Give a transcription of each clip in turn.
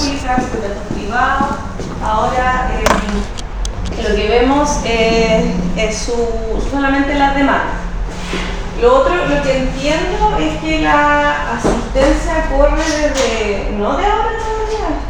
públicas, contratos privados. Ahora eh, lo que vemos eh, es su, solamente las demandas. Lo otro, lo que entiendo es que la asistencia corre desde, no de ahora todavía,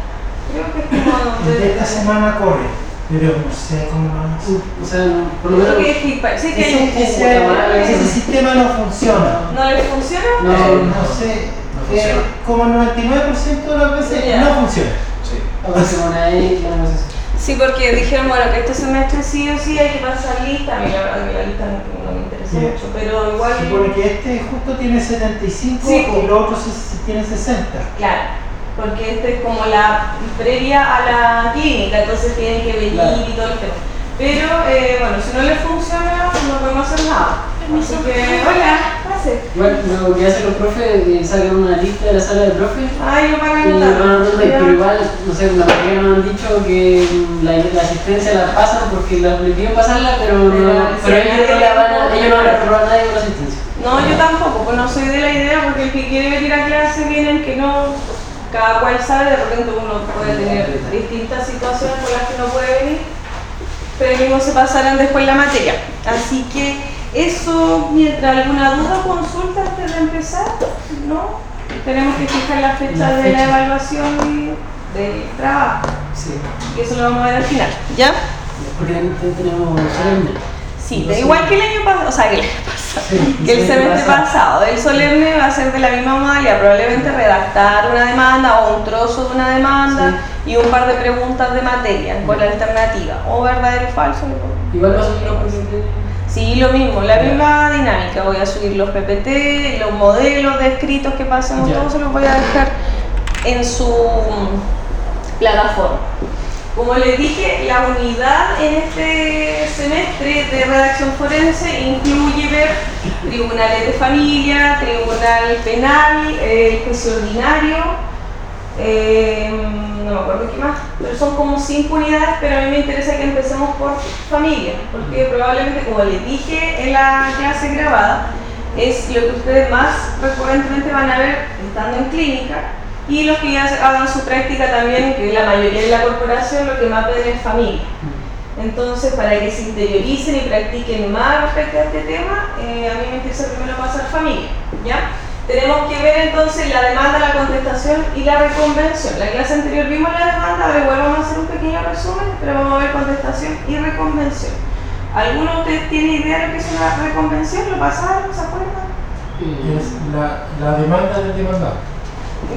creo que es como Desde esta semana corre, pero no sé cómo vamos. O sea, por lo menos. que parece Ese, ese- Guatemala, ese sistema no funciona. ¿No le funciona? No, Eh, no sé, eh, como el 99% de las veces no funciona. Sí. Sí, porque dijeron, bueno, que este semestre sí o sí hay que pasar lista. A mí la verdad que la lista no, no me interesa Sí. mucho, pero igual... Se supone que este justo tiene 75 Sí. y los otros sí- sí tienen 60. Claro, porque este es como la previa a la clínica, entonces tienen que venir Claro. y todo el tema. Pero eh, bueno, si no les funciona, no podemos hacer nada. Así que, hola, Igual lo que hacen los profes es sacan una lista de la sala de profes Ay, no para y van Ya. pero igual, no sé, la mayoría nos han dicho que la, la asistencia la pasan porque la piden pasarla, pero, no, pero ellos, no la van a, ellos no van a reprobar a nadie con la asistencia. No, yo tampoco, pues no soy de la idea porque el que quiere venir a clase viene el que no, cada cual sabe, de repente uno puede tener distintas situaciones por las que no puede venir, pero mismo se pasarán después la materia. Así que eso, mientras alguna duda o consulta antes de empezar, ¿no? Tenemos que fijar la fecha La de la evaluación del trabajo, Sí. y eso lo vamos a ver al final, ¿ya? Porque tenemos solemne. Sí, No igual que el año pasado, o sea, que el año pasado, Sí, que el semestre pasa. pasado. El solemne va a ser de la misma modalidad, probablemente redactar una demanda o un trozo de una demanda y un par de preguntas de materia con la alternativa, o verdadero o falso. Igual va a. Sí, lo mismo, la misma dinámica. Voy a subir los PPT, los modelos de escritos que pasemos, todos se los voy a dejar en su plataforma. Como les dije, la unidad en este semestre de redacción forense incluye ver tribunales de familia, tribunal penal, el juicio ordinario, eh, no me acuerdo qué más, pero son como cinco unidades, pero a mí me interesa que empecemos por familia, porque probablemente, como les dije en la clase grabada, es lo que ustedes más recurrentemente van a ver estando en clínica y los que ya hagan su práctica también, que la mayoría de la corporación lo que más ven es familia. Entonces, para que se interioricen y practiquen más respecto a este tema, eh, a mí me interesa primero pasar familia, ¿ya? Tenemos que ver entonces la demanda, la contestación y la reconvención. La clase anterior vimos la demanda, ahora igual vamos a hacer un pequeño resumen, pero vamos a ver contestación y reconvención. ¿Alguno de ustedes tiene idea de lo que es una reconvención? ¿Lo pasaron? ¿Se acuerdan? Eh, Es la, la demanda del demandado.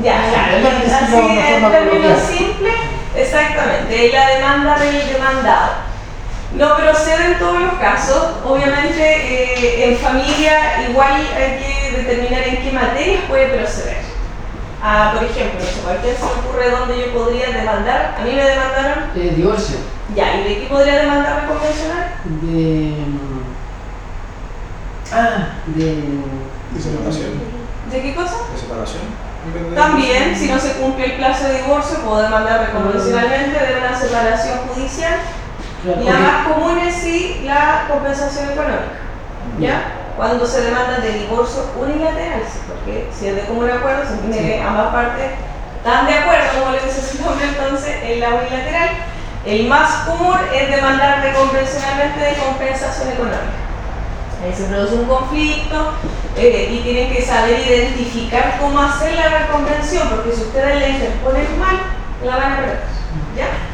Ya, se así en términos simples, exactamente, es la demanda del demandado. No procede en todos los casos, obviamente eh, en familia igual hay que determinar en qué materias puede proceder. Ah, por ejemplo, sé, cualquier se me ocurre dónde yo podría demandar, a mí me demandaron, eh, divorcio. ya, ¿y de qué podría demandar convencional? De. mm, Ah, de. De separación. ¿De qué cosa? De separación. También, si no se cumple el plazo de divorcio, puedo demandar convencionalmente de una separación judicial La más común es sí la compensación económica, ¿ya? Cuando se demanda de divorcio unilateral, porque si es de común acuerdo, se tiene que ambas partes están de acuerdo, como le dice su nombre, entonces en la unilateral. El más común es demandar de convencionalmente de compensación económica. Ahí se produce un conflicto eh, y tienen que saber identificar cómo hacer la reconvención, porque si ustedes la interponen mal, la van a perder, ¿ya?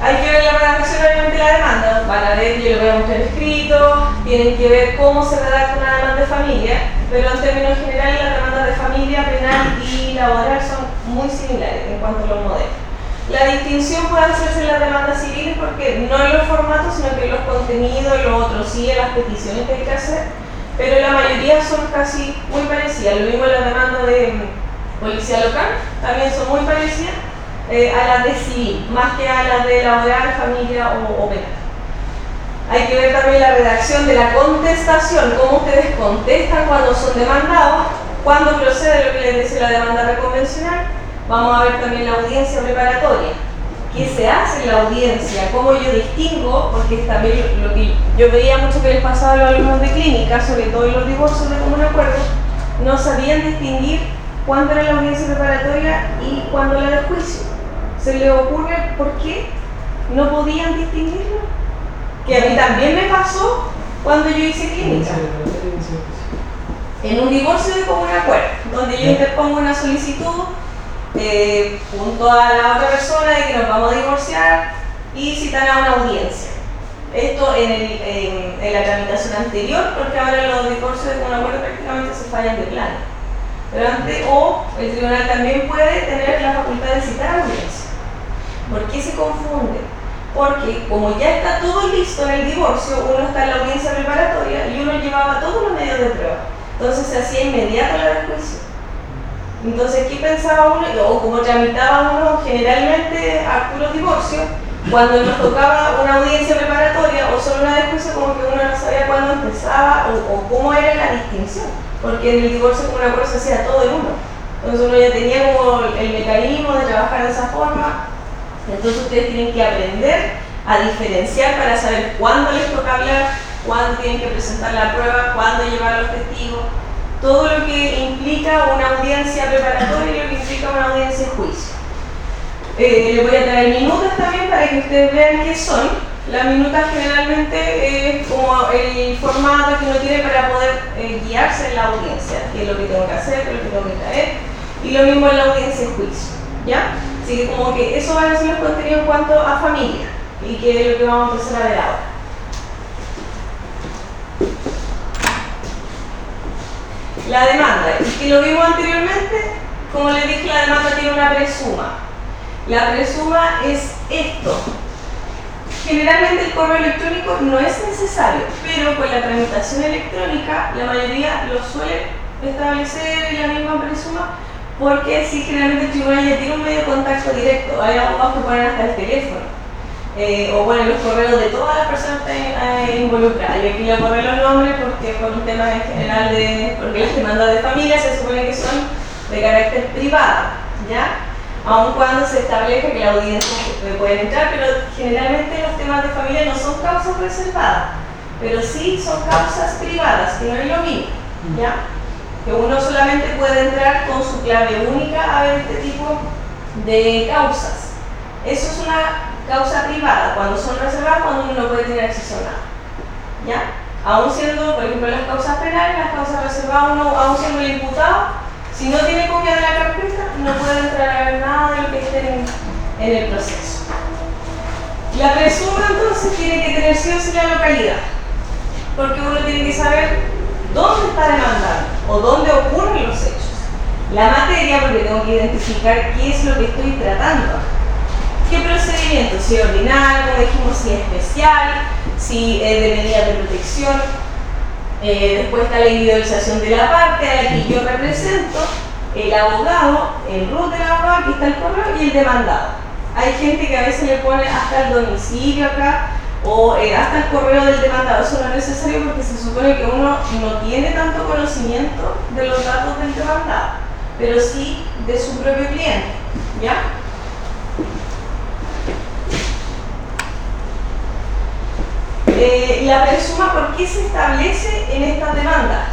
Hay que ver la redacción obviamente de la demanda, van a ver, yo lo voy a mostrar escrito, tienen que ver cómo se redacta una demanda de familia, pero en términos generales las demandas de familia, penal y laboral son muy similares en cuanto a los modelos. La distinción puede hacerse en las demandas civiles porque no en los formatos, sino que en los contenidos, lo otro sí, en las peticiones que hay que hacer, pero la mayoría son casi muy parecidas. Lo mismo en las demandas de mm, policía local, también son muy parecidas eh, a las de civil, más que a las de laboral, familia o, o penal. Hay que ver también la redacción de la contestación, cómo ustedes contestan cuando son demandados, cuándo procede lo que les dice la demanda reconvencional. Vamos a ver también la audiencia preparatoria. ¿Qué se hace en la audiencia? ¿Cómo yo distingo? Porque también lo que yo veía mucho que les pasaba a los alumnos de clínica, sobre todo en los divorcios de común acuerdo, no sabían distinguir cuándo era la audiencia preparatoria y cuándo la de juicio. ¿Se le ocurre por qué no podían distinguirlo? Que a mí también me pasó cuando yo hice clínica. En un divorcio de común acuerdo, donde yo interpongo una solicitud eh, junto a la otra persona de que nos vamos a divorciar y citan a una audiencia. Esto en, el- en- en la tramitación anterior, porque ahora los divorcios de común acuerdo prácticamente se fallan de plano. Pero antes, o el tribunal también puede tener la facultad de citar a audiencia. ¿Por qué se confunde? Porque como ya está todo listo en el divorcio, uno está en la audiencia preparatoria y uno llevaba todos los medios de prueba. Entonces se hacía inmediato la desjuicio. Entonces, ¿qué pensaba uno? O como tramitaba uno generalmente a puros divorcios, cuando nos tocaba una audiencia preparatoria o solo una desjuicio, como que uno no sabía cuándo empezaba o, cómo era la distinción. Porque en el divorcio como un acuerdo se hacía todo en uno. Entonces uno ya tenía como el mecanismo de trabajar de esa forma. Entonces ustedes tienen que aprender a diferenciar para saber cuándo les toca hablar, cuándo tienen que presentar la prueba, cuándo llevar los testigos, todo lo que implica una audiencia preparatoria y lo que implica una audiencia de juicio. Eh, les voy a traer minutas también para que ustedes vean qué son. Las minutas generalmente es como el formato que uno tiene para poder eh, guiarse en la audiencia, qué es lo que tengo que hacer, qué es lo que tengo que traer, y lo mismo en la audiencia de juicio. ¿Ya? Así que como que eso van a ser los contenidos en cuanto a familia y que es lo que vamos a empezar a ver ahora. La demanda, y lo vimos anteriormente, como les dije, la demanda tiene una presuma. La presuma es esto. Generalmente el correo electrónico no es necesario, pero con la tramitación electrónica la mayoría lo suele establecer en la misma presuma porque si generalmente el tribunal ya tiene un medio de contacto directo, hay abogados que ponen hasta el teléfono. Eh, o bueno, los correos de todas las personas eh, involucradas. Yo aquí le borré los nombres porque por un tema en general de, porque las demandas de familia se supone que son de carácter privado, ¿ya? Aun cuando se establezca que la audiencia puede entrar, pero generalmente los temas de familia no son causas reservadas, pero sí son causas privadas, que no es lo mismo, ¿ya? Que uno solamente puede entrar con su clave única a ver este tipo de causas. Eso es una causa privada, cuando son reservadas, cuando uno no puede tener acceso a nada. ¿Ya? Aún siendo, por ejemplo, las causas penales, las causas reservadas, uno, aún siendo el imputado, si no tiene copia de la carpeta, no puede entrar a ver nada de lo que esté en, el proceso. La presuma entonces tiene que tener sí o la localidad, porque uno tiene que saber dónde está demandando o dónde ocurren los hechos. La materia, porque tengo que identificar qué es lo que estoy tratando. ¿Qué procedimiento? Si ordinario, como dijimos, si especial, si es de medidas de protección. Eh, después está la individualización de la parte a la que yo represento, el abogado, el root del abogado, aquí está el correo y el demandado. Hay gente que a veces le pone hasta el domicilio acá o eh, hasta el correo del demandado. Eso no es necesario porque se supone que uno no tiene tanto conocimiento de los datos del demandado, pero sí de su propio cliente. ¿Ya? Eh, la presuma, ¿por qué se establece en esta demanda?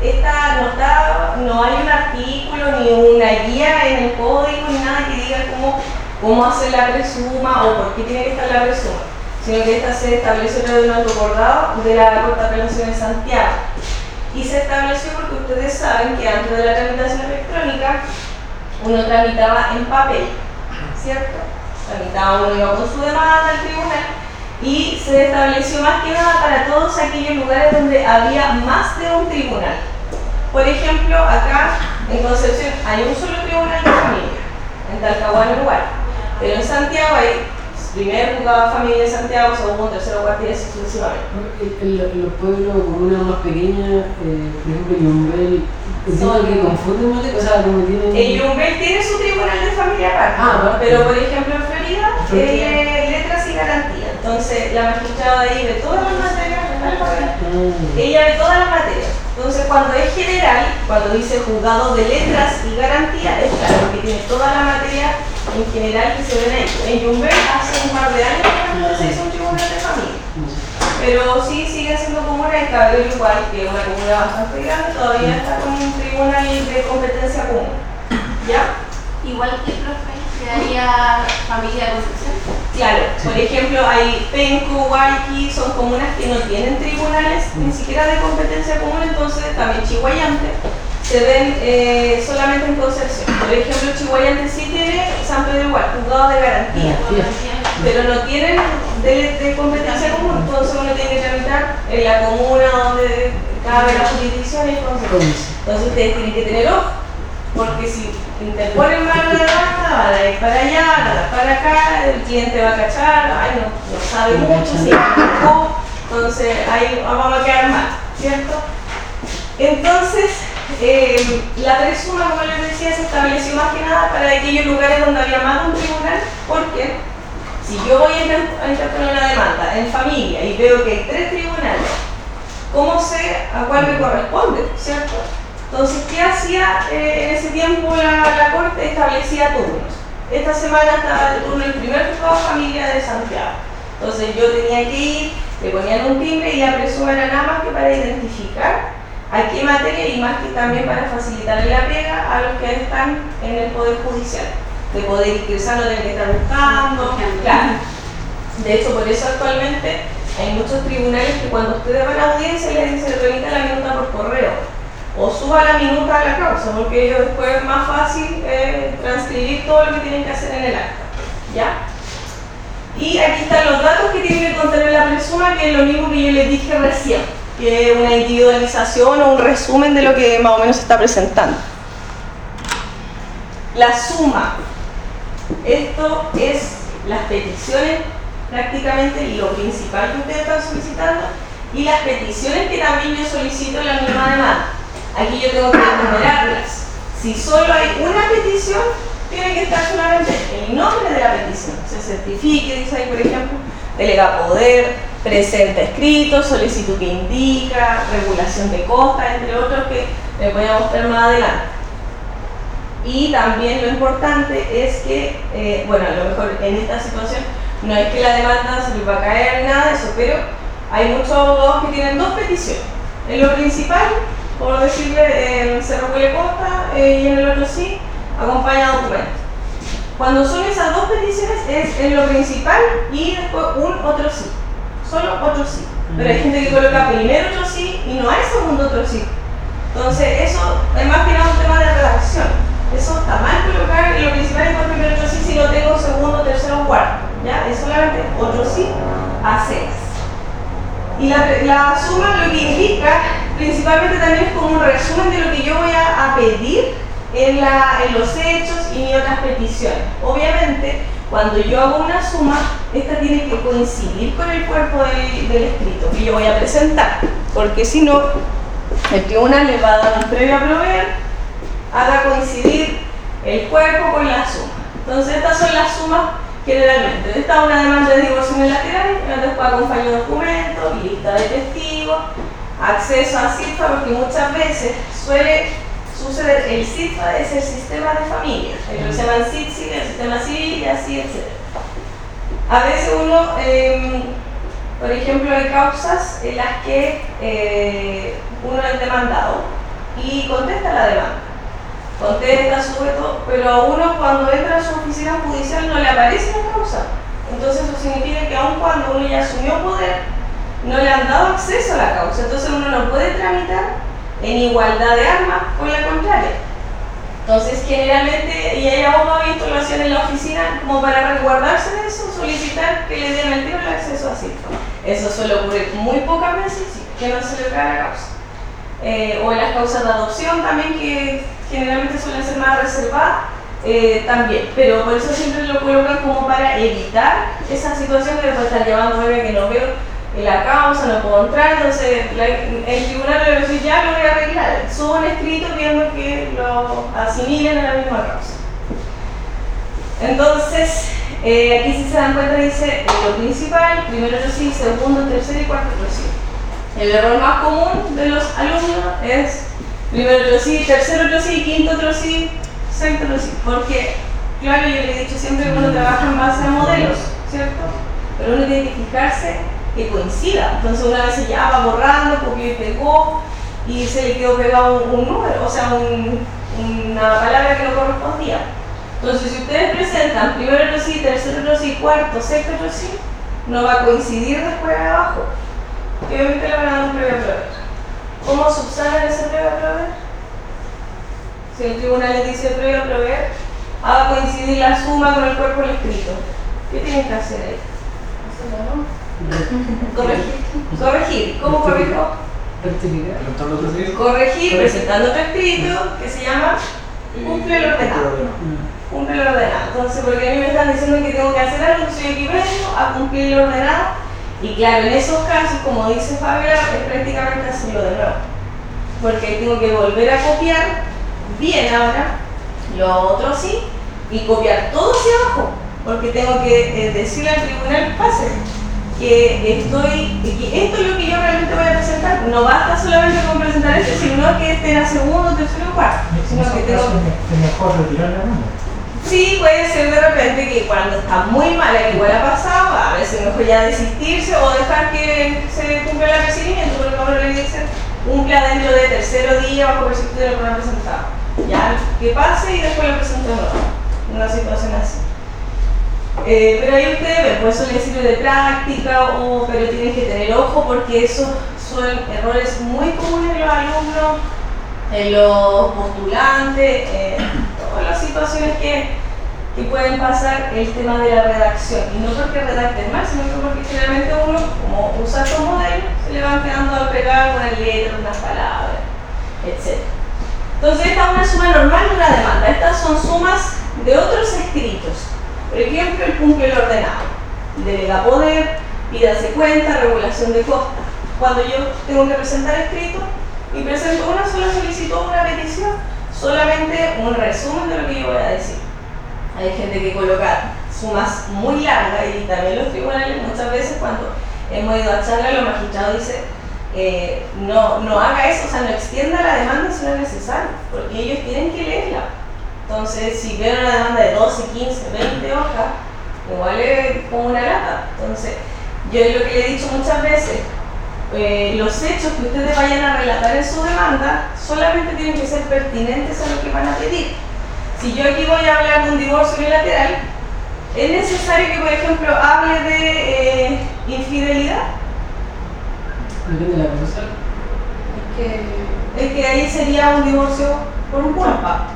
Esta no, está, no hay un artículo ni una guía en el código ni nada que diga cómo, cómo hacer la presuma o por qué tiene que estar la presuma, sino que esta se estableció a través de un autocordado de la Corte de Apelación de Santiago. Y se estableció porque ustedes saben que antes de la tramitación electrónica uno tramitaba en papel, ¿cierto? Tramitaba uno iba con su demanda al tribunal y se estableció más que nada para todos aquellos lugares donde había más de un tribunal. Por ejemplo, acá en Concepción hay un solo tribunal de familia, en Talcahuano igual, pero en Santiago hay primer de familia de Santiago, segundo, tercero, cuarto y así sucesivamente. En, en los pueblos, comunas más pequeñas, eh, por ejemplo, Yumbel, Son- que confunden más, o sea, como tienen... El Yumbel tiene su tribunal de familia aparte, Ah, pero por ejemplo en Florida tiene letras y garantía. Entonces la magistrada ahí ve todas las materias, Ah, ella ve todas las materias. Entonces cuando es general, cuando dice juzgado de letras y garantía, es claro que tiene toda la materia en general que se ven ahí. En Yumbel hace un par de años que se hizo un tribunal de familia. Pero sí sigue siendo comuna en Cabrera igual, que es una comuna bastante grande, todavía está con un tribunal de competencia común. ¿Ya? Igual que el profe, crearía familia de concepción. Claro, por ejemplo, hay Penco, Huayqui, son comunas que no tienen tribunales ni siquiera de competencia común, entonces también Chihuayante se ven eh, solamente en Concepción. Por ejemplo, Chihuayante sí tiene San Pedro igual, juzgado de garantía, pero no tienen de, de competencia común, entonces uno tiene que tramitar en la comuna donde cabe la jurisdicción y entonces, entonces ustedes tienen que tener ojo, porque si interponen mal la demanda, van a ir para allá, van a ir para acá, el cliente va a cachar, ay no, no sabe mucho, equivocó, entonces ahí vamos a quedar mal, ¿cierto? Entonces, eh, la presuma, como les decía, se estableció más que nada para aquellos lugares donde había más de un tribunal, porque si yo voy a a interponer una demanda en familia y veo que hay tres tribunales, ¿cómo sé a cuál me corresponde? ¿Cierto? Entonces, ¿qué hacía eh, en ese tiempo la, Corte? Establecía turnos. Esta semana estaba de turno el primer juzgado familia de Santiago. Entonces yo tenía que ir, le ponían un timbre y la presuma era nada más que para identificar a qué materia y más que también para facilitarle la pega a los que están en el Poder Judicial. De poder ingresar, no tener que estar buscando. Claro. De hecho, por eso actualmente hay muchos tribunales que cuando ustedes van a audiencia les dicen remita la minuta por correo o suba la minuta a la causa, porque ellos después es más fácil eh, transcribir todo lo que tienen que hacer en el acta. ¿Ya? Y aquí están los datos que tiene que contener la presuma, que es lo mismo que yo les dije recién, que es una individualización o un resumen de lo que más o menos se está presentando. La suma. Esto es las peticiones, prácticamente lo principal que ustedes están solicitando, y las peticiones que también yo solicito en la misma demanda. Aquí yo tengo que enumerarlas. Si solo hay una petición, tiene que estar solamente el nombre de la petición. Se certifique, dice ahí, por ejemplo, delega poder, presenta escrito, solicitud que indica, regulación de costas, entre otros que les voy a mostrar más adelante. Y también lo importante es que, eh, bueno, a lo mejor en esta situación no es que la demanda se les va a caer nada de eso, pero hay muchos abogados que tienen dos peticiones. En lo principal, por decirle, en Cerro Huele Costa eh, y en el otro sí, acompaña documentos. Cuando son esas dos peticiones es en lo principal y después un otro sí. Solo otro sí. Pero hay gente que coloca primero otro sí y no hay segundo otro sí. Entonces eso es más que nada un tema de redacción. Eso está mal colocar en lo principal y por primero otro sí si no tengo segundo, tercero o cuarto. ¿Ya? Es solamente otro sí a seis. Y la, la suma lo que indica principalmente también es como un resumen de lo que yo voy a, a pedir en, la, en los hechos y mis otras peticiones. Obviamente, cuando yo hago una suma, esta tiene que coincidir con el cuerpo del, del escrito que yo voy a presentar, porque si no, el tribunal le va a dar un previo a proveer, haga coincidir el cuerpo con la suma. Entonces, estas son las sumas generalmente. Esta es una demanda de divorcio unilateral, después acompaña documentos, lista de testigos, acceso a CIFA, porque muchas veces suele suceder, el CIFA es el sistema de familia, el que se llama CITSI, el sistema civil y así, etc. A veces uno, eh, por ejemplo, hay causas en las que eh, uno es demandado y contesta la demanda. Contesta, sube todo, pero a uno cuando entra a su oficina judicial no le aparece la causa. Entonces eso significa que aun cuando uno ya asumió poder, no le han dado acceso a la causa. Entonces uno no puede tramitar en igualdad de armas con la contraria. Entonces, generalmente, y hay abogados y hacían en la oficina, como para resguardarse de eso, solicitar que le den el tiro el acceso a CIFA. Eso suele ocurrir muy pocas veces, que no se le cae la causa. Eh, o en las causas de adopción también, que generalmente suelen ser más reservadas, eh, también. Pero por eso siempre lo colocan como para evitar esa situación de estar llevando bebé que no veo la causa, no puedo entrar, entonces la- el tribunal le va a decir ya lo voy a arreglar, subo un escrito viendo que lo asimilen a la misma causa. Entonces, eh, aquí si se dan cuenta dice lo principal, primero yo sí, segundo, tercero y cuarto yo sí. El error más común de los alumnos es primero yo sí, tercero yo sí, quinto yo sí, sexto yo sí. Porque, claro, yo le he dicho siempre que uno trabaja en base a modelos, ¿cierto? Pero uno tiene que fijarse que coincida. Entonces una vez ya va borrando, copió y pegó y se le quedó pegado un, número, o sea, un- una palabra que no correspondía. Entonces, si ustedes presentan primero otro sí, tercero otro sí, cuarto, sexto otro sí, no va a coincidir después de abajo. Y obviamente le van a dar un previo a. ¿Cómo subsanan ese previo a? Si el tribunal les dice previo a proveer, ah, va a coincidir la suma con el cuerpo del escrito. ¿Qué tienen que hacer ahí? Corregir. Corregir. ¿Cómo corrijo? Rectificar. Corregir presentando otro escrito que se llama cumple el ordenado. Cumple el ordenado. Entonces, porque a mí me están diciendo que tengo que hacer algo, yo aquí vengo a cumplir el ordenado. Y claro, en esos casos, como dice Fabiola, es prácticamente hacerlo de nuevo. Porque tengo que volver a copiar bien ahora, lo otro sí, y copiar todo hacia abajo. Porque tengo que eh, decirle al tribunal pase que estoy, que esto es lo que yo realmente voy a presentar. No basta solamente con presentar esto, sino que esté en la segunda, tercero. En Sino que tengo es mejor retirar la mano. Sí, puede ser de repente que cuando está muy mala, que igual ha pasado, a veces mejor ya desistirse o dejar que se cumpla el procedimiento, porque como le dicen, cumpla dentro de tercero día bajo precepto de lo que presentado. Ya, que pase y después lo presento nuevo. Una situación así. Eh, pero ahí ustedes ven, pues eso les sirve de práctica, o, pero tienen que tener ojo porque esos son errores muy comunes en los alumnos, en los postulantes, en todas las situaciones que, que pueden pasar el tema de la redacción. Y no porque redacten mal, sino que porque generalmente uno, como usa estos modelos, se le van quedando al pegar unas letras, unas palabras, etc. Entonces esta es una suma normal de una demanda. Estas son sumas de otros escritos. Por ejemplo, el cumple el ordenado. Delega poder, pídase cuenta, regulación de costas. Cuando yo tengo que presentar escrito y presento una sola solicitud, una petición, solamente un resumen de lo que yo voy a decir. Hay gente que coloca sumas muy largas y también los tribunales muchas veces cuando hemos ido a charla, los magistrados dicen eh, no, no haga eso, o sea, no extienda la demanda si no es necesario, porque ellos tienen que leerla. Entonces, si veo una demanda de 12, 15, 20 hojas, igual es como una lata. Entonces, yo es lo que le he dicho muchas veces, eh, los hechos que ustedes vayan a relatar en su demanda solamente tienen que ser pertinentes a lo que van a pedir. Si yo aquí voy a hablar de un divorcio unilateral, es necesario que, por ejemplo, hable de eh, infidelidad. Depende de la cosa. Es que ahí sería un divorcio por un culpa.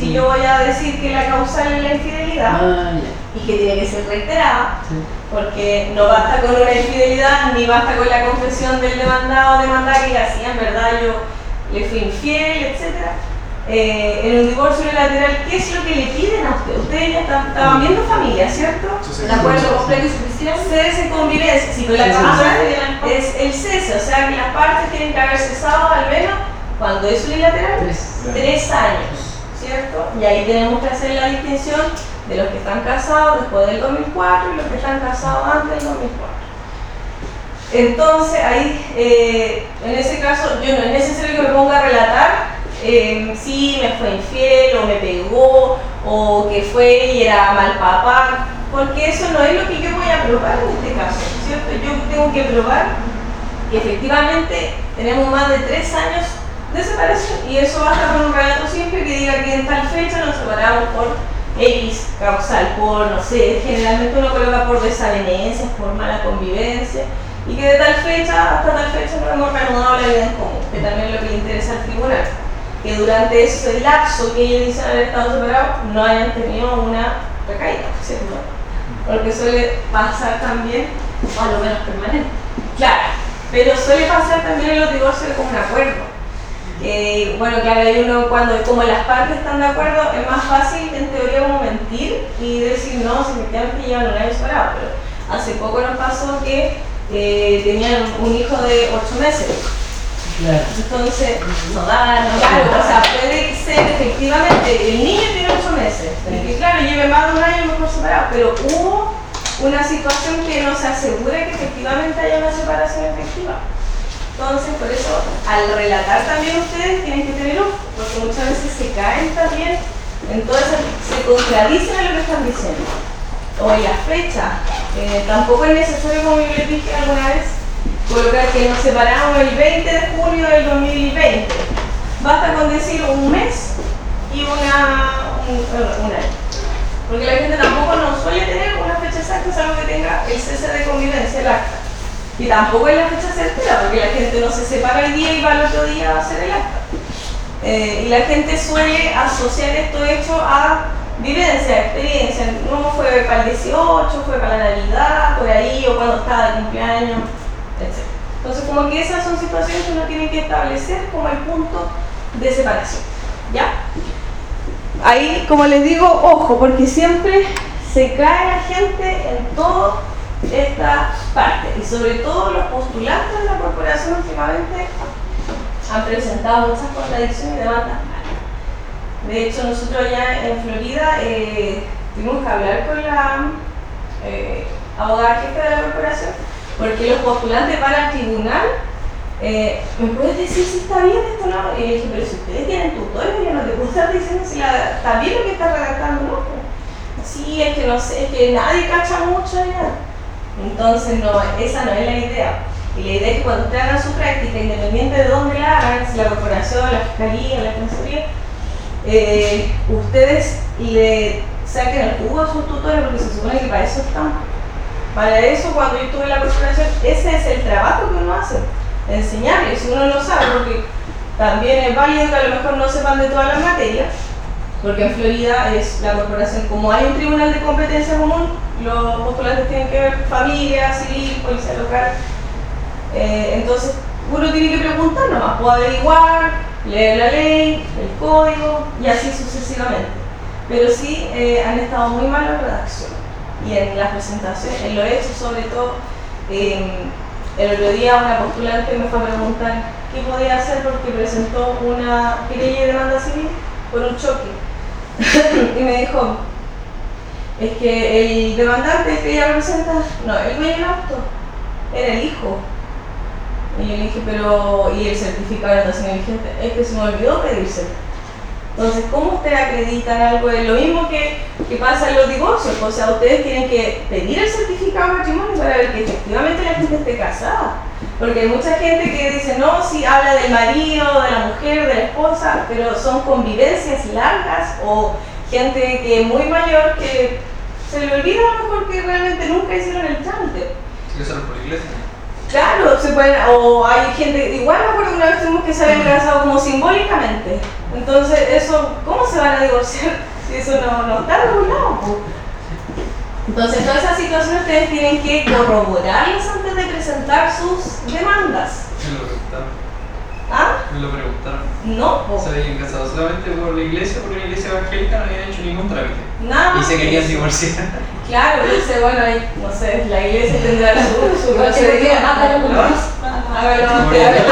Si yo voy a decir que la causal es la infidelidad Ah, y que tiene que ser reiterada, Sí. porque no basta con una infidelidad ni basta con la confesión del demandado o demandada que sí, en verdad yo le fui infiel, etc. Eh, en un divorcio unilateral, ¿qué es lo que le piden a usted? Ustedes ya están, estaban viendo familia, ¿cierto? ¿De acuerdo completo y suficiente? Cese en convivencia, si no la causal es el cese, o sea que las partes tienen que haber cesado al menos cuando es unilateral Tres. tres años, Y ahí tenemos que hacer la distinción de los que están casados después del 2004 y los que están casados antes del 2004. Entonces, ahí, eh, en ese caso, yo no es necesario que me ponga a relatar eh, si me fue infiel o me pegó o que fue y era mal papá, porque eso no es lo que yo voy a probar en este caso, ¿cierto? Yo tengo que probar que efectivamente tenemos más de tres años de separación y eso basta con un relato simple que diga que en tal fecha nos separamos por X causal, por no sé, generalmente uno coloca por desavenencias, por mala convivencia y que de tal fecha hasta tal fecha no hemos reanudado la vida en común, que también es lo que le interesa al tribunal, que durante ese lapso que ellos dicen haber estado separados no hayan tenido una recaída, ¿cierto? Porque suele pasar también O a lo menos permanente. Claro, pero suele pasar también en los divorcios con un acuerdo. Que, bueno, claro, hay uno cuando como las partes están de acuerdo, es más fácil en teoría como mentir y decir no, si efectivamente llevan un año separado. Pero hace poco nos pasó que eh, tenían un hijo de 8 meses. Claro. Entonces, no da, no claro, o sea, puede ser efectivamente, el niño tiene 8 meses, y que claro, lleve más de un año mejor separado, pero hubo una situación que nos asegura que efectivamente haya una separación efectiva. Entonces, por eso, al relatar también ustedes tienen que tener ojo, porque muchas veces se caen también, entonces se contradicen a lo que están diciendo. O en la fecha, eh, tampoco es necesario, como yo les dije alguna vez, colocar que nos separamos el 20 de junio del 2020. Basta con decir un mes y una, un, año. Porque la gente tampoco no suele tener una fecha exacta, salvo que tenga el cese de convivencia, el acta. Y tampoco es la fecha certera, porque la gente no se separa el día y va al otro día a hacer el acta. Eh, y la gente suele asociar esto hecho a vivencia, experiencia. No fue para el 18, fue para la Navidad, por ahí, o cuando estaba de cumpleaños, etc. Entonces, como que esas son situaciones que uno tiene que establecer como el punto de separación. ¿Ya? Ahí, como les digo, ojo, porque siempre se cae la gente en toda esta parte. Y sobre todo los postulantes de la corporación últimamente han presentado muchas contradicciones y demandas De hecho, nosotros allá en Florida eh, tuvimos que hablar con la eh, abogada jefe de la corporación porque los postulantes van al tribunal eh, ¿me puedes decir si está bien esto no? Y dije, pero si ustedes tienen tutorial, yo no te puedo estar diciendo si la, está bien lo que está redactando, ¿no? Sí, es que no sé, es que nadie cacha mucho allá. Entonces, no, esa no es la idea. Y la idea es que cuando ustedes hagan su práctica, independiente de dónde la hagan, si la corporación, la fiscalía, la defensoría, eh, ustedes le saquen el jugo a sus tutores porque se supone que para eso están. Para eso, cuando yo estuve en la corporación, ese es el trabajo que uno hace enseñarles, si uno no sabe, porque también es válido que a lo mejor no sepan de todas las materias, porque en Florida es la corporación, como hay un tribunal de competencia común, los postulantes tienen que ver familia, civil, policía local, eh, entonces uno tiene que preguntar nomás, puedo averiguar, leer la ley, el código y así sucesivamente. Pero sí eh, han estado muy mal la redacción y en las presentaciones, en lo hecho sobre todo, el otro día una postulante me fue a preguntar qué podía hacer porque presentó una querella de demanda civil por un choque. y me dijo, es que el demandante que ella representa, no, el dueño del auto, era el hijo. Y yo le dije, pero, ¿y el certificado de estación vigente? Es que se me olvidó pedirse. Entonces, ¿cómo ustedes acreditan algo? Es lo mismo que, que, pasa en los divorcios. O sea, ustedes tienen que pedir el certificado de matrimonio para ver que efectivamente la gente esté casada. Porque hay mucha gente que dice, no, si habla del marido, de la mujer, de la esposa, pero son convivencias largas o gente que es muy mayor que se le olvida a lo mejor que realmente nunca hicieron el trámite. ¿Se por iglesia? Claro, se pueden, o hay gente, igual me acuerdo que una vez tuvimos que se habían casado como simbólicamente. Entonces, eso, ¿cómo se van a divorciar si eso no, no está regulado? Entonces, todas esas situaciones ustedes tienen que corroborarlas antes de presentar sus demandas. Preguntaron. ¿Ah? Me lo preguntaron. No, po. Se habían casado solamente por la iglesia, porque la iglesia evangélica no habían hecho ningún trámite. Nada Y se que querían divorciar. Claro, dice, bueno, ahí, no sé, la iglesia tendrá su, su procedimiento. Hágalo con Dios. Hágalo, que nadie-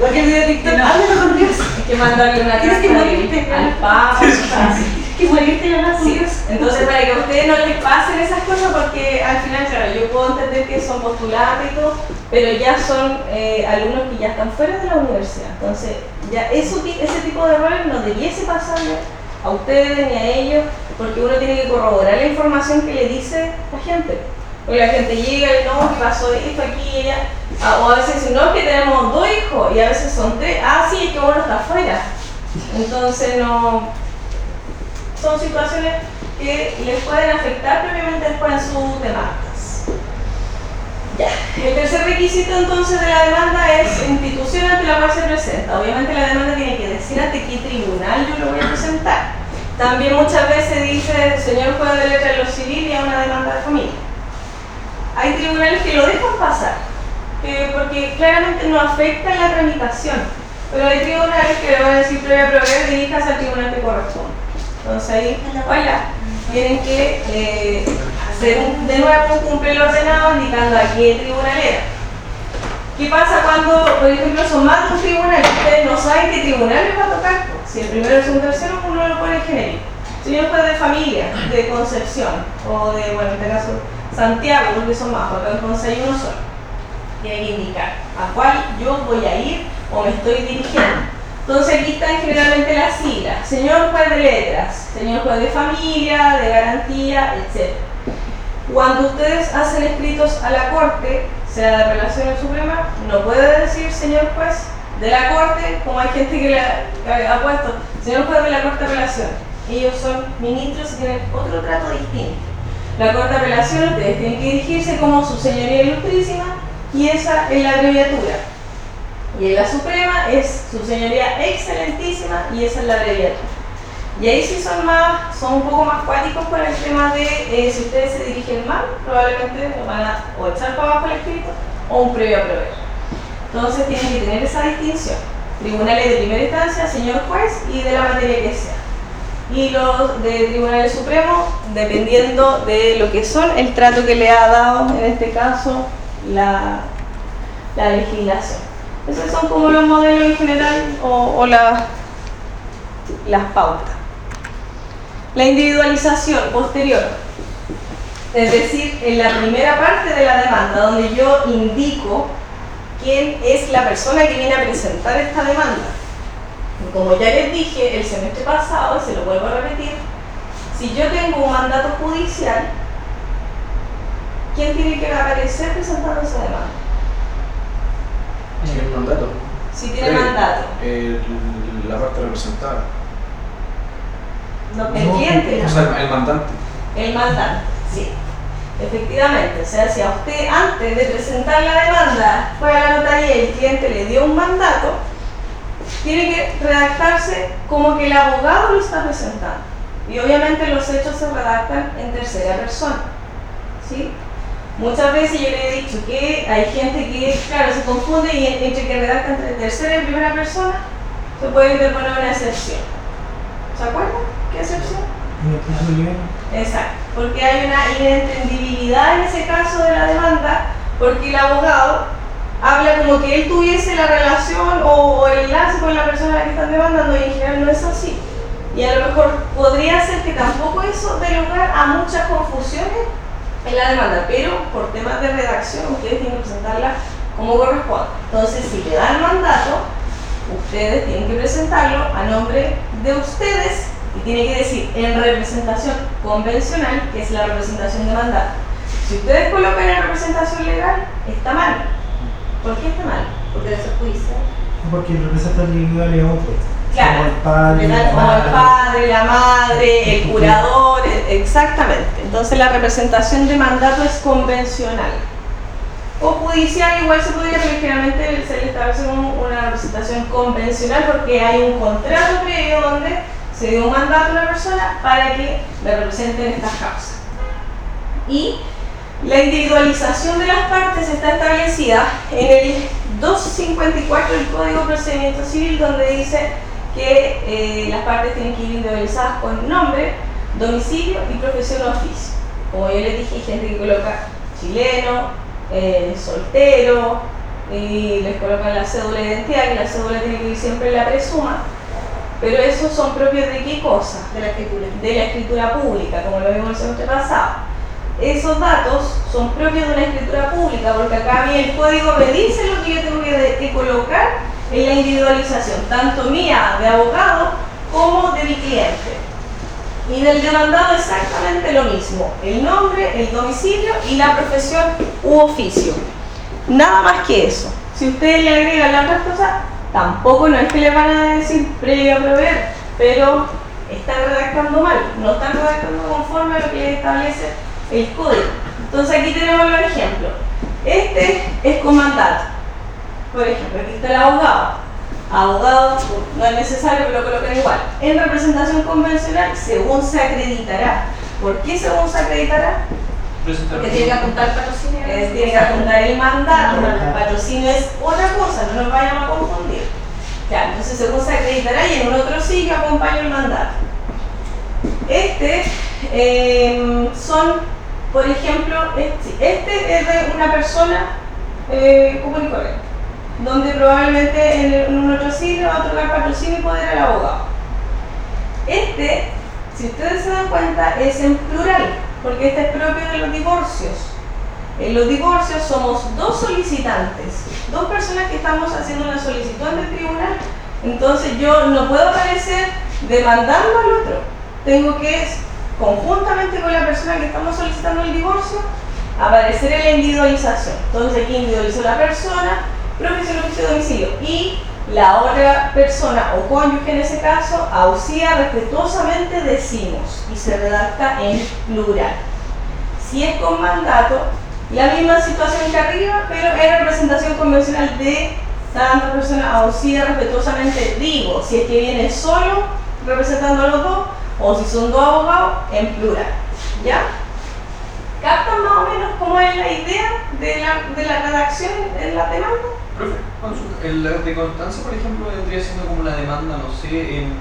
Lo que video de TikTok, hágalo con Dios. Hay que mandarle una carta al Papa, que morirte y hablar con Sí, Dios. entonces para que a ustedes no les pasen esas cosas porque al final, claro, yo puedo entender que son postulantes y todo, pero ya son eh, alumnos que ya están fuera de la universidad. Entonces, ya eso, ese tipo de errores no debiese pasarle a ustedes ni a ellos porque uno tiene que corroborar la información que le dice la gente. Porque la gente llega y no, pasó esto aquí y allá. Ah, o a veces dicen, no, es que tenemos dos hijos y a veces son tres. Ah, sí, es que uno está afuera. Entonces no, son situaciones que les pueden afectar previamente después en sus demandas. Ya. El tercer requisito entonces de la demanda es institución ante la cual se presenta. Obviamente la demanda tiene que decir ante qué tribunal yo lo voy a presentar. También muchas veces dice, señor juez de letra en lo civil y a una demanda de familia. Hay tribunales que lo dejan pasar, eh, porque claramente no afecta la tramitación. Pero hay tribunales que le van a decir previa proveer, dirijas al tribunal que corresponde. Entonces ahí, hola, tienen que eh, hacer un- de nuevo un cumple el ordenado indicando a qué tribunal era. ¿Qué pasa cuando, por ejemplo, son más de un tribunal ustedes no saben qué tribunal les va a tocar? Si el primero es un tercero, uno lo pone en genérico. Señor juez de familia, de Concepción, o de, bueno, en este caso, Santiago, porque son más, porque entonces hay uno solo. Hay que indicar a cuál yo voy a ir o me estoy dirigiendo. Entonces aquí están generalmente las siglas. Señor juez de letras, señor juez de familia, de garantía, etc. Cuando ustedes hacen escritos a la corte, sea de apelación o suprema, no puede decir señor juez de la corte, como hay gente que le ha, puesto Señor juez de la Corte de Apelación, ellos son ministros y tienen otro trato distinto. La Corte de Apelación ustedes tienen que dirigirse como su señoría ilustrísima y esa es la abreviatura. Y en la Suprema es su señoría excelentísima y esa es la abreviatura. Y ahí sí son más, son un poco más cuáticos con el tema de eh, si ustedes se dirigen mal, probablemente lo van a o echar para abajo el escrito o un previo a proveer. Entonces tienen que tener esa distinción. Tribunales de primera instancia, señor juez y de la materia que sea. Y los de Tribunales Supremos, dependiendo de lo que son, el trato que le ha dado, en este caso, la legislación. Esos son como los modelos en general o, o la- las pautas. La individualización posterior, es decir, en la primera parte de la demanda, donde yo indico quién es la persona que viene a presentar esta demanda. Como ya les dije el semestre pasado, y se lo vuelvo a repetir, si yo tengo un mandato judicial, ¿quién tiene que aparecer presentando esa demanda? ¿Qué mandato? Si tiene mandato. eh, la parte representada. No, el No, cliente. O sea, el mandante. El mandante, sí. Efectivamente, o sea, si a usted antes de presentar la demanda fue a la notaría y el cliente le dio un mandato, tiene que redactarse como que el abogado lo está presentando. Y obviamente los hechos se redactan en tercera persona. ¿sí? Muchas veces yo le he dicho que hay gente que, claro, se confunde y en- entre que redacta entre tercera y primera persona, se puede interponer una excepción. ¿Se acuerdan? ¿Qué excepción? Exacto, porque hay una inentendibilidad en ese caso de la demanda, porque el abogado habla como que él tuviese la relación o, o el enlace con la persona a la que están demandando y en general no es así. Y a lo mejor podría ser que tampoco eso dé lugar a muchas confusiones en la demanda, pero por temas de redacción ustedes tienen que presentarla como corresponde. Entonces, si le dan mandato, ustedes tienen que presentarlo a nombre de ustedes y tiene que decir en representación convencional, que es la representación de mandato. Si ustedes colocan en representación legal, está mal. ¿Por qué está mal? Porque debe ser judicial. porque el representante individual es otro. Claro, Como el padre, Le dan la como el madre. padre, la madre, el curador, e- exactamente. Entonces la representación de mandato es convencional. O judicial igual se podría, pero generalmente se le establece un- una representación convencional porque hay un contrato previo donde se dio un mandato a una persona para que le representen estas causas. Y la individualización de las partes está establecida en el 254 del Código de Procedimiento Civil, donde dice que eh, las partes tienen que ir individualizadas con nombre, domicilio y profesión o oficio. Como yo les dije, hay gente que coloca chileno, eh, soltero, y les colocan la cédula de identidad, que la cédula tiene que ir siempre en la presuma, pero esos son propios de qué cosa? de la escritura. de la escritura pública, como lo vimos el semestre pasado. Esos datos son propios de una escritura pública, porque acá a mí el código me dice lo que yo tengo que, colocar en la individualización, tanto mía de abogado como de mi cliente. Y del demandado exactamente lo mismo, el nombre, el domicilio y la profesión u oficio. Nada más que eso. Si ustedes le agregan las otras cosas, tampoco no es que le van a decir previo a proveer, pero están redactando mal, no están redactando conforme a lo que establece el código. Entonces aquí tenemos los ejemplos. Este es con mandato. Por ejemplo, aquí está el abogado. Abogado, no es necesario que lo coloquen igual. En representación convencional, según se acreditará. ¿Por qué según se acreditará? Porque tiene que apuntar patrocinio. Eh, tiene que apuntar el mandato, el patrocinio es otra cosa, no nos vayamos a confundir. Ya, entonces según se acreditará y en un otro sitio acompaña el mandato. Este eh, son, por ejemplo, este, este es de una persona eh, común y corriente, donde probablemente en, en un otro sitio va a otorgar patrocinio y poder al abogado. Este, si ustedes se dan cuenta, es en plural, porque este es propio de los divorcios. En los divorcios somos dos solicitantes, dos personas que estamos haciendo una solicitud ante el tribunal. Entonces yo no puedo aparecer demandando al otro. Tengo que, conjuntamente con la persona que estamos solicitando el divorcio, aparecer en la individualización. Entonces aquí individualizo la persona, profesión, oficio, domicilio. Y la otra persona o cónyuge en ese caso, auxía respetuosamente decimos y se redacta en plural. Si es con mandato, la misma situación que arriba, pero en representación convencional de tanta persona auxía respetuosamente digo, si es que viene solo representando a los dos o si son dos abogados en plural. ¿Ya? ¿Captan más o menos cómo es la idea de la, de la redacción en la demanda? Profe, consulta. El de Constanza, por ejemplo, vendría siendo como una demanda, no sé, en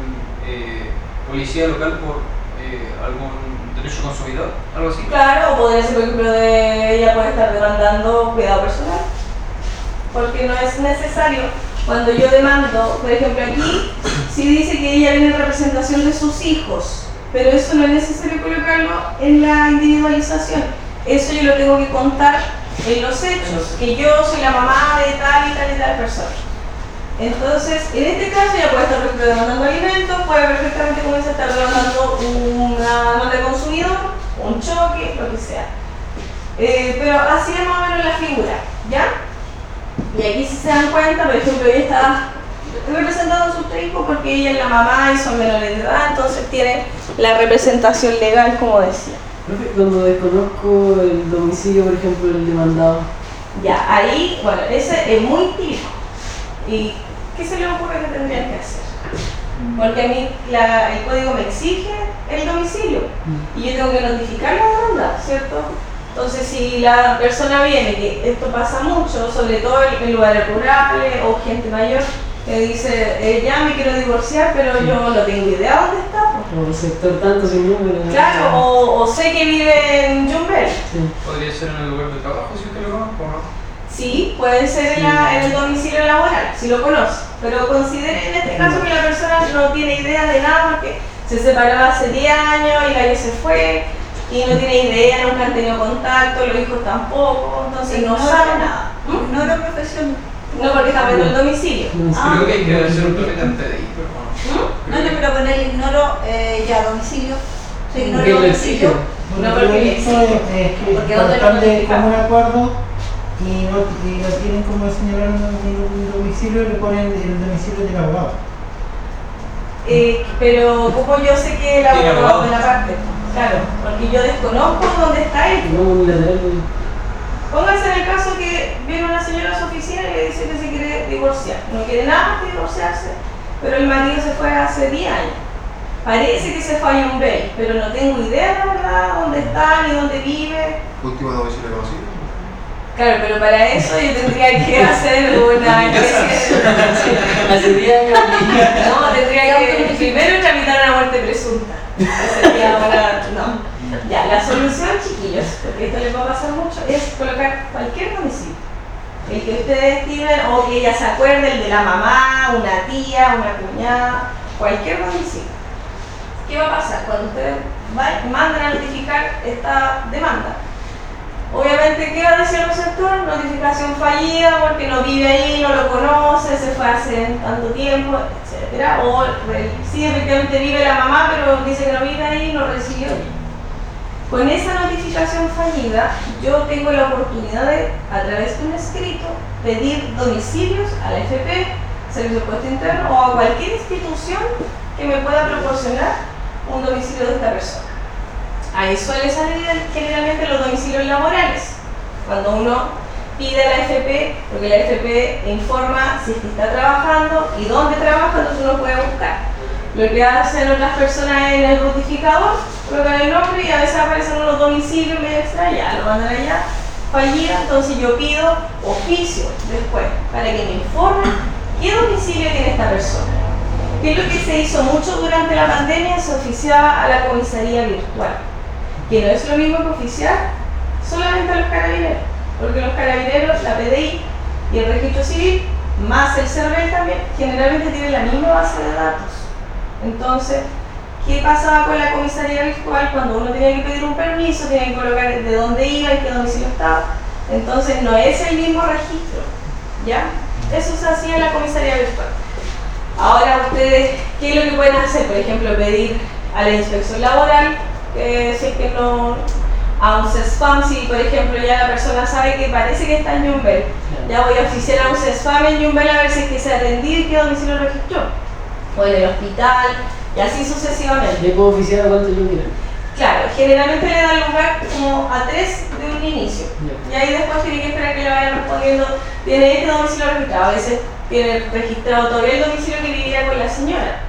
eh, policía local por eh, algún derecho consumidor, algo así. Claro, o podría ser, por ejemplo, de ella puede estar demandando cuidado personal. Porque no es necesario. Cuando yo demando, por ejemplo, aquí, sí dice que ella viene en representación de sus hijos, pero eso no es necesario colocarlo en la individualización. Eso yo lo tengo que contar en los hechos, que yo soy la mamá de tal y tal y tal persona. Entonces, en este caso ya puede estar, demandando alimentos, puede perfectamente comenzar a estar demandando una demanda de consumidor, un choque, lo que sea. Eh, pero así es más o menos la figura, ¿ya? Y aquí si se dan cuenta, por ejemplo, ella está representando a sus tres hijos porque ella es la mamá y son menores de edad, entonces tiene la representación legal, como decía. Cuando desconozco el domicilio, por ejemplo, del demandado, Ya, ahí, bueno, ese es muy típico. ¿Y qué se le ocurre que tendrían que hacer? Porque a mí la- el código me exige el domicilio y yo tengo que notificar la demanda, ¿cierto? Entonces, si la persona viene, que esto pasa mucho, sobre todo en lugares rurales o gente mayor, que dice, eh, ya me quiero divorciar, pero yo no tengo idea dónde está. pues. o sector tanto sin número. Claro, o, o sé que vive en Jumbel. Sí. Podría ser en el lugar de trabajo, si usted lo conoce o no. Sí, puede ser en, la- en el domicilio laboral, si lo conoce. Pero considere en este caso que la persona no tiene idea de nada porque se separó hace 10 años y la que se fue y no tiene idea, nunca han tenido contacto, los hijos tampoco, entonces no sabe nada. ¿Mm? No era profesión. No porque está viendo el domicilio. Ah. Creo que hay que hacer un trámite antes de pero bueno. ¿Mm? No, no, pero con el ignoro eh, ya domicilio. Se ignora el domicilio. No, porque visto es, es que Porque ¿dónde lo tratan de como un acuerdo y no, y no tienen como señalar un, un- un domicilio y le ponen el domicilio del abogado. Eh, pero como yo sé que el abogado abogado. de la parte, claro, porque yo desconozco dónde está él. No. Póngase en el caso que viene una señora a su oficina y le dice que se quiere divorciar. No quiere nada más que divorciarse, pero el marido se fue hace 10 años. Parece que se fue a Yumbel, pero no tengo idea, la verdad, dónde está ni dónde vive. Último domicilio conocido. Claro, pero para eso yo tendría que hacer una especie de... Hace 10 años. No, tendría que primero tramitar una muerte presunta. Ese sería ahora, no. Ya, la solución, chiquillos, porque esto les va a pasar mucho, es colocar cualquier domicilio. El que ustedes estimen o que ella se acuerde, el de la mamá, una tía, una cuñada, cualquier domicilio. ¿Qué va a pasar cuando ustedes mandan a notificar esta demanda? Obviamente, ¿qué va a decir el receptor? Notificación fallida porque no vive ahí, no lo conoce, se fue hace tanto tiempo, etcétera. O sí, efectivamente vive la mamá, pero dice que no vive ahí, no recibió. Con esa notificación fallida, yo tengo la oportunidad de, a través de un escrito, pedir domicilios a la FP, Servicio de Puesto Interno o a cualquier institución que me pueda proporcionar un domicilio de esta persona. Ahí suele salir generalmente los domicilios laborales. Cuando uno pide a la FP, porque la FP informa si está trabajando y dónde trabaja, entonces uno puede buscar. Lo que hacen otras personas en el notificador, colocan el nombre y a veces aparecen unos domicilios medio extraños, ya lo mandan allá, fallida, entonces yo pido oficio después para que me informen qué domicilio tiene esta persona. ¿Qué es lo que se hizo mucho durante la pandemia? Se oficiaba a la comisaría virtual, que no es lo mismo que oficiar solamente a los carabineros, porque los carabineros, la PDI y el registro civil, más el CERVEL también, generalmente tienen la misma base de datos. Entonces, ¿qué pasaba con la comisaría virtual cuando uno tenía que pedir un permiso, tenía que colocar de dónde iba, en qué domicilio estaba? Entonces, no es el mismo registro, ¿ya? Eso se hacía en la comisaría virtual. Ahora ustedes, ¿qué es lo que pueden hacer? Por ejemplo, pedir a la inspección laboral, si es que no, a un CESPAM si, por ejemplo, ya la persona sabe que parece que está en Yumbel. Ya voy a oficiar a un CESPAM en Yumbel a ver si es que se atendió y qué domicilio registró. O en el hospital, y así sucesivamente. Yo puedo oficiar a cuánto yo quiera. Claro, generalmente le dan lugar como a tres de un inicio. Y ahí después tiene que esperar que le vayan respondiendo, tiene este domicilio registrado, a veces tiene registrado todavía el domicilio que vivía con la señora.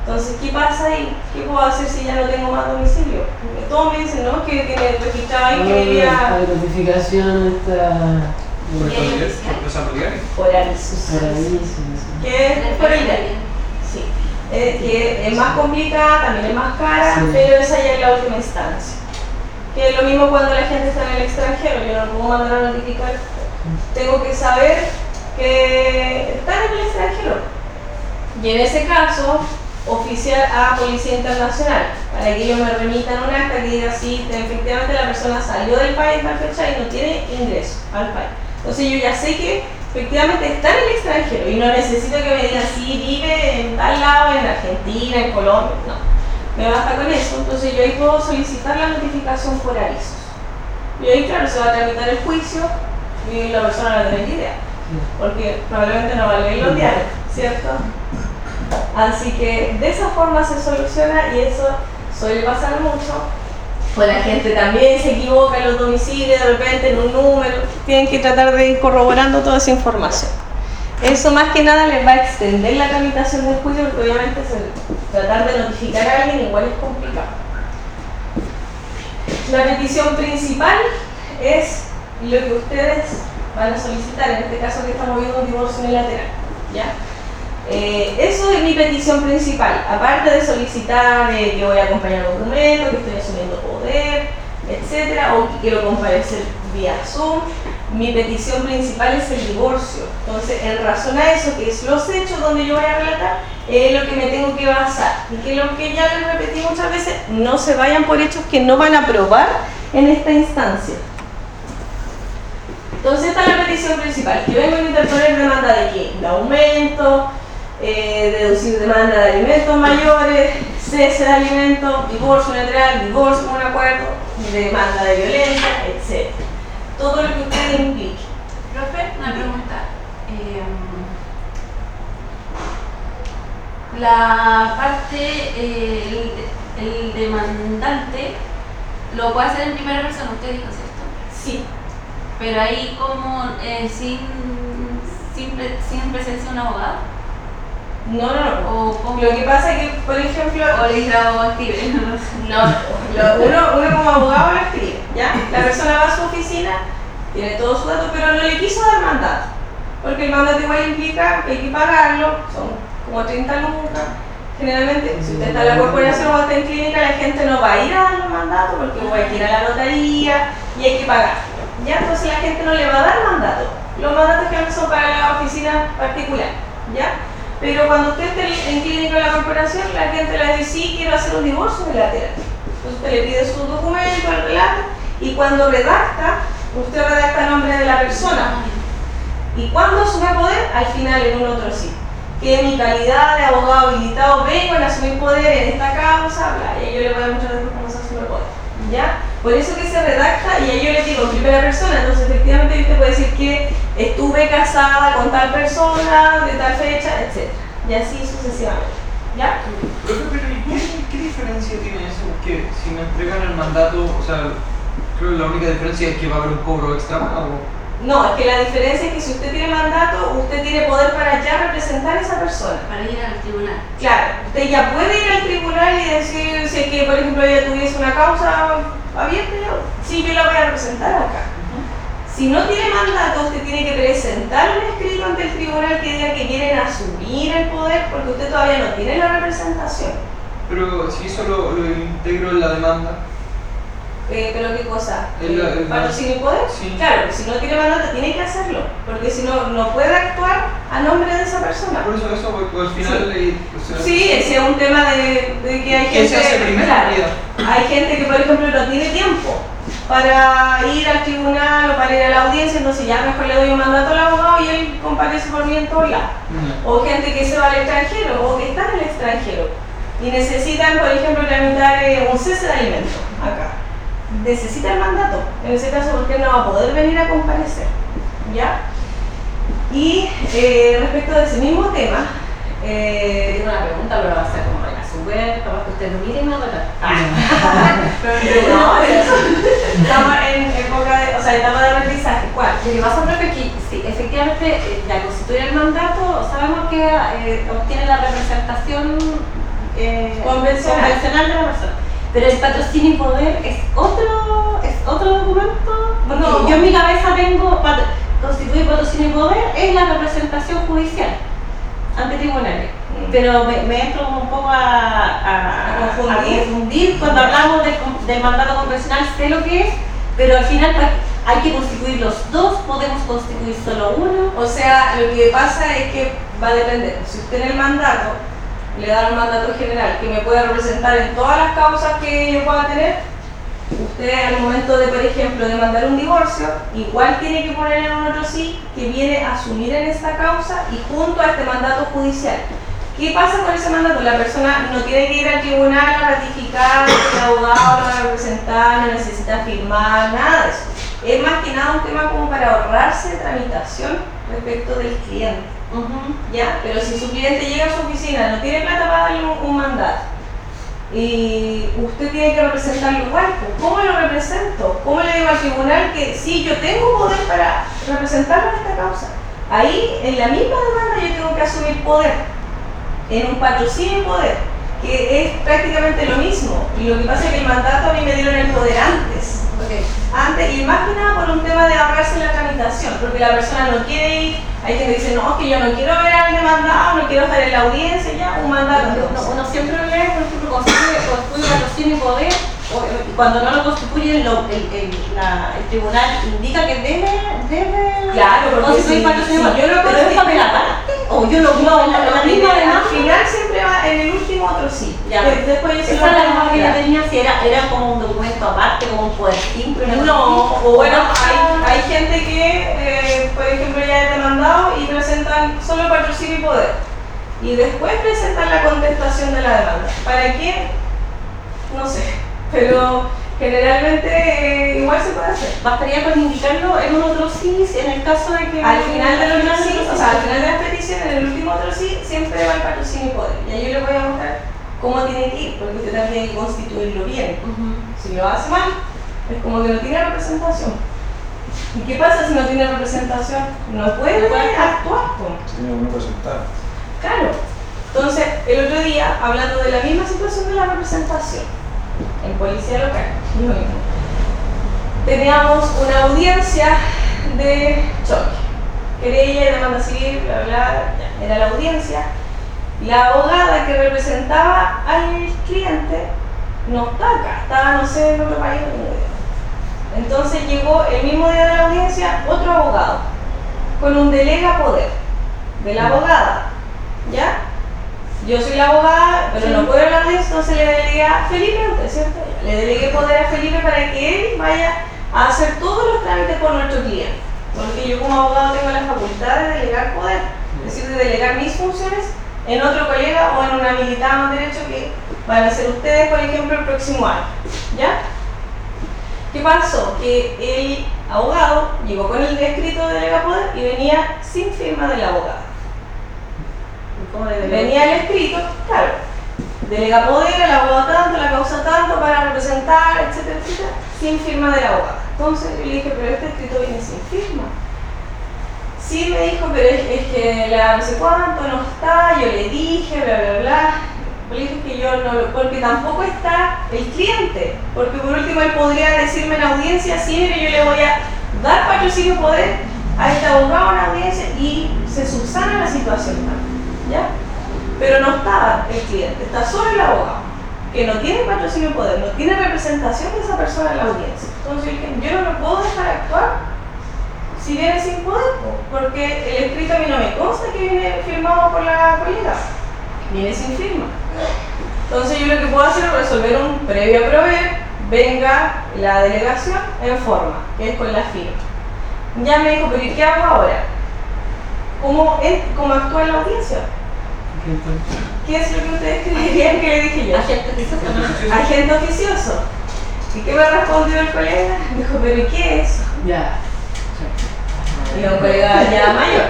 Entonces, ¿qué pasa ahí? ¿Qué puedo hacer si ya no tengo más domicilio? Todos me dicen, ¿no? Que tiene registrado ahí que La vivía notificación está Por el sí. Que es por el. Eh, que es más complicada, también es más cara, Sí. pero esa ya es la última instancia. Que es lo mismo cuando la gente está en el extranjero, yo no puedo mandar a notificar, tengo que saber que están en el extranjero. Y en ese caso, oficiar a Policía Internacional, para que ellos me remitan un acta que diga si efectivamente la persona salió del país tal fecha y no tiene ingreso al país. Entonces yo ya sé que efectivamente está en el extranjero y no necesito que me digan si vive en tal lado, en Argentina, en Colombia, no. Me basta con eso, entonces yo ahí puedo solicitar la notificación por avisos. Y ahí, claro, se va a tramitar el juicio y la persona no tener idea, porque probablemente no va a leer los diarios, ¿cierto? Así que de esa forma se soluciona y eso suele pasar mucho. O la gente también se equivoca en los domicilios, de repente en un número. Tienen que tratar de ir corroborando toda esa información. Eso más que nada les va a extender la tramitación del juicio porque obviamente tratar de notificar a alguien igual es complicado. La petición principal es lo que ustedes van a solicitar, en este caso que estamos viendo un divorcio unilateral. ¿ya? Eh, eso es mi petición principal, aparte de solicitar eh, que voy a acompañar documentos, que estoy asumiendo poder, etcétera, o que quiero comparecer vía Zoom. Mi petición principal es el divorcio. Entonces, en razón a eso, que es los hechos donde yo voy a relatar, es lo que me tengo que basar. Y que lo que ya les repetí muchas veces, no se vayan por hechos que no van a probar en esta instancia. Entonces, esta es la petición principal, que vengo a interponer demanda de qué? De aumento, eh, deducir demanda de alimentos mayores, cese de alimentos, divorcio unilateral, divorcio con un acuerdo, demanda de violencia, etc. Todo lo que usted implique. Profe, una pregunta. Eh, la parte, eh, el, el demandante lo puede hacer en primera persona, usted dijo, ¿cierto? Sí, Pero ahí como eh, sin, sin, sin presencia de un abogado. No, no, no. O Lo que pasa es que, por ejemplo, o le dice abogado escribe, no sé. No, lo- uno, uno como abogado lo escribe, ¿ya? La persona va a su oficina, tiene todos sus datos, pero no le quiso dar mandato. Porque el mandato igual implica que hay que pagarlo, son como 30 lucas. Generalmente, si usted está en la corporación o está en clínica, la gente no va a ir a dar los mandatos porque va a ir a la notaría y hay que pagar. ¿Ya? Entonces la gente no le va a dar mandato. Los mandatos que son para la oficina particular, ¿ya? Pero cuando usted esté en clínica en la corporación, la gente le dice, sí, quiero hacer un divorcio unilateral. Entonces usted le pide su documento, el relato, y cuando redacta, usted redacta el nombre de la persona. Y cuando asume poder, al final en un otro sí. Que en mi calidad de abogado habilitado vengo a asumir poder en esta causa, bla, y yo le voy a muchas veces cómo se asume poder. ¿Ya? Por eso que se redacta y ahí yo le digo en primera persona, entonces efectivamente usted puede decir que estuve casada con tal persona, de tal fecha, etc. Y así sucesivamente. ¿Ya? Profe, pero ¿y qué, diferencia tiene eso? Que si me entregan el mandato, o sea, creo que la única diferencia es que va a haber un cobro extra o No, es que la diferencia es que si usted tiene mandato, usted tiene poder para ya representar a esa persona. para ir al tribunal. Claro, usted ya puede ir al tribunal y decir, si es que, por ejemplo, ella tuviese una causa abierta, yo, sí, yo la voy a representar acá. Si no tiene mandato, usted tiene que presentar un escrito ante el tribunal que diga que quieren asumir el poder porque usted todavía no tiene la representación. Pero si eso lo, lo integro en la demanda, Eh, ¿Pero qué cosa? El- ¿Patrocinio y poder? Sí. Claro, si no tiene mandato tiene que hacerlo, porque si no, no puede actuar a nombre de esa persona. por eso eso, porque al final, eh, o sea, Sí, ese es un tema de, de que hay gente. ¿Quién se hace primero, claro, hay gente que, por ejemplo, no tiene tiempo para ir al tribunal o para ir a la audiencia, entonces ya mejor le doy un mandato al abogado y él comparece por mí en todos lados. mm, O gente que se va al extranjero o que está en el extranjero y necesitan, por ejemplo, tramitar eh, un cese de alimentos acá. Necesita el mandato, en ese caso porque él no va a poder venir a comparecer. ¿Ya? Y eh, respecto de ese mismo tema, eh, Tengo una pregunta, pero va a ser como la súper, capaz que usted no mire y me va a matar. pero no, eso, estamos en época de, o sea, etapa de aprendizaje. ¿Cuál? Lo que pasa profe, es que sí, efectivamente, eh, al constituir el mandato, sabemos que eh, obtiene la representación eh, convencional de la persona. Pero el patrocinio y poder es otro, es otro documento. Porque No. yo en mi cabeza tengo pat- constituir patrocinio y poder es la representación judicial ante tribunales. Mm. Pero me, me entro un poco a, a- A confundir. a confundir cuando hablamos de, con- del mandato convencional, sé lo que es, pero al final pa- hay que constituir los dos, podemos constituir solo uno. O sea, lo que pasa es que va a depender. Si usted en el mandato le da un mandato general que me puede representar en todas las causas que yo pueda tener, usted al momento de, por ejemplo, demandar un divorcio, igual tiene que poner en un otro sí que viene a asumir en esta causa y junto a este mandato judicial. ¿Qué pasa con ese mandato? La persona no tiene que ir al tribunal a ratificar, el abogado lo va a representar, no necesita firmar, nada de eso. Es más que nada un tema como para ahorrarse tramitación respecto del cliente. ¿Ya? Pero si su cliente llega a su oficina, no tiene plata para darle un, mandato y usted tiene que representarlo igual, pues, ¿cómo lo represento? ¿Cómo le digo al tribunal que sí, yo tengo poder para representarlo en esta causa? Ahí, en la misma demanda, yo tengo que asumir poder, en un patrocinio poder, que es prácticamente lo mismo. Y lo que pasa es que el mandato a mí me dieron el poder antes antes y más que nada por un tema de ahorrarse la tramitación, porque la persona no quiere ir, hay quien dice, no, es que yo no quiero ver al demandado, no quiero estar en la audiencia, ya, un mandato. Uno, uno siempre lee, por ejemplo, constituye, constituye patrocinio y poder, o- cuando no lo constituyen, lo- el, el- la- el tribunal indica que debe, debe Claro, porque constituir si- patrocinio poder. yo lo pero es papel aparte, o yo lo No, no, en la, misma final siempre va en el último otro sí. Ya. Que Después yo Esa la duda que yo tenía, si era, era como un documento aparte, como un poder simple. una cosa No, o bueno, hay, hay gente que, eh, por ejemplo, ya es demandado y presentan solo patrocinio y poder. Y después presentan la contestación de la demanda. ¿Para qué? No sé. Pero generalmente eh, igual se puede hacer. Bastaría con indicarlo en un otro sí, en el caso de que... Al final del otro al sí, otro o sea, al final de la petición, en el último otro sí, siempre va el patrocinio poder. Y ahí yo le voy a mostrar cómo tiene que ir, porque usted también tiene que constituirlo bien. Si lo hace mal, es como que no tiene representación. ¿Y qué pasa si no tiene representación? No puede actuar. Se tiene uno presentar. Claro. Entonces, el otro día, hablando de la misma situación de la representación, en policía local, lo mismo. Teníamos una audiencia de choque. Querella demanda civil, bla, bla, ya, era la audiencia. La abogada que representaba al cliente no está acá, estaba, no sé, en otro país, no tengo idea. Entonces llegó el mismo día de la audiencia otro abogado, con un delega poder de la abogada, ¿ya? Yo soy la abogada, pero no puedo hablar de esto, entonces le delegué a Felipe, ¿cierto? Le delegué poder a Felipe para que él vaya a hacer todos los trámites por nuestro cliente. Porque yo como abogado tengo la facultad de delegar poder, es decir, de delegar mis funciones en otro colega o en un habilitado en derecho que van a ser ustedes, por ejemplo, el próximo año. ¿Ya? ¿Qué pasó? Que el abogado llegó con el escrito de delega poder y venía sin firma del abogado. Venía el escrito, claro, delega poder, el abogado tanto, la causa tanto para representar, etcétera, etcétera, sin firma del abogado. Entonces yo le dije, pero este escrito viene sin firma. Sí, me dijo, pero es, que la no sé cuánto no está, yo le dije, bla, bla, bla. Le dije que yo no, porque tampoco está el cliente, porque por último él podría decirme en audiencia, sí, mire, yo le voy a dar patrocinio poder a este abogado en audiencia y se subsana la situación también, ¿ya? Pero no estaba el cliente, está solo el abogado, que no tiene patrocinio poder, no tiene representación de esa persona en la audiencia. Entonces yo no lo puedo dejar actuar si viene sin poder, po, porque el escrito a mí no me consta que viene firmado por la colega, viene sin firma. Entonces yo lo que puedo hacer es resolver un previo a proveer, venga la delegación en forma, que es con la firma. Ya me dijo, pero ¿y qué hago ahora? ¿Cómo, en- cómo actúa la audiencia? ¿Qué es lo que ustedes creerían que le dije yo? Agente oficioso, ¿no? Agente oficioso. ¿Y qué me respondió el colega? Dijo, pero ¿y qué es eso? Ya. Y un colega ya mayor.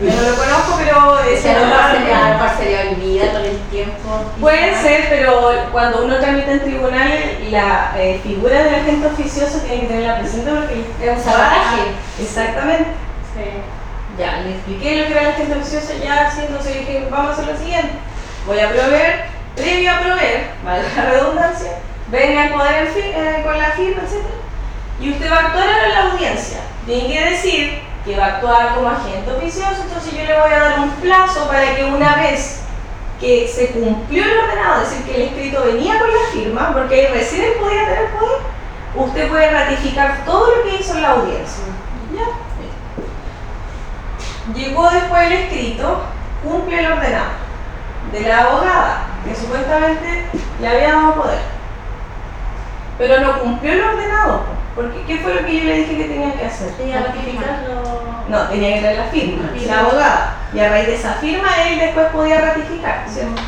Yo no lo conozco, pero es Se lo normal. se le olvida con el tiempo. Puede ser, pero cuando uno tramita en tribunales, la eh, figura del agente oficioso tiene que tenerla presente porque Es un sabotaje. Exactamente. Sí. Ya, le expliqué lo que era el agente oficioso, ya así, entonces dije, vamos a hacer lo siguiente. Voy a proveer, previo a proveer, valga la redundancia, venga el poder eh, con la firma, etc. Y usted va a actuar ahora en la audiencia. Tiene que decir que va a actuar como agente oficioso, entonces yo le voy a dar un plazo para que una vez que se cumplió el ordenado, es decir, que el escrito venía con la firma, porque ahí recién podía tener poder, usted puede ratificar todo lo que hizo en la audiencia. ¿Ya? Llegó después el escrito, cumple el ordenado de la abogada, que supuestamente le había dado poder. Pero no cumplió el ordenado, porque ¿qué fue lo que yo le dije que tenía que hacer? Sí, a ratificarlo. No, tenía que traer la firma, Sí. la abogada. Y a raíz de esa firma él después podía ratificar, ¿cierto?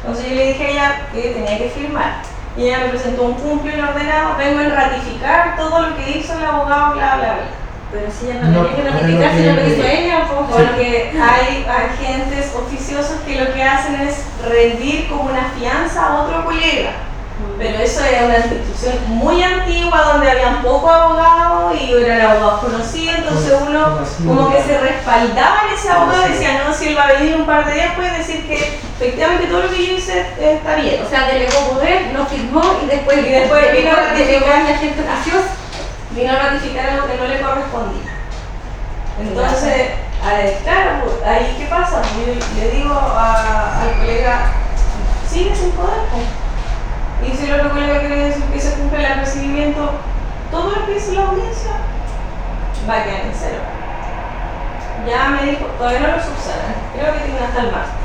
Entonces yo le dije a ella que tenía que firmar. Y ella me presentó un cumple el ordenado, vengo a ratificar todo lo que hizo el abogado, bla, bla, bla. Pero si ella no, No, tenía que ahora ratificar, no si no lo hizo ella, pues. Porque hay agentes oficiosos que lo que hacen es rendir como una fianza a otro colega. Pero eso era una institución muy antigua donde habían pocos abogados y eran abogados conocidos, entonces uno Conocido. como que se respaldaba en ese abogado y decía, no, si él va a venir un par de días puede decir que efectivamente todo lo que yo hice está bien. O sea, delegó poder, no firmó y después, Y después vino a a la gente oficiosa. Vino a ratificar algo que no le correspondía. Entonces, eh, claro, pues, ahí qué pasa, yo le digo al colega, sigue sin poder. pues. Y si el otro colega quiere decir que se cumple el recibimiento, todo lo que dice la audiencia va a quedar en cero. Ya me dijo, todavía no lo subsanan, creo que tiene hasta el martes.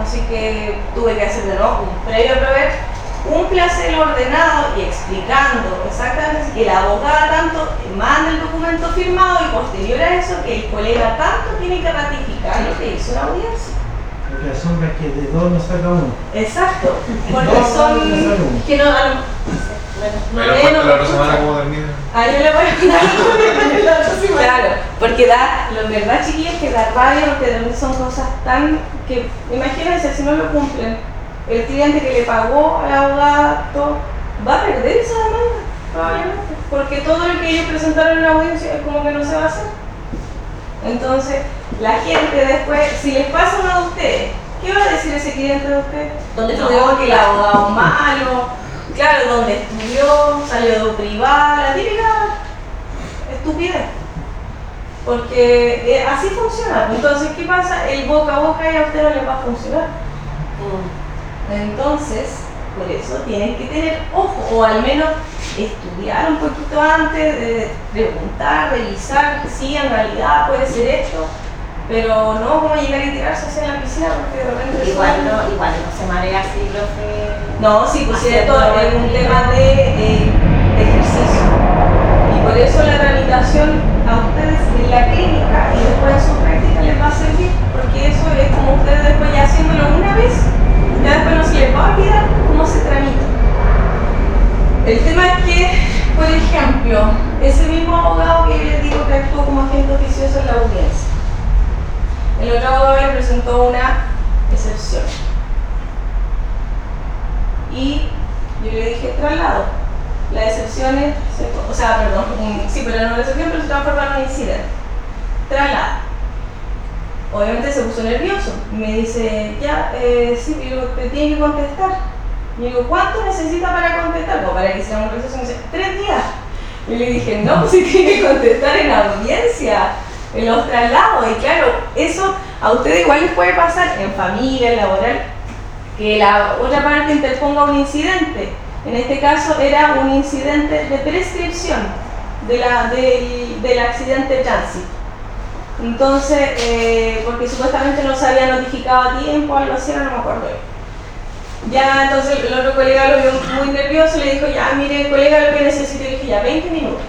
Así que tuve que hacer de nuevo un previo a proveer, un placer ordenado y explicando exactamente que la abogada tanto manda el documento firmado y posterior a eso que el colega tanto tiene que ratificar lo que hizo la audiencia. Lo que asombra es que de dos no saca uno. Exacto, porque no son... Que no, a lo- bueno, no cuenta no la otra semana cómo termina. Ah, yo le voy a contar la otra semana. Claro, porque da, lo verdad chiquillos que da rabia porque son cosas tan que, imagínense si no lo cumplen, el cliente que le pagó al abogado va a perder esa demanda, probablemente, porque todo lo que ellos presentaron en la audiencia es como que no se va a hacer. Entonces, la gente después, si les pasa uno de ustedes, ¿qué va a decir ese cliente de ustedes? ¿Dónde estudió? que el abogado malo, claro, donde estudió, salió de privada, la típica estupidez. Porque eh, así funciona. Entonces, ¿qué pasa? El boca a boca y a usted no le va a funcionar. Entonces, por eso tienen que tener ojo, o al menos estudiar un poquito antes, de preguntar, revisar, si en realidad puede ser esto, pero no como llegar y tirarse hacia la piscina porque de repente Igual no, igual no se marea así, profe. no, sí, pues sí, esto todo es un tema de, eh, de ejercicio. Y por eso la tramitación a ustedes en la clínica y después en su práctica les va a servir, porque eso es como ustedes después ya haciéndolo una vez, ya después no se les va a olvidar cómo se tramita. El tema es que, por ejemplo, ese mismo abogado que les digo que actuó como agente oficioso en la audiencia, el otro abogado le presentó una excepción. Y yo le dije traslado. Las excepciones, se- o sea, perdón, sí, pero no la excepción, pero se transforma en un incidente. Traslado. Obviamente se puso nervioso. Me dice, ya, eh, sí, te tiene que contestar. Y digo, ¿cuánto necesita para contestar? Como para que sea un proceso. Me dice, tres días. Y le dije, no, pues si tiene que contestar en audiencia, en los traslados. Y claro, eso a ustedes igual les puede pasar en familia, en laboral, que la otra parte interponga un incidente. En este caso era un incidente de prescripción de la, del, del accidente de tránsito. Entonces, eh, porque supuestamente no se había notificado a tiempo, algo así, no me acuerdo. Ya, entonces el otro colega lo vio muy nervioso y le dijo, ya, mire, colega, lo que necesito, le dije, ya, 20 minutos.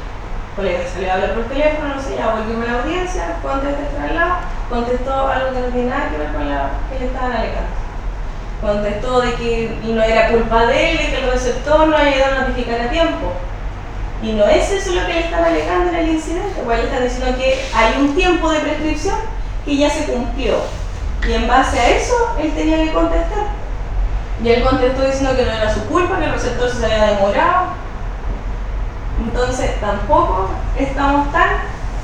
El colega salió a hablar por teléfono, no sé, ya volvimos a la audiencia, contesté el traslado, contestó algo que no tiene nada que ver con la que le estaban alegando. contestó de que no era culpa de él, de que el receptor no haya ido a notificar a tiempo. Y no es eso lo que le están alegando en el incidente, pues le están diciendo que hay un tiempo de prescripción que ya se cumplió. Y en base a eso, él tenía que contestar. Y él contestó diciendo que no era su culpa, que el receptor se había demorado. Entonces, tampoco estamos tan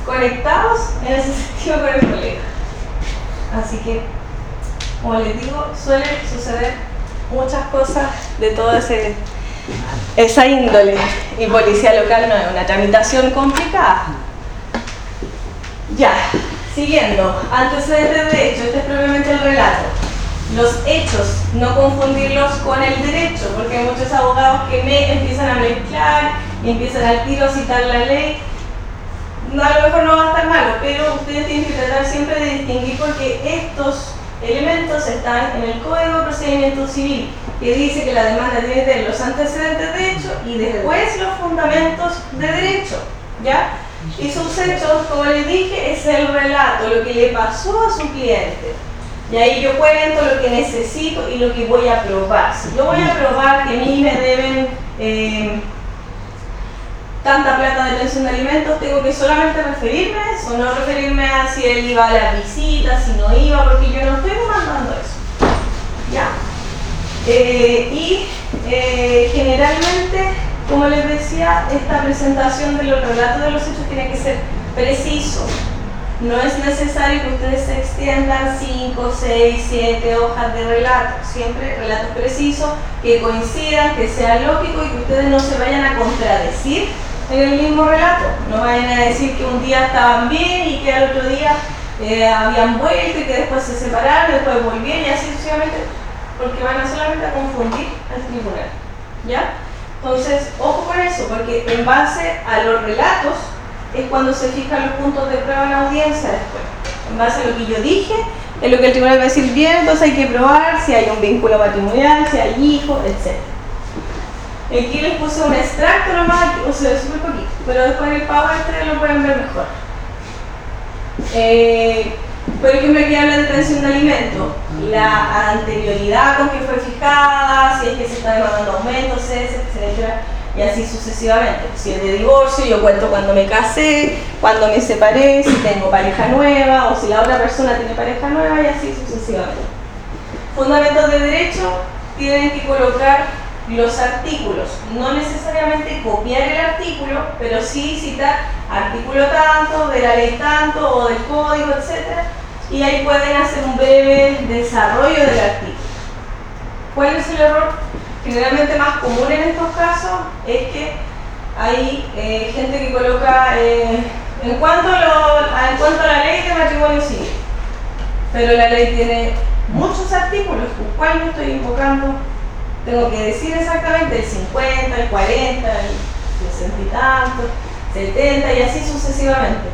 conectados en ese sentido con el colega. Así que, como les digo, suele suceder muchas cosas de toda ese, esa índole. Y policía local no es una tramitación complicada. Ya, siguiendo, antecedentes de hecho, este es propiamente el relato. Los hechos, no confundirlos con el derecho, porque hay muchos abogados que me empiezan a mezclar y empiezan al tiro a citar la ley. No, a lo mejor no va a estar malo, pero ustedes tienen que tratar siempre de distinguir porque estos elementos están en el Código de Procedimiento Civil, que dice que la demanda tiene que tener los antecedentes de hecho y después los fundamentos de derecho. ¿Ya? Y sus hechos, como les dije, es el relato, lo que le pasó a su cliente. Y ahí yo cuento lo que necesito y lo que voy a probar. Si yo voy a probar que a mí me deben eh, tanta plata de pensión de alimentos, tengo que solamente referirme a eso, no referirme a si él iba a la visita, si no iba, porque yo no estoy demandando eso. ¿Ya? Eh, y eh, generalmente, como les decía, esta presentación de los relatos de los hechos tiene que ser preciso. No es necesario que ustedes se extiendan 5, 6, 7 hojas de relatos. Siempre relatos precisos, que coincidan, que sean lógicos y que ustedes no se vayan a contradecir en el mismo relato. No vayan a decir que un día estaban bien y que al otro día eh, habían vuelto y que después se separaron, después volvieron y así sucesivamente, porque van a solamente a confundir al tribunal. ¿Ya? Entonces, ojo con eso, porque en base a los relatos es cuando se fijan los puntos de prueba en la audiencia después. En base a lo que yo dije, es lo que el tribunal va a decir bien, entonces hay que probar si hay un vínculo matrimonial, si hay hijos, etc. Aquí les puse un extracto nomás, o sea, súper poquito, pero después en el PowerPoint lo pueden ver mejor. Eh, por ejemplo, aquí habla de tensión de alimentos, la anterioridad con que fue fijada, si es que se está demandando aumentos, etcétera, y así sucesivamente. Si es de divorcio, yo cuento cuando me casé, cuando me separé, si tengo pareja nueva o si la otra persona tiene pareja nueva y así sucesivamente. Fundamentos de derecho tienen que colocar los artículos, no necesariamente copiar el artículo, pero sí citar artículo tanto, de la ley tanto o del código, etc. Y ahí pueden hacer un breve desarrollo del artículo. ¿Cuál es el error generalmente más común en estos casos? Es que hay eh, gente que coloca eh, en, cuanto a la ley de matrimonio civil, pero la ley tiene muchos artículos, ¿cuál yo estoy invocando? Tengo que decir exactamente el 50, el 40, el 60 y tanto, 70 y así sucesivamente.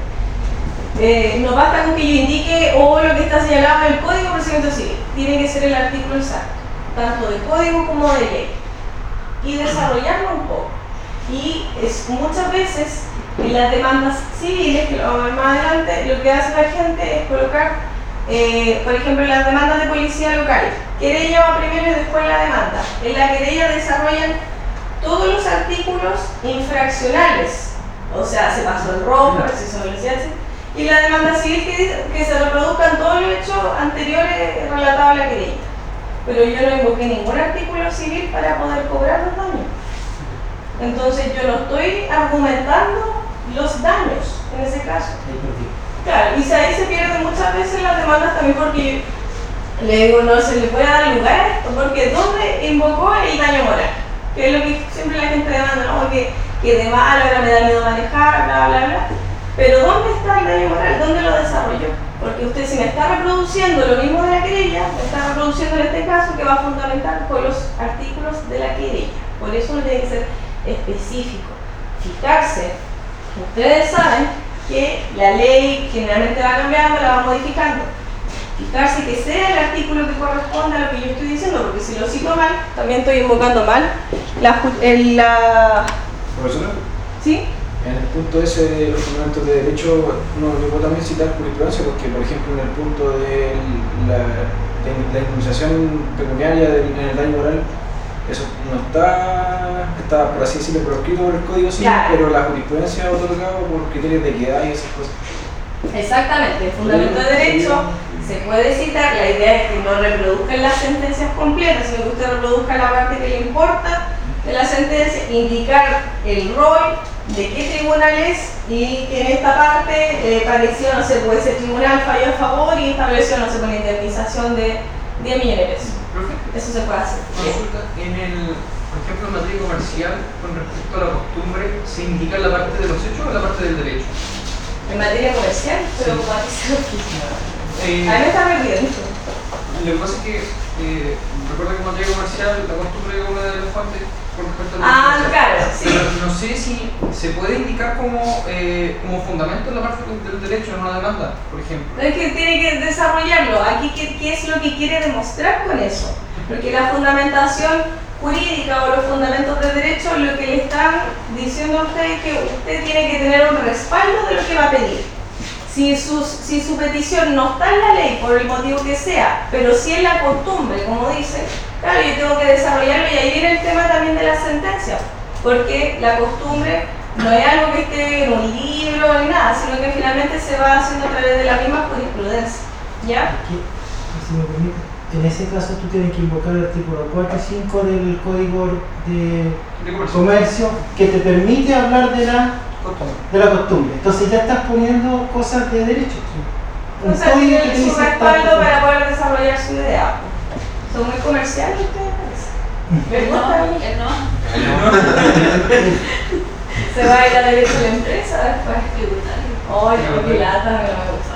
Eh, no basta con que yo indique o lo que está señalado en el Código de Procedimiento Civil, tiene que ser el artículo exacto, tanto de código como de ley, y desarrollarlo un poco. Y es muchas veces en las demandas civiles, que lo vamos a ver más adelante, lo que hace la gente es colocar eh, por ejemplo, las demandas de policía local, querella va primero y después la demanda. En la querella desarrollan todos los artículos infraccionales, o sea, se pasó el rojo, se velocidad, y la demanda civil que, que se reproduzcan todos los hechos anteriores relatados a la querella. Pero yo no invoqué ningún artículo civil para poder cobrar los daños. Entonces yo no estoy argumentando los daños en ese caso. Claro, y ahí se pierden muchas veces las demandas también porque le digo, no se le puede dar lugar a esto, porque ¿dónde invocó el daño moral? Que es lo que siempre la gente demanda, ¿no? Que, que de ahora me da miedo manejar, bla, bla, bla. Pero ¿dónde está el daño moral? ¿Dónde lo desarrolló? Porque usted si me está reproduciendo lo mismo de la querella, me está reproduciendo en este caso que va a fundamentar con los artículos de la querella. Por eso uno tiene que ser específico. Fijarse, ustedes saben que la ley generalmente va cambiando, la va modificando. Fijarse que sea el artículo que corresponda a lo que yo estoy diciendo, porque si lo cito mal, también estoy invocando mal la... el- la Profesora, ¿Sí? en el punto ese de los fundamentos de derecho, no, yo puedo también citar jurisprudencia porque, por ejemplo, en el punto de la indemnización pecuniaria del- en el daño moral, eso no está, está por así decirlo, proscrito por el Código Civil, Claro. pero la jurisprudencia ha otorgado por criterios de equidad y esas cosas. Exactamente, el fundamento de derecho se puede citar, la idea es que no reproduzcan las sentencias completas, sino que usted reproduzca la parte que le importa de la sentencia, indicar el rol de qué tribunal es y que en esta parte eh, pareció, no sé, pues ese tribunal falló a favor y estableció, no sé, con indemnización de 10 millones de pesos. Eso se puede hacer. consulta, en el, por ejemplo, en materia comercial, con respecto a la costumbre, ¿se indica la parte de los hechos o la parte del derecho? En materia comercial, pero Sí. como aquí se lo. Eh, A mí me está perdiendo. Lo que pasa es que, eh, recuerda que en materia comercial la costumbre es una de las fuentes con respecto a la Ah, claro, sí. Pero no sé si se puede indicar como, eh, como fundamento en la parte del derecho en una demanda, por ejemplo. Es que tiene que desarrollarlo. Aquí, ¿qué, qué es lo que quiere demostrar con eso? Porque la fundamentación jurídica o los fundamentos de derecho lo que le están diciendo a usted es que usted tiene que tener un respaldo de lo que va a pedir. Si, sus- si su petición no está en la ley por el motivo que sea, pero si es la costumbre, como dice, claro, yo tengo que desarrollarlo y ahí viene el tema también de la sentencia, porque la costumbre no es algo que esté en un libro ni nada, sino que finalmente se va haciendo a través de la misma jurisprudencia. ¿Ya? Aquí, si me permite, en ese caso tú tienes que invocar el artículo 4 y 5 del Código de De comercio. Comercio que te permite hablar de la, Costumbre. de la costumbre. Entonces ya estás poniendo cosas de derecho. Un Entonces código que tiene te su respaldo para poder desarrollar su idea. Son muy comerciales ustedes. ¿Les gusta? El no, Se va a ir a derecho a la empresa después. tributario. Ay, qué lata, no me gusta.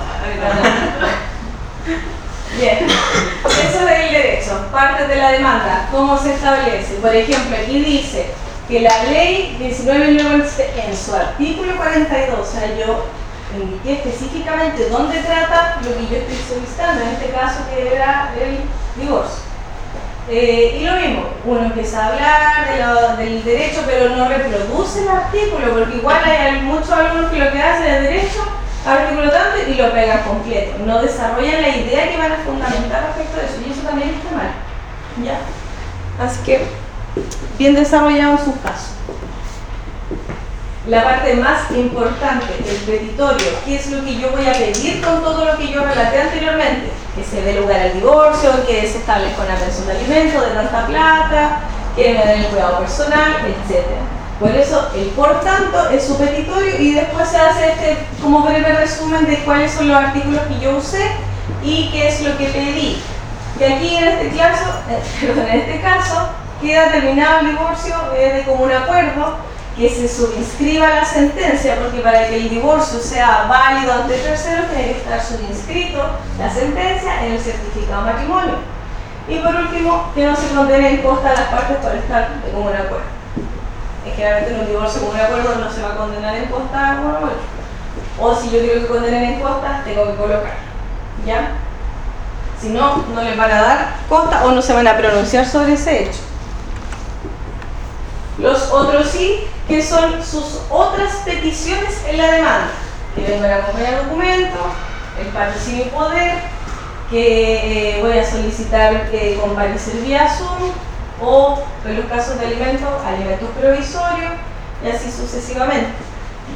Bien, eso del derecho, parte de la demanda, ¿cómo se establece? Por ejemplo, aquí dice que la ley 19.911 en su artículo 42, o sea, yo indiqué específicamente dónde trata lo que yo estoy solicitando, en este caso que era el divorcio. Eh, y lo mismo, uno empieza a hablar del derecho, pero no reproduce el artículo, porque igual hay muchos alumnos que lo que hacen es derecho, artículo tanto y lo pegan completo. No desarrollan la idea que van a fundamentar respecto de eso, y eso también está mal. ¿Ya? Así que, bien desarrollado en sus casos. La parte más importante, el petitorio, ¿qué es lo que yo voy a pedir con todo lo que yo relaté anteriormente? Que se dé lugar al divorcio, que se establezca una pensión de alimentos de tanta plata, que me den el cuidado personal, etc. Por eso, el por tanto es su petitorio y después se hace este como breve resumen de cuáles son los artículos que yo usé y qué es lo que pedí. Y aquí en este caso, en este caso queda terminado el divorcio eh, de común acuerdo, que se subinscriba la sentencia, porque para que el divorcio sea válido ante terceros tiene que estar subinscrito la sentencia en el certificado de matrimonio. Y por último, que no se condene en costa a las partes por estar de común acuerdo. Es que generalmente en un divorcio común acuerdo no se va a condenar en costa a otro. O si yo quiero que condenen en costa, tengo que colocar. ¿Ya? Si no, no les van a dar costa o no se van a pronunciar sobre ese hecho. Los otros sí, que son sus otras peticiones en la demanda. Que vengan a acompañar el parte sin mi poder, que eh, voy a solicitar que comparecer vía Zoom, o en los casos de alimentos, alimentos provisorios, y así sucesivamente.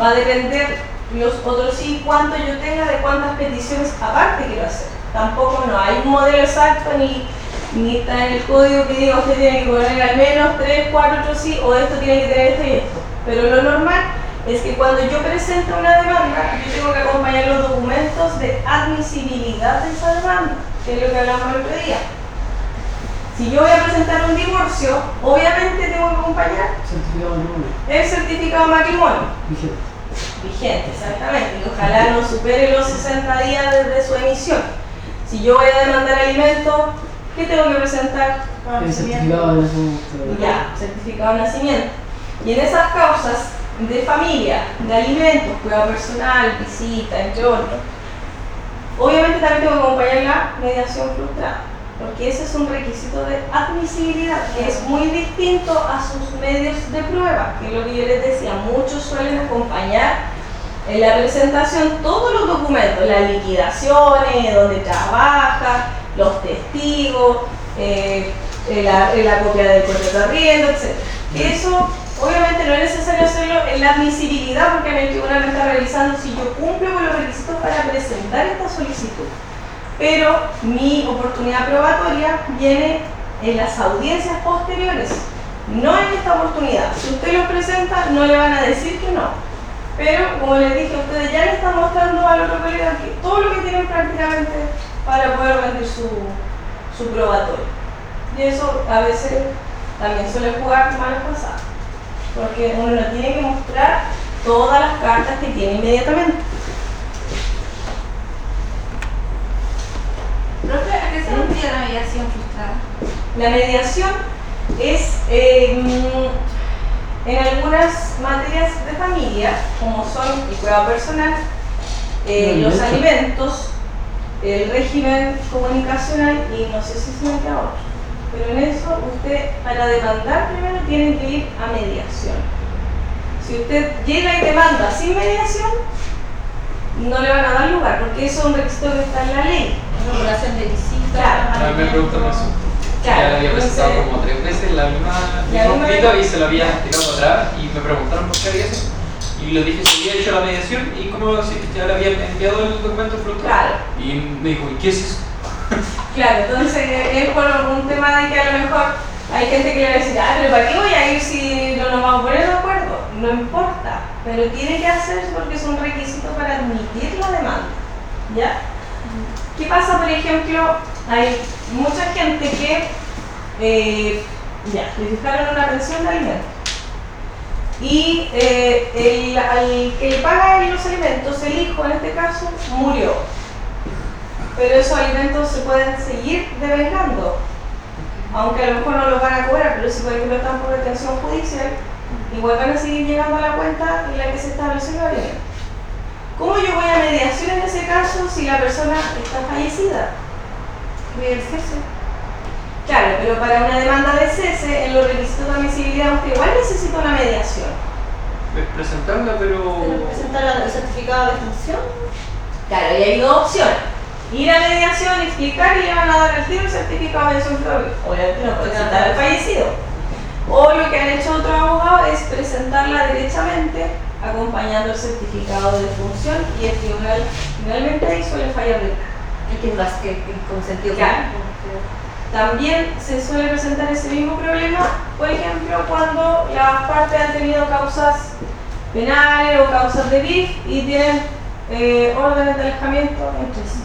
Va a depender los otros sí cuánto yo tenga de cuántas peticiones aparte quiero hacer. Tampoco no hay un modelo exacto ni, ni está en el código que diga usted tiene que poner al menos 3, 4, 8 sí o esto tiene que tener esto y esto. Pero lo normal es que cuando yo presento una demanda, yo tengo que acompañar los documentos de admisibilidad de esa demanda, que es lo que hablamos el otro día. Si yo voy a presentar un divorcio, obviamente tengo que acompañar Certificado el certificado de matrimonio Vigente. vigente, exactamente, y ojalá no supere los 60 días desde su emisión. Si yo voy a demandar alimentos, ¿qué tengo que presentar? El certificado de nacimiento. Ya, certificado de nacimiento. Y en esas causas de familia, de alimentos, cuidado personal, visita, entre otros, obviamente también tengo que acompañar la mediación frustrada, porque ese es un requisito de admisibilidad, que es muy distinto a sus medios de prueba, que es lo que yo les decía, muchos suelen acompañar en la presentación todos los documentos, las liquidaciones, donde trabaja, los testigos, eh, eh, la, eh, la copia del contrato de arriendo, etc. Eso obviamente no es necesario hacerlo en la admisibilidad porque en el tribunal me está revisando si yo cumplo con los requisitos para presentar esta solicitud. Pero mi oportunidad probatoria viene en las audiencias posteriores, no en esta oportunidad. Si usted lo presenta, no le van a decir que no. Pero, como les dije, ustedes ya le están mostrando al otro colega que todo lo que tienen prácticamente para poder rendir su, su probatorio. Y eso a veces también suele jugar malas pasadas, porque uno no tiene que mostrar todas las cartas que tiene inmediatamente. Profe, ¿a qué se refiere la mediación frustrada? La mediación es eh, en algunas materias de familia, como son el cuidado personal, eh, Los los alimentos. El régimen comunicacional y no sé si se me queda otro. Pero en eso usted para demandar primero tiene que ir a mediación. Si usted llega y demanda sin mediación, no le van a dar lugar, porque eso es un requisito que está en la ley. Regulación de visitas. Claro. A mí me preguntan eso. Claro, ya la había presentado entonces- como tres veces la misma, escrito vez- y se lo había tirado atrás y me preguntaron por qué había eso. Y les dije si había hecho la mediación y como si ya le habían enviado el documento frustrado. Claro. Y me dijo, ¿y qué es eso? Claro, entonces es por un tema de que a lo mejor hay gente que le va a decir, ah, pero ¿para qué voy a ir si no nos vamos a poner de acuerdo? No importa, pero tiene que hacerse porque es un requisito para admitir la demanda. ¿Ya? ¿Qué pasa, por ejemplo? Hay mucha gente que eh, ya, le fijaron una pensión de alimentos. Y eh, el, al que le paga los alimentos, el hijo en este caso, murió pero esos alimentos se pueden seguir devengando. Aunque a lo mejor no los van a cobrar, pero si por ejemplo están por detención judicial, igual van a seguir llegando a la cuenta en la que se estableció el alimento. ¿Cómo yo voy a mediación en ese caso si la persona está fallecida? Voy al cese. Claro, pero para una demanda de cese, en los requisitos de admisibilidad, usted igual necesita una mediación. Pues presentarla, pero... Pero presentar la- el certificado de extensión. Claro, y hay dos opciones. Ir a mediación, explicar y le van a dar el tiro el certificado de mediación. Obviamente no puede presentar al fallecido. O lo que han hecho otros abogados es presentarla derechamente acompañando el certificado de defunción y el tribunal finalmente ahí suele fallar de Es que es más que que con sentido Claro. También se suele presentar ese mismo problema, por ejemplo, cuando las partes han tenido causas penales o causas de BIF y tienen eh, órdenes de alejamiento entre sí.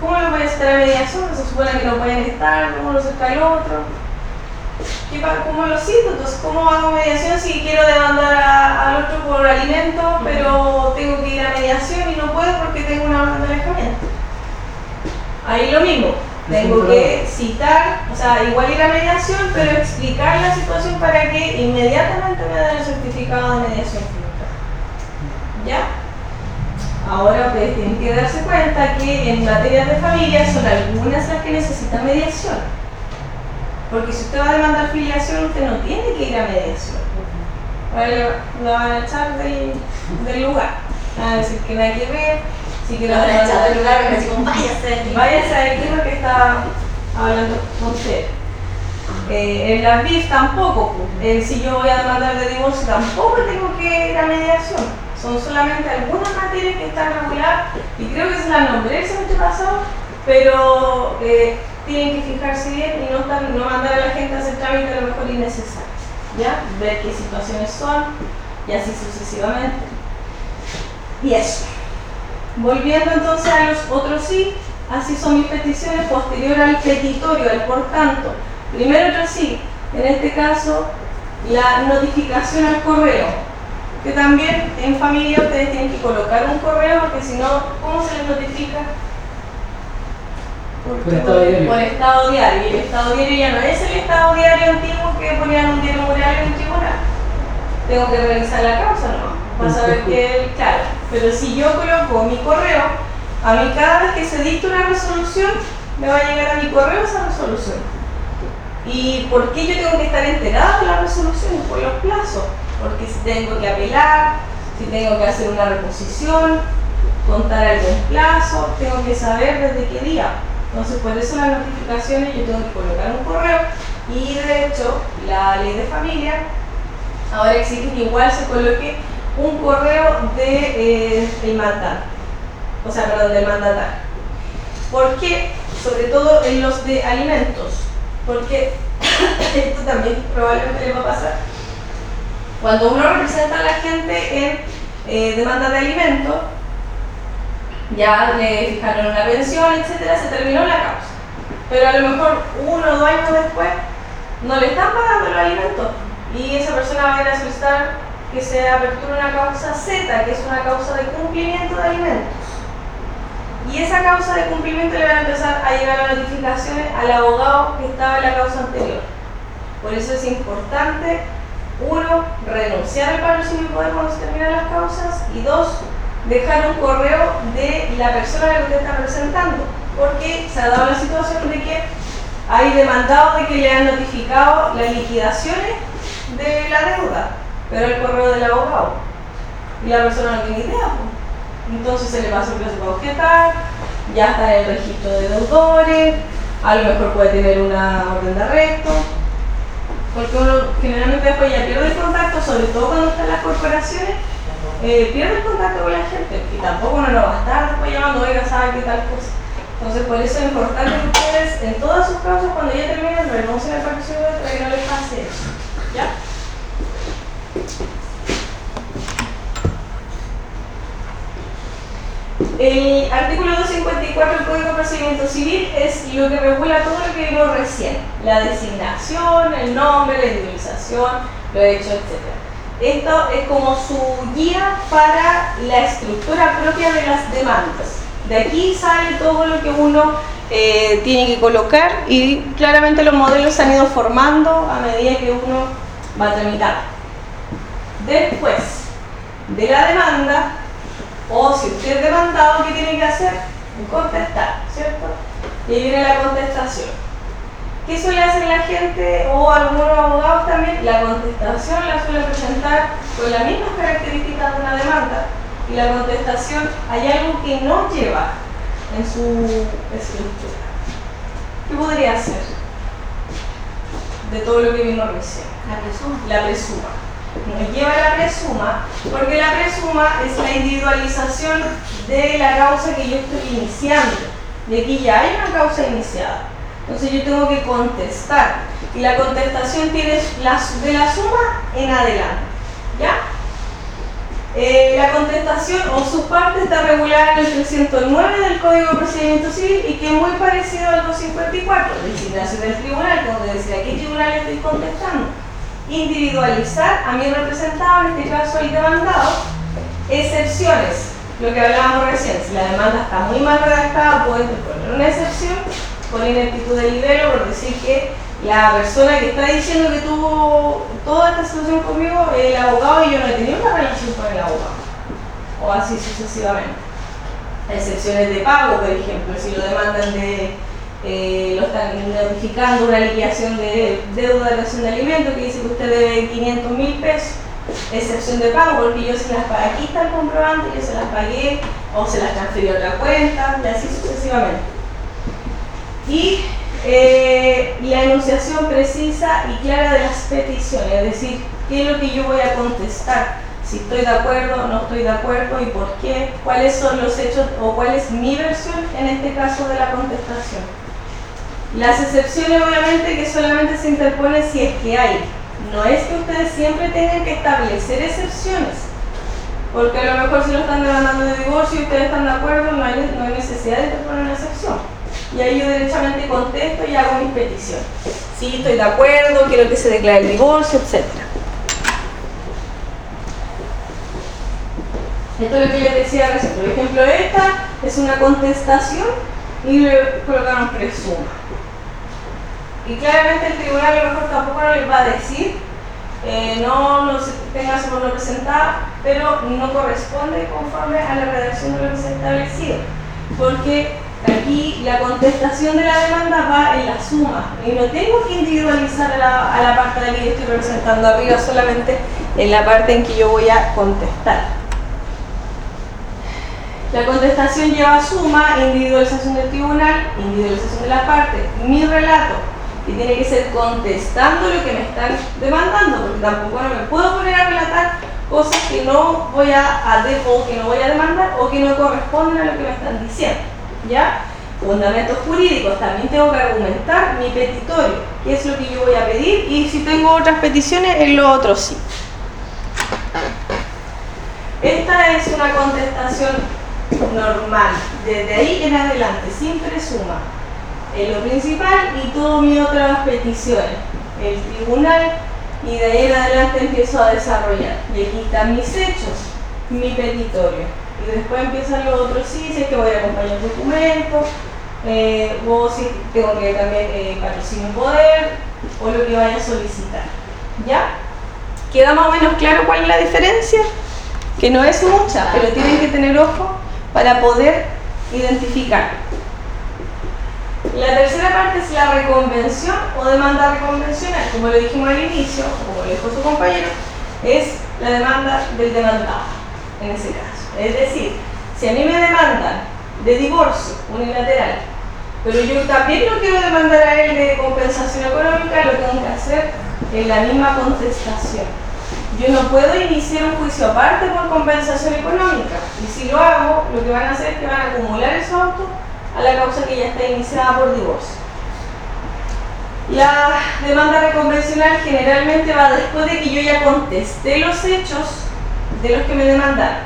¿Cómo lo puede estar a mediación? Se supone que no pueden estar, ¿cómo lo cerca el otro? ¿Qué ¿Cómo lo cito? Entonces, ¿cómo hago mediación si quiero demandar a- al otro por alimento, pero tengo que ir a mediación y no puedo porque tengo una orden de alejamiento? Ahí lo mismo, tengo que citar, o sea, igual ir a mediación, pero explicar la situación para que inmediatamente me den el certificado de mediación. ¿Ya? Ahora ustedes tienen que darse cuenta que en materias de familia son algunas las que necesitan mediación. Porque si usted va a demandar filiación, usted no tiene que ir a mediación. Ahora lo van a echar del, del lugar. Van a decir que nada que ver. Si quiere Lo echar demandar- del lugar, a lo que está hablando usted. Eh, en la BIF tampoco, pues. Eh, si yo voy a demandar de divorcio tampoco tengo que ir a mediación. Son solamente algunas materias que están reguladas y creo que se las nombré el semestre pasado, pero eh, tienen que fijarse bien y no, no mandar a la gente a hacer trámites a lo mejor innecesarios. ¿Ya? Ver qué situaciones son y así sucesivamente. Y eso. Volviendo entonces a los otros sí, así son mis peticiones posterior al petitorio, al por tanto. Primero otro sí, en este caso la notificación al correo, que también en familia ustedes tienen que colocar un correo porque si no, ¿cómo se les notifica? Por estado diario. Por estado diario. Y el estado diario ya no es el estado diario antiguo que ponían un diario mural en un tribunal. Tengo que revisar la causa, ¿no? Para saber que, claro. Pero si yo coloco mi correo, a mí cada vez que se dicta una resolución, me va a llegar a mi correo esa resolución. ¿Y por qué yo tengo que estar enterada de las resoluciones? Por los plazos. Porque si tengo que apelar, si tengo que hacer una reposición, contar algún plazo, tengo que saber desde qué día. Entonces, por eso las notificaciones yo tengo que colocar un correo y de hecho la ley de familia ahora exige que igual se coloque un correo de, eh, o sea, perdón, del mandatario. ¿Por qué? Sobre todo en los de alimentos, porque esto también probablemente le va a pasar. Cuando uno representa a la gente en eh, demanda de alimentos, ya le fijaron una pensión, etcétera, se terminó la causa. Pero a lo mejor uno o dos años después no le están pagando los alimentos y esa persona va a ir a solicitar que se aperture una causa Z, que es una causa de cumplimiento de alimentos. Y esa causa de cumplimiento le van a empezar a llegar las notificaciones al abogado que estaba en la causa anterior. Por eso es importante, uno, renunciar al paro civil poder cuando se terminan las causas y dos, dejar un correo de la persona a la que usted está representando. Porque se ha dado la situación de que hay demandados de que le han notificado las liquidaciones de la deuda, pero el correo del abogado. Y la persona no tiene idea. pues. Entonces se le pasa el plazo para objetar, ya está el registro de deudores, a lo mejor puede tener una orden de arresto, porque uno generalmente después ya pierde el contacto, sobre todo cuando están las corporaciones, eh, pierde el contacto con la gente y tampoco uno no va a estar después llamando, oiga, ¿sabe qué tal cosa? Entonces, por eso es importante que ustedes en todas sus causas, cuando ya terminen, renuncien al partido que no les pase. ¿Ya? El artículo 254 del Código de Procedimiento Civil es lo que regula todo lo que vimos recién, la designación, el nombre, la individualización, los hechos, etc. Esto es como su guía para la estructura propia de las demandas. De aquí sale todo lo que uno eh, tiene que colocar y claramente los modelos se han ido formando a medida que uno va tramitando. Después de la demanda, o si usted es demandado, ¿qué tiene que hacer? Contestar, ¿cierto? Y ahí viene la contestación. ¿Qué suele hacer la gente o algunos abogados también? La contestación la suele presentar con las mismas características de una demanda y la contestación hay algo que no lleva en su estructura. ¿Qué podría ser? De todo lo que vimos recién. La presuma. La presuma. Nos lleva la presuma porque la presuma es la individualización de la causa que yo estoy iniciando. Y aquí ya hay una causa iniciada. Entonces yo tengo que contestar. Y la contestación tiene la, de la suma en adelante. ¿Ya? Eh, la contestación o su parte está regulada en el 309 del Código de Procedimiento Civil y que es muy parecido al 254, designación del tribunal, donde decía a qué tribunal estoy contestando. Individualizar a mi representado, en este caso el demandado, excepciones, lo que hablábamos recién, si la demanda está muy mal redactada, puede poner una excepción con ineptitud de libelo, por decir que la persona que está diciendo que tuvo toda esta situación conmigo es el abogado y yo no he tenido una relación con el abogado. O así sucesivamente. Excepciones de pago, por ejemplo, si lo demandan de, eh, lo están notificando una liquidación de deuda de relación de alimentos que dice que usted debe 500 mil pesos. Excepción de pago, porque yo se las pagué, aquí está el comprobante, yo se las pagué o se las transferí a otra cuenta, y así sucesivamente. Y eh, la enunciación precisa y clara de las peticiones, es decir, qué es lo que yo voy a contestar, si estoy de acuerdo, no estoy de acuerdo y por qué, cuáles son los hechos o cuál es mi versión en este caso de la contestación. Las excepciones obviamente que solamente se interponen si es que hay, no es que ustedes siempre tengan que establecer excepciones, porque a lo mejor si lo están demandando de divorcio y ustedes están de acuerdo, no hay, no hay necesidad de interponer una excepción y ahí yo derechamente contesto y hago mis peticiones. Sí, estoy de acuerdo, quiero que se declare el divorcio, etc. Esto es lo que yo decía recién. Por ejemplo, esta es una contestación y le colocaron presuma. Y claramente el tribunal a lo mejor tampoco no les va a decir, eh, no, no se tenga su no presentada, pero no corresponde conforme a la redacción de lo que se ha establecido. Porque Aquí la contestación de la demanda va en la suma y no tengo que individualizar a la, parte de la que estoy representando arriba, solamente en la parte en que yo voy a contestar. La contestación lleva suma, individualización del tribunal, individualización de la parte, mi relato, que tiene que ser contestando lo que me están demandando, porque tampoco no me puedo poner a relatar cosas que no voy a, a o que no voy a demandar o que no corresponden a lo que me están diciendo. ¿Ya? Fundamentos jurídicos, también tengo que argumentar mi petitorio, qué es lo que yo voy a pedir y si tengo otras peticiones, en lo otro sí. Esta es una contestación normal, desde ahí en adelante, siempre suma en lo principal y todas mis otras peticiones, el tribunal y de ahí en adelante empiezo a desarrollar. Y aquí están mis hechos, mi petitorio. Y después empiezan los otros sí, si es que voy a acompañar documentos, eh, o si tengo que también eh, patrocinio poder, o lo que vaya a solicitar. ¿Ya? ¿Queda más o menos claro cuál es la diferencia? Que no es mucha, pero tienen que tener ojo para poder identificar. La tercera parte es la reconvención o demanda reconvencional. Como lo dijimos al inicio, como lo dijo su compañero, es la demanda del demandado en ese caso. Es decir, si a mí me demandan de divorcio unilateral, pero yo también lo quiero demandar a él de compensación económica, lo tengo que hacer en la misma contestación. Yo no puedo iniciar un juicio aparte por compensación económica. Y si lo hago, lo que van a hacer es que van a acumular esos autos a la causa que ya está iniciada por divorcio. La demanda reconvencional generalmente va después de que yo ya contesté los hechos de los que me demandaron.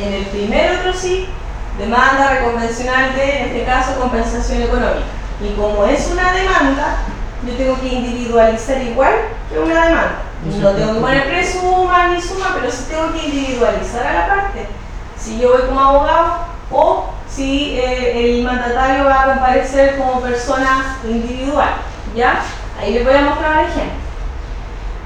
En el primer otro sí, demanda reconvencional de, en este caso, compensación económica. Y como es una demanda, yo tengo que individualizar igual que una demanda. No tengo que poner presuma ni suma, pero sí tengo que individualizar a la parte. Si yo voy como abogado o si eh, el mandatario va a comparecer como persona individual. ¿Ya? Ahí les voy a mostrar el ejemplo.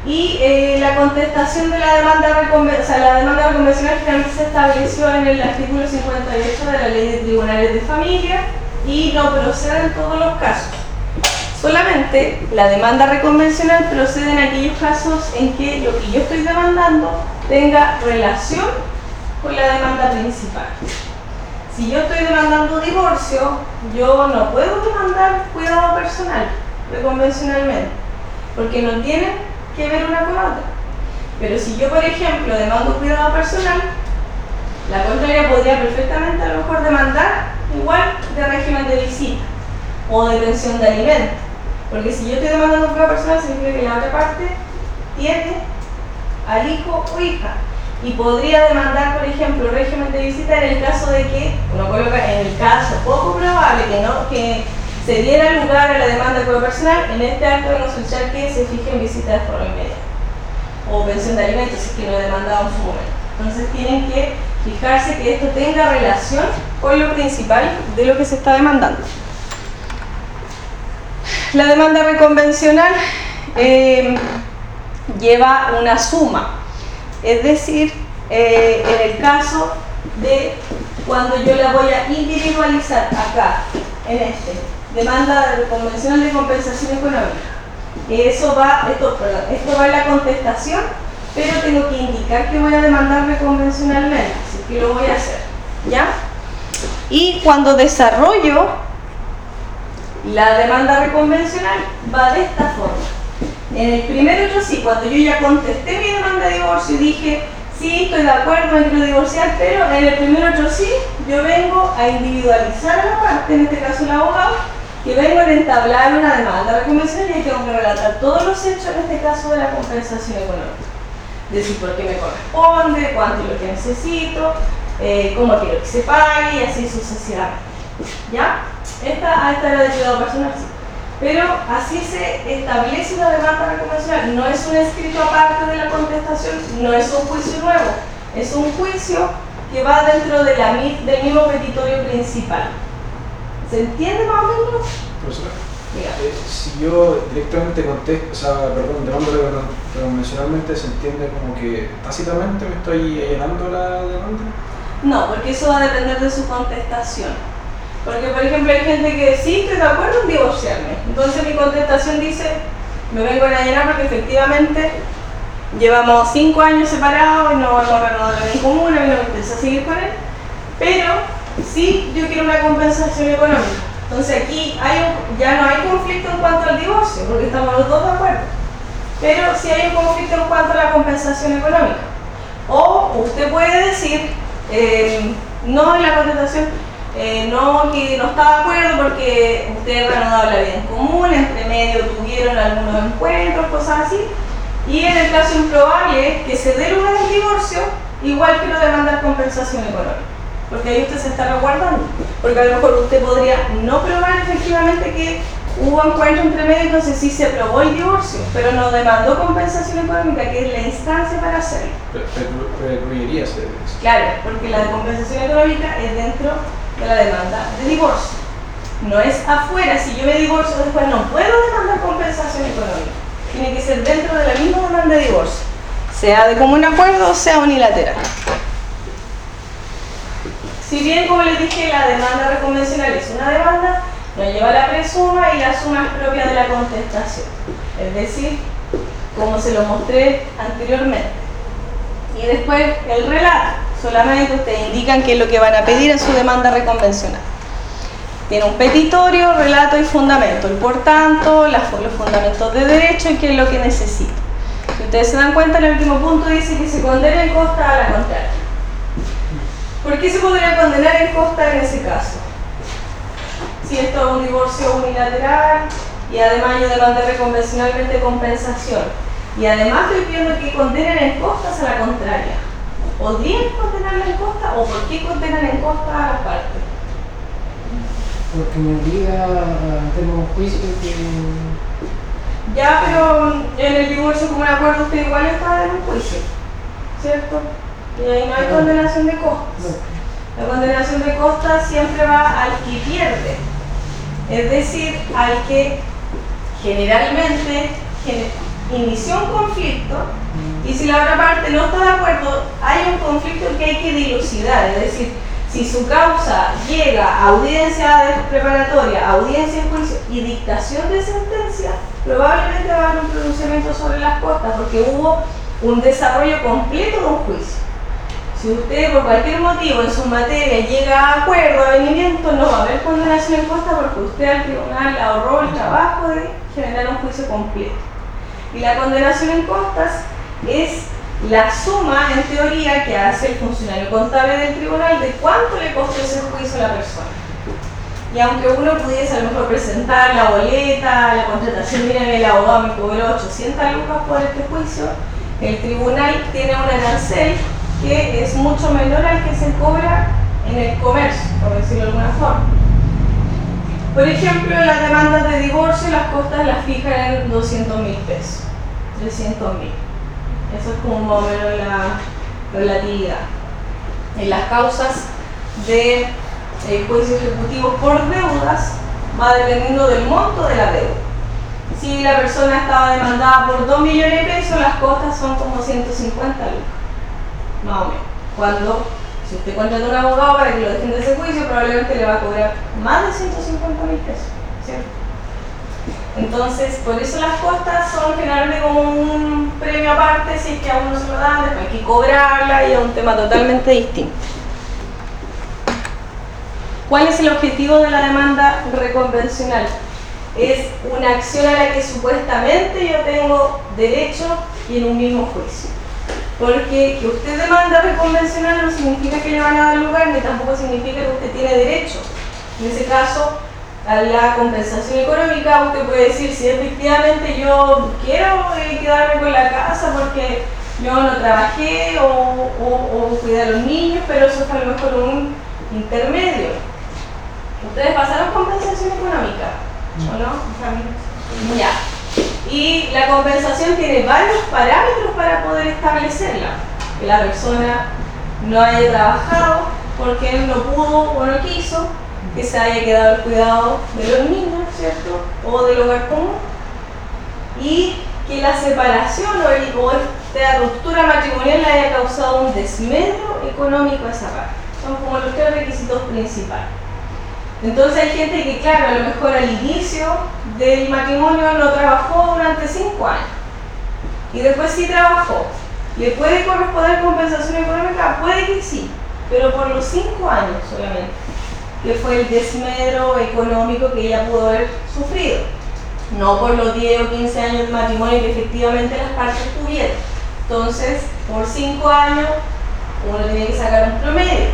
Y eh, la contestación de la demanda, o sea, la demanda reconvencional finalmente se estableció en el artículo 58 de la Ley de Tribunales de Familia y no procede en todos los casos. Solamente la demanda reconvencional procede en aquellos casos en que lo que yo estoy demandando tenga relación con la demanda principal. Si yo estoy demandando divorcio, yo no puedo demandar cuidado personal reconvencionalmente, porque no tienen que ver una con otra. Pero si yo, por ejemplo, demando cuidado personal, la contraria podría perfectamente a lo mejor demandar igual de régimen de visita o de pensión de alimentos. Porque si yo estoy demandando cuidado personal, significa que la otra parte tiene al hijo o hija. Y podría demandar, por ejemplo, régimen de visita en el caso de que, uno coloca en el caso poco probable que no, que se diera lugar a la demanda de personal, en este acto a solicitar que se fije en visita de forma inmediata. O pensión de alimentos, si es que lo demandado en su momento. Entonces tienen que fijarse que esto tenga relación con lo principal de lo que se está demandando. La demanda reconvencional eh, lleva una suma, es decir, eh, en el caso de cuando yo la voy a individualizar acá, en este, demanda reconvencional de compensación económica. Eso va, esto, va en la contestación, pero tengo que indicar que voy a demandar reconvencionalmente, así que lo voy a hacer, ¿ya? Y cuando desarrollo la demanda reconvencional va de esta forma. En el primer otro sí, cuando yo ya contesté mi demanda de divorcio y dije, sí, estoy de acuerdo, me quiero divorciar, pero en el primer otro sí, yo vengo a individualizar a la parte, en este caso el abogado, que vengo a entablar una demanda reconvencional y tengo que relatar todos los hechos, en este caso de la compensación económica. Decir por qué me corresponde, cuánto es lo que necesito, eh, cómo quiero que se pague y así sucesivamente. ¿Ya? Esta, esta era de cuidado personal. Pero así se establece una demanda reconvencional. No es un escrito aparte de la contestación, no es un juicio nuevo, es un juicio que va dentro de la, mi- del mismo petitorio principal. ¿Se entiende más o menos? Profesora, eh, si yo directamente contesto, o sea, perdón, demando convencionalmente, se entiende como que tácitamente me estoy allanando la demanda. No, porque eso va a depender de su contestación. Porque, por ejemplo, hay gente que sí, estoy de acuerdo en divorciarme. Entonces mi contestación dice, me vengo a llenar porque efectivamente llevamos cinco años separados y no hemos renovado la comuna y no me interesa seguir con él. Pero sí yo quiero una compensación económica. Entonces aquí ya no hay conflicto en cuanto al divorcio, porque estamos los dos de acuerdo. Pero sí hay un conflicto en cuanto a la compensación económica. O usted puede decir, eh, no en la contestación, eh, no, que no está de acuerdo porque ustedes reanudaron la vida en común, entre medio tuvieron algunos encuentros, cosas así. Y en el caso improbable que se dé lugar al divorcio, igual quiero demandar compensación económica. Porque ahí usted se está resguardando. Porque a lo mejor usted podría no probar efectivamente que hubo encuentro entre medio, entonces sí se probó el divorcio, pero no demandó compensación económica, que es la instancia para hacerlo. Precluiría ese derecho. Claro, porque la compensación económica es dentro de la demanda de divorcio. No es afuera, si yo me divorcio después no puedo demandar compensación económica. Tiene que ser dentro de la misma demanda de divorcio, sea de común acuerdo o sea unilateral. Si bien, como les dije, la demanda reconvencional es una demanda, nos lleva la presuma y la suma es propia de la contestación. Es decir, como se lo mostré anteriormente. Y después el relato. Solamente ustedes indican qué es lo que van a pedir en su demanda reconvencional. Tiene un petitorio, relato y fundamento. El por tanto, las- los fundamentos de derecho y qué es lo que necesita. Si ustedes se dan cuenta, en el último punto dice que se condena en costa a la contraria. ¿Por qué se podría condenar en costa en ese caso? Si esto es un divorcio unilateral y además yo demandé reconvencionalmente compensación. Y además estoy pidiendo que condenen en costas a la contraria. ¿Podrían condenarla en costa o por qué condenan en costa a las partes? Porque me obliga a tener un juicio que. Ya, pero en el divorcio como un acuerdo usted igual está en un juicio, ¿cierto? Y ahí no hay condenación de costas. La condenación de costas siempre va al que pierde, es decir, al que generalmente gene- inició un conflicto y si la otra parte no está de acuerdo, hay un conflicto que hay que dilucidar, es decir, si su causa llega a audiencia preparatoria, audiencia de juicio y dictación de sentencia, probablemente va a haber un pronunciamiento sobre las costas porque hubo un desarrollo completo de un juicio. Si usted por cualquier motivo en su materia llega a acuerdo, a avenimiento, no va a haber condenación en costa porque usted al tribunal le ahorró el trabajo de generar un juicio completo. Y la condenación en costas es la suma, en teoría, que hace el funcionario contable del tribunal de cuánto le costó ese juicio a la persona. Y aunque uno pudiese a lo mejor presentar la boleta, la contratación, miren, el abogado me cobró 800 lucas por este juicio, el tribunal tiene un arancel que es mucho menor al que se cobra en el comercio, por decirlo de alguna forma. Por ejemplo, las demandas de divorcio las costas las fijan en 200 mil pesos, 300 mil. Eso es como más o menos la relatividad. En las causas de eh, juicio ejecutivo por deudas va dependiendo del monto de la deuda. Si la persona estaba demandada por 2 millones de pesos, las costas son como 150 lucas, más o menos. Cuando, si usted contrata un abogado para que lo defienda ese juicio, probablemente le va a cobrar más de 150 mil pesos, ¿cierto? Entonces, por eso las costas son generalmente como un premio aparte, si es que a uno se lo dan, después hay que cobrarla y es un tema totalmente distinto. ¿Cuál es el objetivo de la demanda reconvencional? Es una acción a la que supuestamente yo tengo derecho y en un mismo juicio. Porque que usted demanda reconvencional no significa que le van a dar lugar, ni tampoco significa que usted tiene derecho. En ese caso, a la compensación económica, usted puede decir si efectivamente yo quiero eh, quedarme con la casa porque yo no trabajé o, o, o cuidar a los niños, pero eso fue a lo mejor un intermedio. Ustedes pasaron compensación económica, ¿o no? Ya. Y la compensación tiene varios parámetros para poder establecerla. Que la persona no haya trabajado porque él no pudo o no quiso, que se haya quedado el cuidado de los niños, ¿cierto? O del hogar común. Y que la separación o, o esta ruptura matrimonial le haya causado un desmedro económico a esa parte. Son como los tres requisitos principales. Entonces hay gente que, claro, a lo mejor al inicio del matrimonio no trabajó durante cinco años y después sí trabajó. ¿Le puede corresponder compensación económica? Puede que sí, pero por los cinco años solamente, que fue el desmedro económico que ella pudo haber sufrido, no por los 10 o 15 años de matrimonio que efectivamente las partes tuvieron. Entonces, por cinco años, uno tiene que sacar un promedio.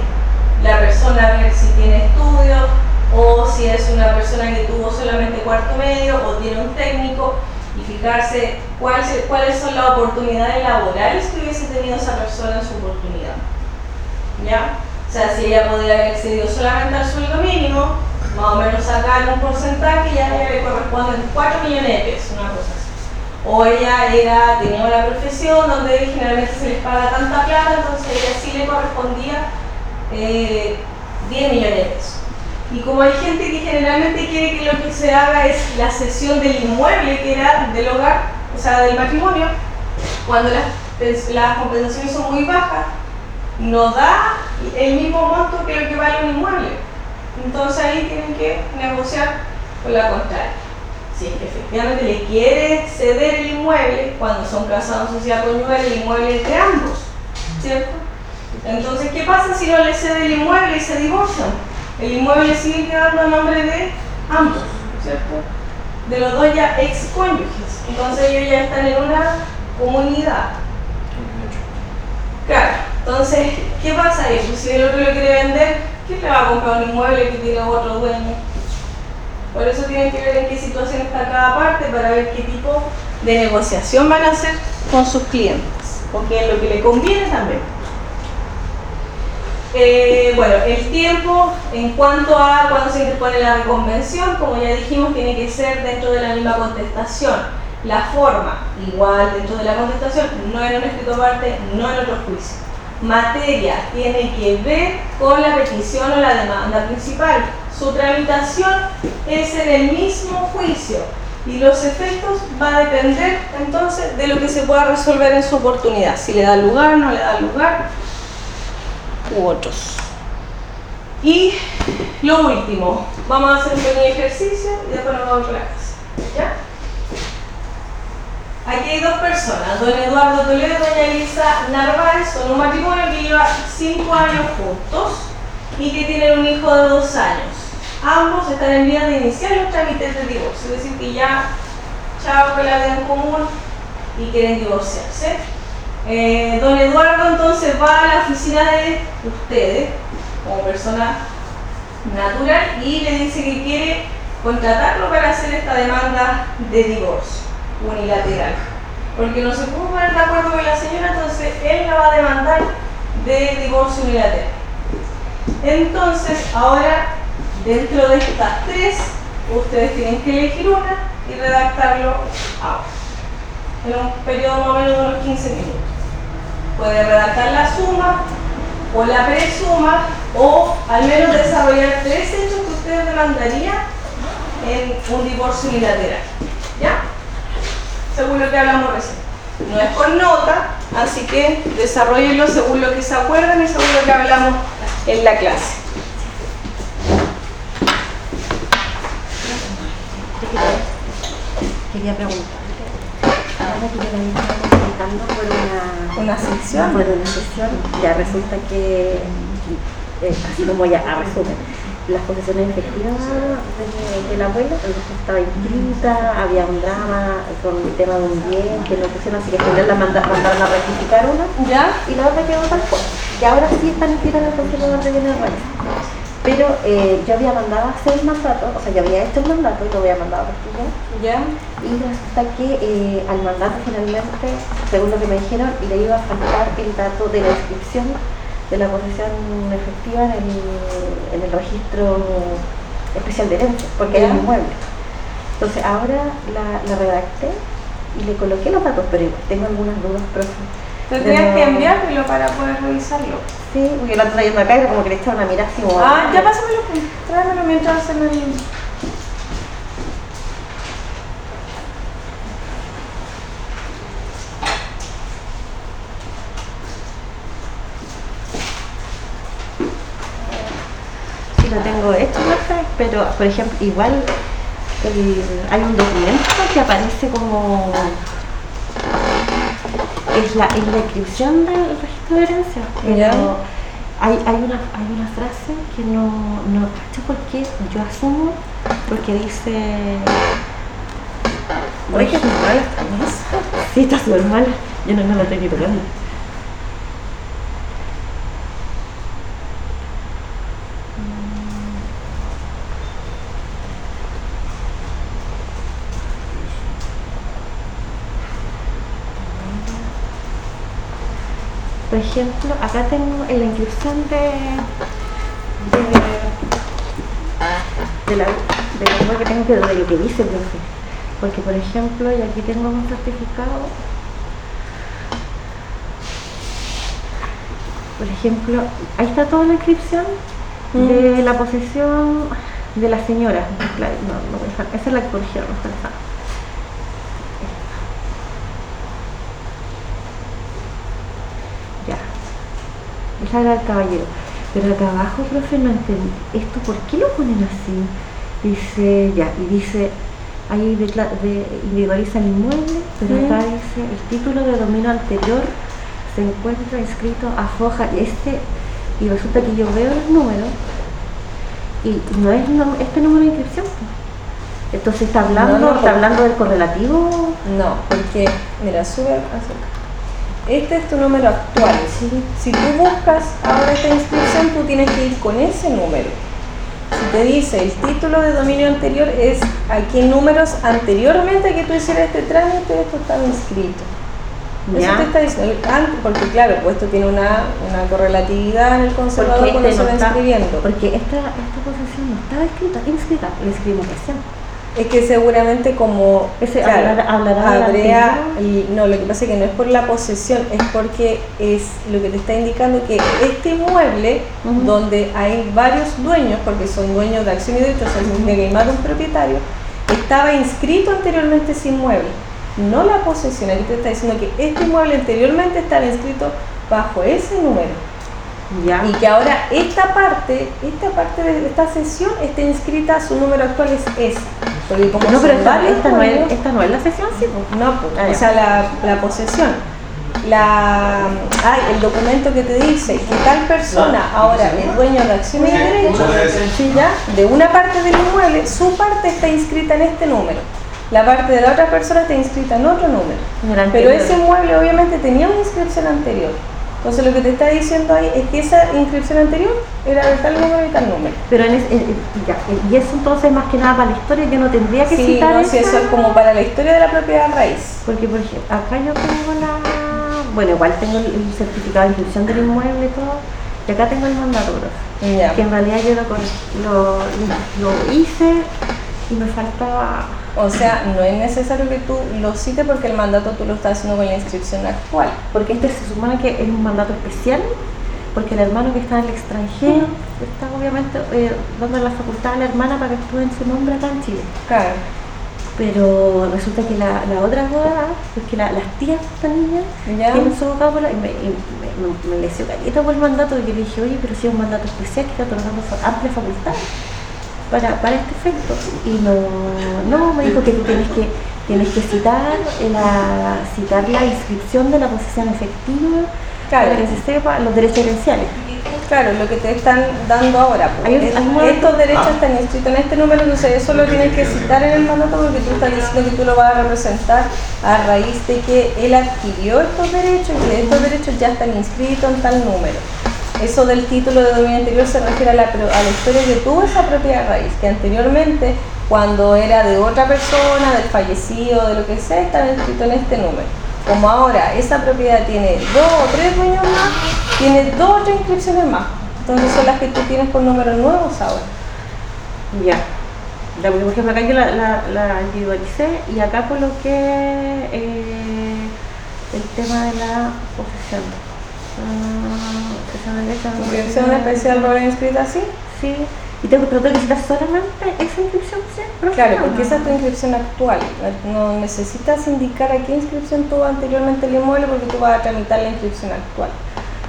La persona ver si tiene estudios o si es una persona que tuvo solamente cuarto medio o tiene un técnico y fijarse cuáles, son las oportunidades laborales que hubiese tenido esa persona en su oportunidad. ¿Ya? O sea, si ella podría haber accedido solamente al sueldo mínimo, más o menos sacar un porcentaje, ya le corresponden 4 millones de pesos, una cosa así. O ella era, tenía una profesión donde generalmente se les paga tanta plata, entonces a ella sí le correspondía eh, 10 millones de pesos. Y como hay gente que generalmente quiere que lo que se haga es la cesión del inmueble que era del hogar, o sea, del matrimonio, cuando las, pens- las compensaciones son muy bajas, no da el mismo monto que lo que vale un inmueble. Entonces ahí tienen que negociar con la contraria. Si es que efectivamente le quiere ceder el inmueble, cuando son casados en sociedad conyugal, el inmueble es de ambos, ¿cierto? Entonces, ¿qué pasa si no le cede el inmueble y se divorcian? El inmueble sigue quedando a nombre de ambos, ¿cierto? De los dos ya ex cónyuges. Entonces ellos ya están en una comunidad. Claro, entonces, ¿qué pasa ahí? Si el otro lo quiere vender, ¿quién le va a comprar un inmueble que tiene otro dueño? Por eso tienen que ver en qué situación está cada parte para ver qué tipo de negociación van a hacer con sus clientes, porque es lo que le conviene también. Eh, bueno, el tiempo en cuanto a cuando se interpone la reconvención, como ya dijimos, tiene que ser dentro de la misma contestación. La forma, igual dentro de la contestación, no en un escrito aparte, no en otro juicio. Materia, tiene que ver con la petición o la demanda principal. Su tramitación es en el mismo juicio y los efectos va a depender entonces de lo que se pueda resolver en su oportunidad, si le da lugar, no le da lugar, u otros. Y lo último, vamos a hacer un pequeño ejercicio y después nos vamos a la casa. ¿Ya? Aquí hay dos personas, don Eduardo Toledo y doña Elisa Narváez, son un matrimonio que lleva cinco años juntos y que tienen un hijo de dos años. Ambos están en vías de iniciar los trámites de divorcio, es decir, que ya chao con la vida en común y quieren divorciarse. Eh, don Eduardo entonces va a la oficina de ustedes, como persona natural, y le dice que quiere contratarlo para hacer esta demanda de divorcio unilateral. Porque no se pudo poner de acuerdo con la señora, entonces él la va a demandar de divorcio unilateral. Entonces, ahora, dentro de estas tres, ustedes tienen que elegir una y redactarlo ahora. En un periodo más o menos de unos 15 minutos. Puede redactar la suma o la presuma o al menos desarrollar tres hechos que ustedes demandarían en un divorcio unilateral. ¿Ya? Según lo que hablamos recién. No es con nota, así que desarrollenlo según lo que se acuerdan y según lo que hablamos en la clase. Quería preguntar. Ahora que yo una, Una sección. por una sesión, ya resulta que, eh, así como ya a resumen, las posesiones efectivas de, de la abuela, estaba inscrita, había un drama con el tema de un bien que no pusieron, así que la manda- mandaron a rectificar una ¿Ya? y la otra quedó tal cual. Y ahora sí están inscritas en el Consejo de. Pero eh, yo había mandado a hacer el mandato, o sea, yo había hecho el mandato y lo había mandado a estudiar. ¿Ya? Y resulta que eh, al mandato finalmente, según lo que me dijeron, le iba a faltar el dato de la inscripción de la posesión efectiva en el, en el registro especial de herencia, porque hay un inmueble. Entonces ahora la, la redacté y le coloqué los datos, pero igual tengo algunas dudas, profe. Tendrías Pero- que enviármelo para poder revisarlo. Sí, porque la otra trayendo acá era como que le echaba una mirada así como... Ah, ya pásamelo, pues. tráemelo mientras hacen el... Sí, lo tengo hecho, pero por ejemplo, igual el- hay un documento que aparece como. Es la, es la inscripción del registro de herencia. pero hay, hay, una, hay una frase que no, no cacho por qué, yo asumo, porque dice... Oye, que tu mala mesa. Sí, está súper mala. Yo no, no la estoy ni tocando. Por ejemplo, acá tengo en la inscripción de, de, de la, de la que tengo que de lo que dice el profe. Porque, por ejemplo, y aquí tengo un certificado. Por ejemplo, ahí está toda la inscripción de la posesión de la señora. La- no, esa es la que corrigieron, no está esa. Ya. El caballero. Pero acá abajo, profe, no entendí. ¿Esto por qué lo ponen así? Dice, ya, y dice, ahí decla- de, individualiza el inmueble, pero acá dice, el título de dominio anterior se encuentra inscrito a foja. Y este, y resulta que yo veo los números, y no es no- este número de inscripción. Entonces está hablando, No, no, está hablando del correlativo. No, porque, mira, sube acá. Este es tu número actual. Si tú buscas ahora esta inscripción, tú tienes que ir con ese número. Si te dice el título de dominio anterior es a qué números anteriormente que tú hicieras este trámite esto estaba inscrito. Eso Ya. te está diciendo, porque claro, pues esto tiene una, una correlatividad en el conservador Porque cuando este se no va está- inscribiendo. Porque esta, esta posesión no estaba escrita, inscrita, la escribimos recién. Es que seguramente como Ese claro, hablará- hablará habría- y no, lo que pasa es que no es por la posesión, es porque es lo que te está indicando que este inmueble, Ujú. donde hay varios dueños, porque son dueños de acción y derechos, o sea, de un propietario, estaba inscrito anteriormente ese inmueble, no la posesión. Aquí te está diciendo que este inmueble anteriormente estaba inscrito bajo ese número. Ya. Y que ahora esta parte, esta parte de esta sesión está inscrita, su número actual es esa. Porque como no, pero esta, esta no es, esta no es la sesión, sí. pues. no, pues, Ah, o sea, la, la posesión. La, hay el documento que te dice que tal persona ahora es dueño de acciones y derechos, de una parte del inmueble, su parte está inscrita en este número. La parte de la otra persona está inscrita en otro número. Pero ese inmueble obviamente tenía una inscripción anterior. Entonces lo que te está diciendo ahí es que esa inscripción anterior era de tal número y tal número. Pero en ese- en- en- ya, y eso entonces más que nada para la historia yo no tendría que Sí, citar no, si esa- eso es como para la historia de la propiedad raíz. Porque por ejemplo, acá yo tengo la... Bueno, igual tengo el, certificado de inscripción del inmueble y todo. Y acá tengo el. Ya. Que en realidad yo lo, lo, lo hice y me faltaba... O sea, no es necesario que tú lo cites porque el mandato tú lo estás haciendo con la inscripción actual. Porque este se supone que es un mandato especial, porque el hermano que está en el extranjero está obviamente eh, dando la facultad a la hermana para que actúe en su nombre acá en Chile. Claro. Pero resulta que la, la otra abogada, porque la- las tías de esta niña Ya. tienen su la- y me, y me, me, me le hizo caleta por el mandato y yo le dije, oye, pero si es un mandato especial que está otorgando amplia facultad para, para este efecto. Y no, no, me dijo que tú tienes que, tienes que citar, la, citar la inscripción de la posesión efectiva Claro. para que se sepa los derechos herenciales. Claro, lo que te están dando ahora. pues, es- estos derechos están inscritos en este número, entonces eso lo tienes que citar en el mandato porque tú estás diciendo que tú lo vas a representar a raíz de que él adquirió estos derechos y que estos derechos ya están inscritos en tal número. Eso del título de dominio anterior se refiere a la, la historia que tuvo esa propiedad raíz, que anteriormente, cuando era de otra persona, del fallecido, de lo que sea, estaba inscrito en este número. Como ahora esa propiedad tiene dos o tres dueños más, tiene dos o tres inscripciones más. Entonces son las que tú tienes con números nuevos ahora. Ya. Porque, por acá yo la, la, la individualicé y acá coloqué eh, el tema de la posesión. Derecha, no Inscripción posesión. especial rol inscrita así. Sí. Y tengo, que citar solamente esa inscripción, ¿sí? Claro, porque esa es tu inscripción actual. No necesitas indicar a qué inscripción tuvo anteriormente el inmueble porque tú vas a tramitar la inscripción actual.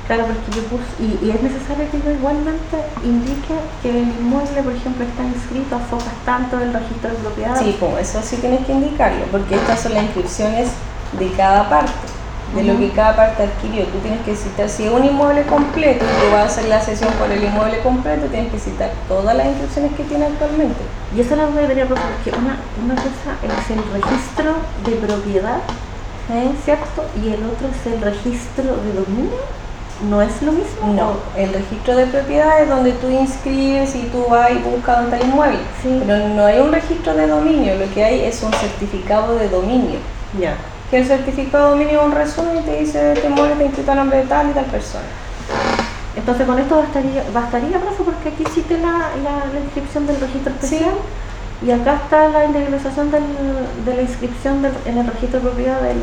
Claro, porque yo puse, y, y es necesario que yo igualmente indique que el inmueble, por ejemplo, está inscrito a focas tanto del registro de propiedad. Sí, pues eso sí tienes que indicarlo, porque estas son las inscripciones de cada parte. De lo que cada parte adquirió. Tú tienes que citar, si es un inmueble completo y tú vas a hacer la sesión por el inmueble completo, tienes que citar todas las inscripciones que tiene actualmente. Y eso lo debería proponer, que una, una cosa es el registro de propiedad, ¿eh? ¿cierto? Y el otro es el registro de dominio. ¿No es lo mismo? No, el registro de propiedad es donde tú inscribes y tú vas y buscas dónde está el inmueble. Sí. Pero no hay un registro de dominio, lo que hay es un certificado de dominio. Ya. Que el certificado es un resumen y te dice este inmueble está inscrito a nombre de tal y tal persona. Entonces con esto bastaría, bastaría profe, porque aquí cité la, la, la inscripción del registro especial y acá está la individualización del, de la inscripción del- en el registro de propiedad del,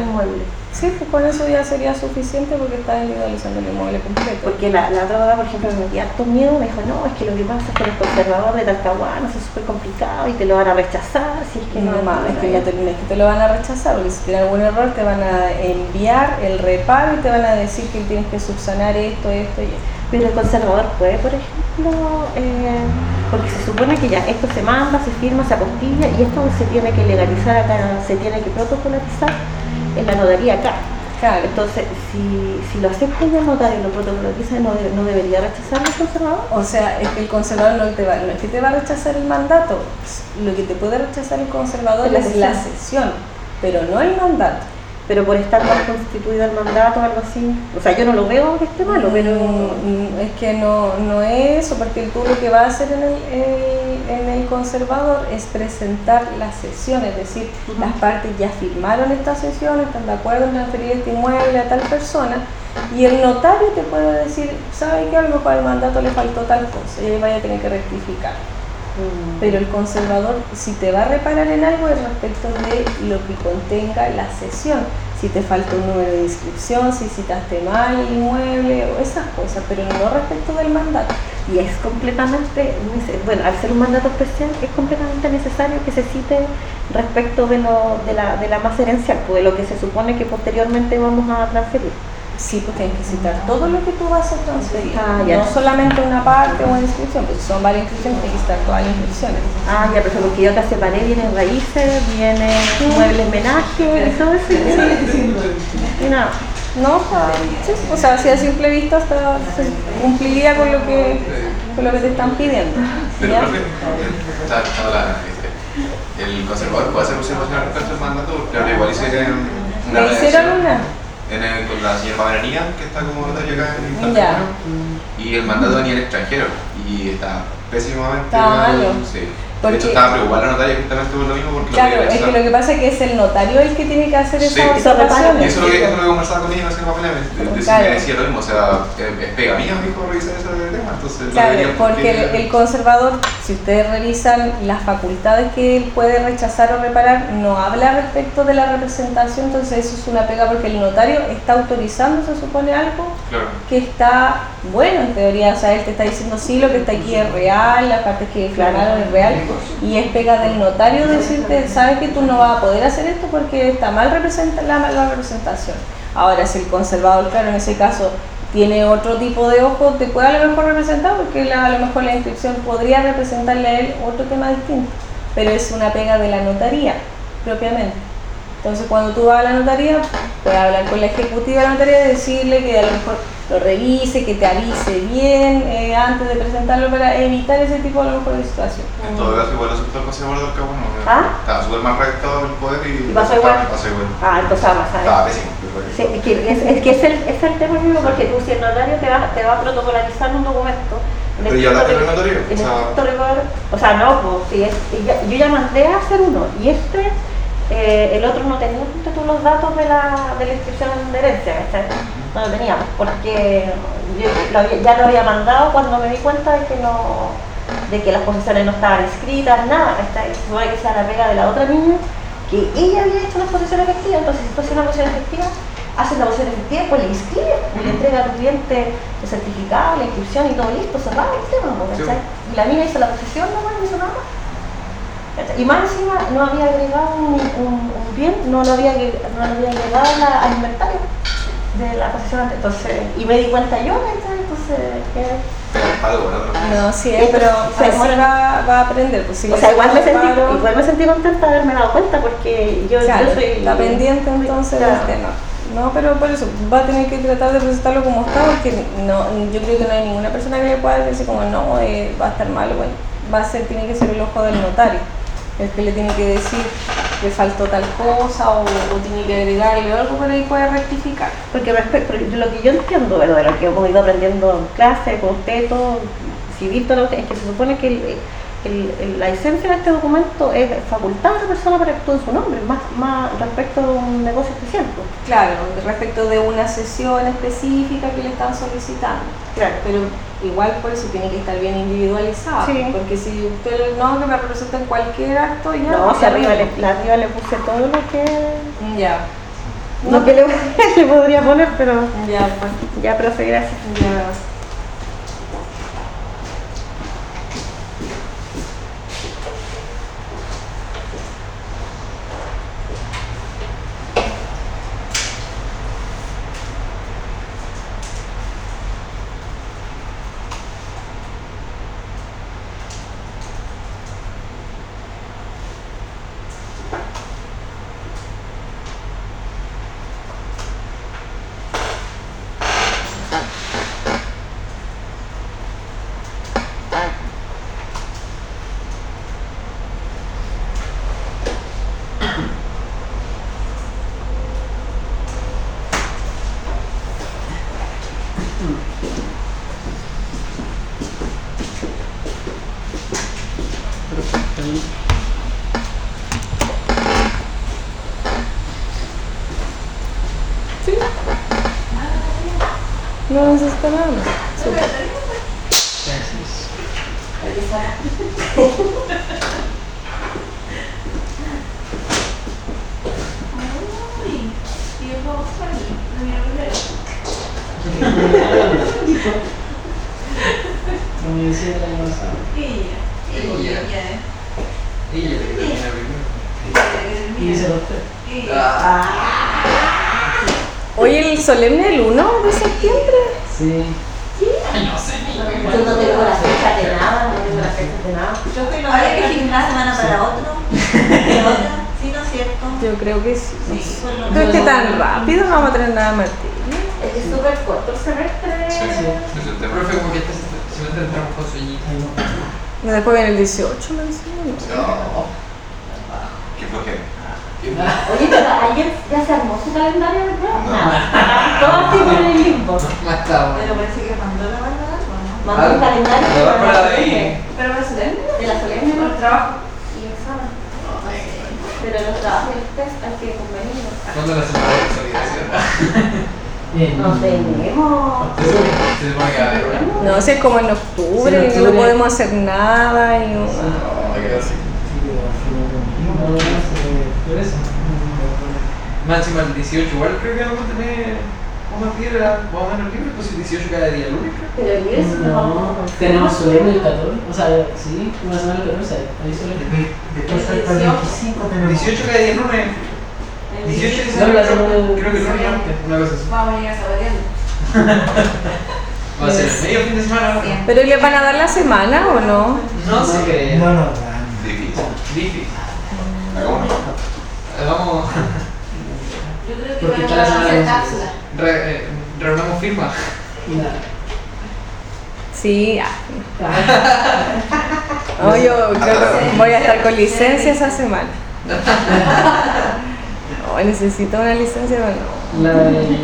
inmueble. Sí, pues con eso ya sería suficiente porque está individualizando el inmueble completo. Porque la, la otra por ejemplo, me metía harto miedo, me dijo, no, es que lo que pasa es que el conservador de Talcahuano es súper complicado y te lo van a rechazar, si es que no, no, es que no te, es que te lo van a rechazar, porque si tiene algún error te van a enviar el reparo y te van a decir que tienes que subsanar esto, esto y esto. Pero el conservador puede, por ejemplo, eh, porque se supone que ya esto se manda, se firma, se apostilla y esto se tiene que legalizar acá, se tiene que protocolarizar en la notaría acá. Claro, Entonces, si, si lo acepta el notario y lo protocolariza, ¿no, de- no debería rechazarlo el conservador? o sea, es que el conservador no, te va, no es que te va a rechazar el mandato, lo que te puede rechazar el conservador Es la es la sesión. sesión, pero no el mandato. Pero por estar mal constituido el mandato o algo así. O sea, yo no lo veo que esté malo, pero... Mm, es que no, no es eso, porque tú lo que vas a hacer en el, el- en el conservador es presentar la sesión, es decir, las partes ya firmaron esta sesión, están de acuerdo en transferir este inmueble a tal persona, y el notario te puede decir, ¿sabe qué? A lo mejor al mandato le faltó tal cosa, y ahí vaya a tener que rectificar. Mm. Pero el conservador, si te va a reparar en algo, es respecto de lo que contenga la sesión. Si te falta un número de inscripción, si citaste mal el inmueble o esas cosas, pero no respecto del mandato. Y es completamente, bueno, al ser un mandato especial, es completamente necesario que se cite respecto de, lo, de, la, de la masa herencial, pues, de lo que se supone que posteriormente vamos a transferir. Sí, pues tienes que citar todo lo que tú vas a transferir. Ah, ya. No solamente una parte o una inscripción, pues si son varias inscripciones, tienes que citar todas las inscripciones. Ah, ya, pero porque yo acá separé, vienen raíces, viene muebles homenaje y todo eso. Y, y nada. No, sí, o sea, si a simple vista hasta se cumpliría con lo que, con lo que te están pidiendo. Pero, ¿ya? profe, está, está la, este, el conservador puede hacer observaciones respecto al mandato, ahora igual hicieron una ¿Le hicieron una? En el- con la señora Paveraría, que está como notario acá en. Talcahuano, y el mandato venía en extranjero, y está pésimamente malo. Sí. Porque- De hecho, estaba preocupada la notaria justamente por lo mismo, porque Claro, lo es que lo que pasa es que es el notario el que tiene que hacer Sí. Y eso es lo que, eso es lo que conversaba con ella en la papelera, me, decía lo mismo, o sea, es pega mía, dijo, revisar ese tema, entonces Claro, porque el, el conservador, si ustedes revisan las facultades que él puede rechazar o reparar, no habla respecto de la representación, entonces eso es una pega porque el notario está autorizando, se supone, algo Claro. que está bueno en teoría, o sea, él te está diciendo sí, lo que está aquí es real, las partes que firmaron es real, y es pega del notario decirte, sabes que tú no vas a poder hacer esto porque está mal representa la, la representación. Ahora, si el conservador, claro, en ese caso tiene otro tipo de ojo, te puede a lo mejor representar porque a lo mejor la inscripción podría representarle a él otro tema distinto, pero es una pega de la notaría propiamente. Entonces, cuando tú vas a la notaría, puedes hablar con la ejecutiva de la notaría y decirle que a lo mejor lo revise, que te avise bien eh, antes de presentarlo para evitar ese tipo mejor de situación. En todo caso, igual aceptó el conservador del Cabo, no, ¿Ah? estaba súper mal redactado el poder y, ¿Y pasó igual? Pasó igual. Ah, entonces va a pasar. Estaba pésimo. Sí, es que es, es que es el, es el tema mismo porque tú si el notario te va, te va a protocolarizar un documento. en Pero ya hablaste con el notario, o sea- o no, pues, sí, es- ya- yo ya mandé a hacer uno y este, eh, el otro no tenía tú, los datos de la, de la inscripción de herencia, ¿cachai? No lo teníamos porque yo lo había- ya lo había mandado cuando me di cuenta de que no de que las posiciones no estaban escritas, nada. Se supone que sea la pega de la otra niña que ella había hecho una exposición efectiva, entonces si tú haces una exposición efectiva, haces la exposición efectiva, pues le inscribe, y le entrega a tu cliente el certificado, la inscripción y todo listo, cerrado el tema, pues, Sí. ¿cachai? Y la niña hizo la nomás, no hizo nada. Y más encima no había agregado un, un- un bien, no lo había, no lo había agregado la- al inventario de la antes. Entonces, y me di cuenta yo. Entonces, algo, ¿no? Sí, es, pero así bueno. va, va a aprender. Pues, si o le sea, igual me, sentí, paro- igual me sentí contenta de haberme dado cuenta porque yo, Claro, yo soy... está pendiente entonces Claro. del tema. No, pero por eso va a tener que tratar de presentarlo como está, porque no, yo creo que no hay ninguna persona que le pueda decir como no, eh, va a estar mal, bueno, va a ser, tiene que ser el ojo del notario, el que le tiene que decir le faltó tal cosa o, o tiene que agregarle algo, pero ahí puede rectificar. Porque respecto, lo que yo entiendo, bueno, de lo que hemos ido aprendiendo en clase, con usted, todo, civil, todo es que se supone que el- el- el- la esencia de este documento es facultar a la persona para que actúe en su nombre, más, más respecto de un negocio especial. pues. Claro, respecto de una sesión específica que le están solicitando. Claro. Pero igual por eso tiene que estar bien individualizado. Sí. Porque si usted no, que me representa en cualquier acto, ya. No, si arriba no. le, la arriba le puse todo lo que, Ya, lo que le, le podría poner, pero ya, pues, ya, profe, gracias. ya. No necesita nada más. Súper. Gracias. Uy, y yo puedo salir, no mira primero. Como yo decía el año pasado. Ella, ella, ella, Ella le termina primero. Y dice usted. ella. Oye, el solemne el 1 de septiembre. Sí. Yo no tengo la fecha de nada, no tengo la fecha de nada. Yo creo que no Habría que hay fijar. una semana para otro. de otra. Sí, ¿no es cierto? Yo creo que sí. no Sí, sé. por lo Pero es que menos. tan rápido no vamos a tener nada materia. Es que es súper corto el semestre. Sí, ese es el tema. Profe, como que este semestre entramos con sueñito. Ahí no. Y Después viene el 18, me decían. No. ¿Qué fue que? Oye, pero ayer ya se armó su calendario de pruebas. No. Nada. Todo así por el limbo. Pero parece que mandó la banda, ¿no? Mandó un calendario Ah, la Bárbara de ahí. Pero para solemne, de la solemne por el trabajo. y examen. Pero los trabajos y el test hay que convenirlos. ¿Cuándo la? Bien. No tenemos. No, es como en octubre, Sí, no podemos hacer nada. Y no. Máxima el 18, igual creo que vamos a tener una piedra, vamos a menos libre, pues el 18 cada día lunes, creo. Pero el virus no tenemos solemne el 14, o sea, sí, una semana el 14, ahí solemne. Después el 25 tenemos. 18 cada día lunes. 18 y No, la creo, que una. Vamos a llegar saboreando. Va a ser medio fin de semana. ¿Pero ¿y le van a dar la semana o no? No sé qué. No, no, no. Difícil. Difícil. Eh, Vamos, Yo creo que Porque van está la a semana hacer de cápsulas. re, eh, reunamos nada. Sí, ya. No, yo creo que voy a estar con licencia esa semana. Necesito una licencia, pero no. La del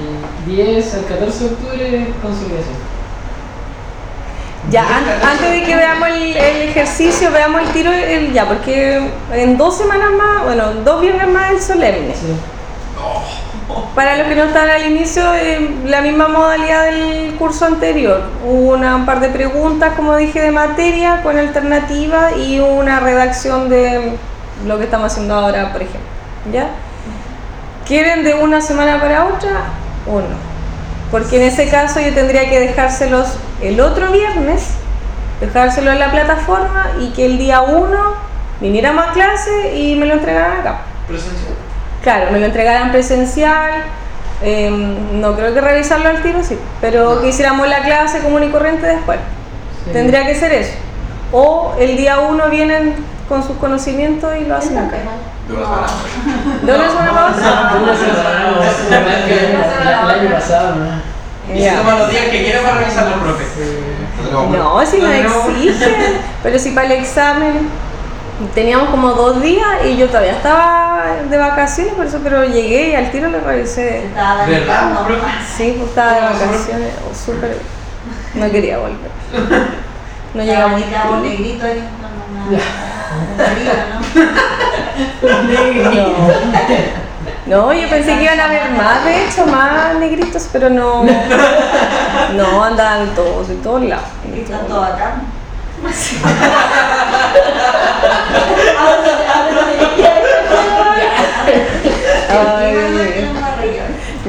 10 al 14 de octubre, consolidación. Ya, an- antes de que veamos el, el ejercicio, veamos el tiro el, ya, porque en dos semanas más, bueno, dos viernes más el solemne. Sí. Para los que no estaban al inicio, eh, la misma modalidad del curso anterior. Hubo una, un par de preguntas, como dije, de materia con alternativa y una redacción de lo que estamos haciendo ahora, por ejemplo. ¿Ya? ¿Quieren de una semana para otra o no? Porque en ese caso yo tendría que dejárselos el otro viernes, dejárselo en la plataforma y que el día 1 viniéramos a clase y me lo entregaran acá. Presencial. Claro, me lo entregaran presencial, eh, no creo que revisarlo al tiro, sí, pero que hiciéramos la clase común y corriente después. Sí. Tendría que ser eso. O el día 1 vienen con sus conocimientos y lo hacen acá. De una semana. ¿De una semana para otra? Una semana el año pasado, ¿no? Y toman los días que quiera para revisar los profes. No si No me tenemos- exigen. Pero si para el examen teníamos como dos días y yo todavía estaba de vacaciones, por eso, pero llegué y al tiro le revisé. Estaba ¿Verdad, dando. profe? Sí, pues estaba de ¿Cómo se vacaciones, o súper. No quería volver. No llegamos muy negrito ahí ¿no? No, yo pensé que iban a haber más, de hecho, más negritos, pero no. No, andaban todos, de todos lados. Están todos acá.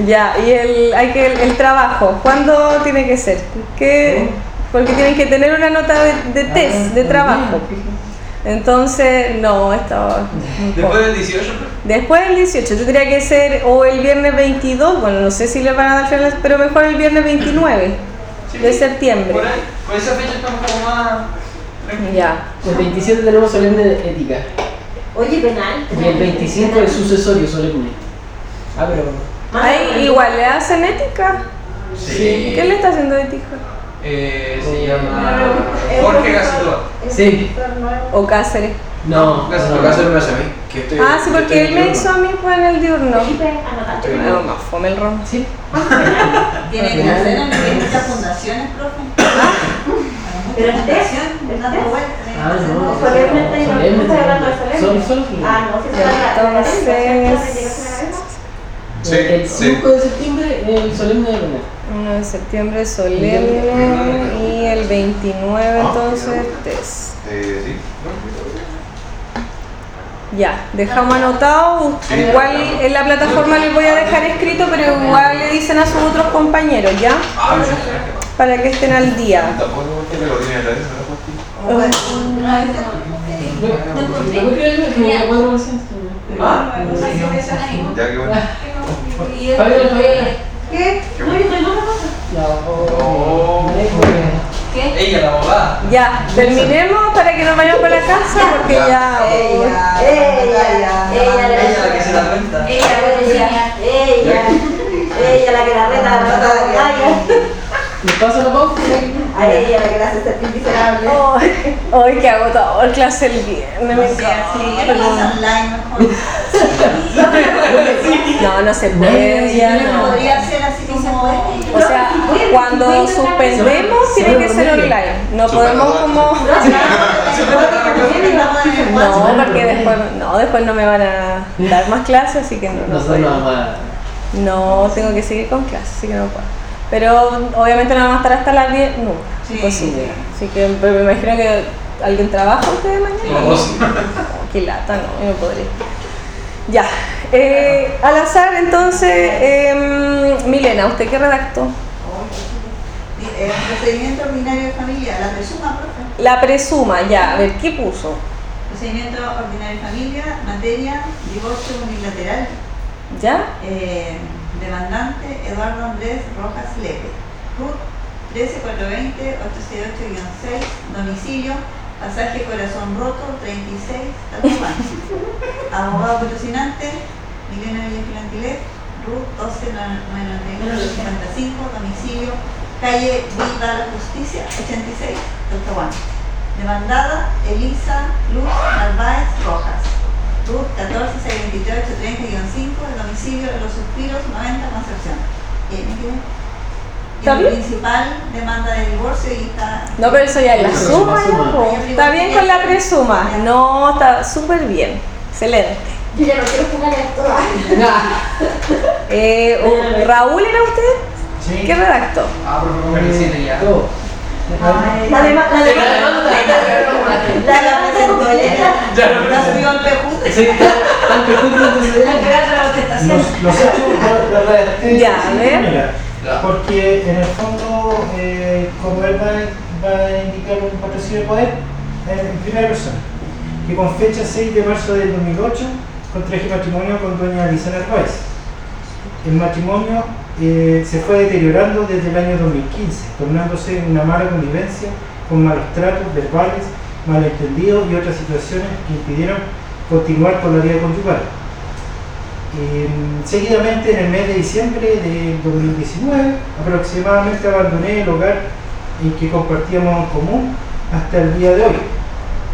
Ya, y el, hay que, el, el trabajo, ¿cuándo tiene que ser? ¿Qué? Porque tienen que tener una nota de, de test, de trabajo. Entonces, no, estaba... Después del 18, profe. Después del 18, tendría que ser o el viernes 22, bueno, no sé si les van a dar clases, pero mejor el viernes 29 Sí, de septiembre. Por ahí, con esa fecha estamos como más. Ya. El 27 tenemos solemne de ética. Oye, penal. Y el 25 es sucesorio solemne. Ah, pero. Ahí igual le hacen ética. Sí. ¿Qué le está haciendo ética? Eh, se llama Jorge Gacitoa. Sí. O Cáceres. No, Lo que hace una semana. Que estoy, Ah, sí, que porque él me hizo a mí fue en el diurno. No, más fome el ron. Sí. Tiene que hacer en fundaciones, profe. Pero. Ah, no. Solemne, no estoy hablando de solemne. Son solo solemne. Ah, no, si se habla de Entonces- Sí, el sí. 5 de septiembre el solemne de René. 1 de septiembre solemne y el 29 entonces test. Eh, sí. Ya, dejamos anotado. Sí, igual claro. en la plataforma les voy a dejar escrito, pero igual le dicen a sus otros compañeros, ¿ya? Ah, Para que estén al día. Ah, Ya que bueno. Y. ¿Qué? ¿Qué? Ella, la abogada. Ya, terminemos para que nos vayamos para la casa porque ya. Ella, Ella, ella, ella, Ella la que se da cuenta. Ella, Virginia. Ella, ella la que la reta. ¿Me pasa la pauta? A ella la que la hace sentir miserable. Ay, ay, qué agotador clase el viernes, me Sí, encanta. No, no se puede, ya No no. podría ser así como. O sea, cuando suspendemos tiene que ser online. No podemos como. No, porque después, no, después no me van a dar más clases, así que no, no no puedo. vamos a. No, tengo que seguir con clases, así que no puedo. Pero obviamente no vamos a estar hasta las 10, nunca. Sí. Imposible. Así que pero me imagino que alguien trabaja ustedes mañana. No, sí. Oh, qué lata, no, yo no podría. Ya. Eh, al azar, entonces, em, Milena, ¿usted qué redactó? El procedimiento ordinario de familia, la presuma, profe. La presuma, ya. A ver, ¿qué puso? Procedimiento ordinario de familia, materia, divorcio unilateral. ¿Ya? Eh, demandante Eduardo Andrés Rojas Lepe. RUT 13420-868-6, domicilio, pasaje Corazón Roto 36, Talcahuano. Abogado patrocinante, Milena Villafilantilet, RUT 129955, domicilio, calle Viva la Justicia 86, Talcahuano. Demandada Elisa Luz Narváez Rojas. RUT 14-628-30-5, el domicilio de los suspiros 90 Concepción. Eh, ¿me ¿Está el bien? principal demanda de divorcio y está. No, pero eso ya es la suma, ya. Está bien con la presuma. No, está súper bien. Excelente. Yo ya no quiero jugar esto. Eh, o- ¿Raúl era usted? Sí. ¿Qué redactó? Ah, por favor, felicite ya. La de la de La la Porque en el fondo, eh, como él va, va a indicar un patrocinio de poder, en, en primera persona, que con fecha 6 de marzo del 2008 contraje matrimonio con doña Lisa Narváez. El matrimonio eh, se fue deteriorando desde el año 2015, tornándose en una mala convivencia con malos tratos verbales, malentendidos y otras situaciones que impidieron continuar con la vida conyugal. Eh, seguidamente, en el mes de diciembre de 2019, aproximadamente abandoné el hogar en que compartíamos en común hasta el día de hoy,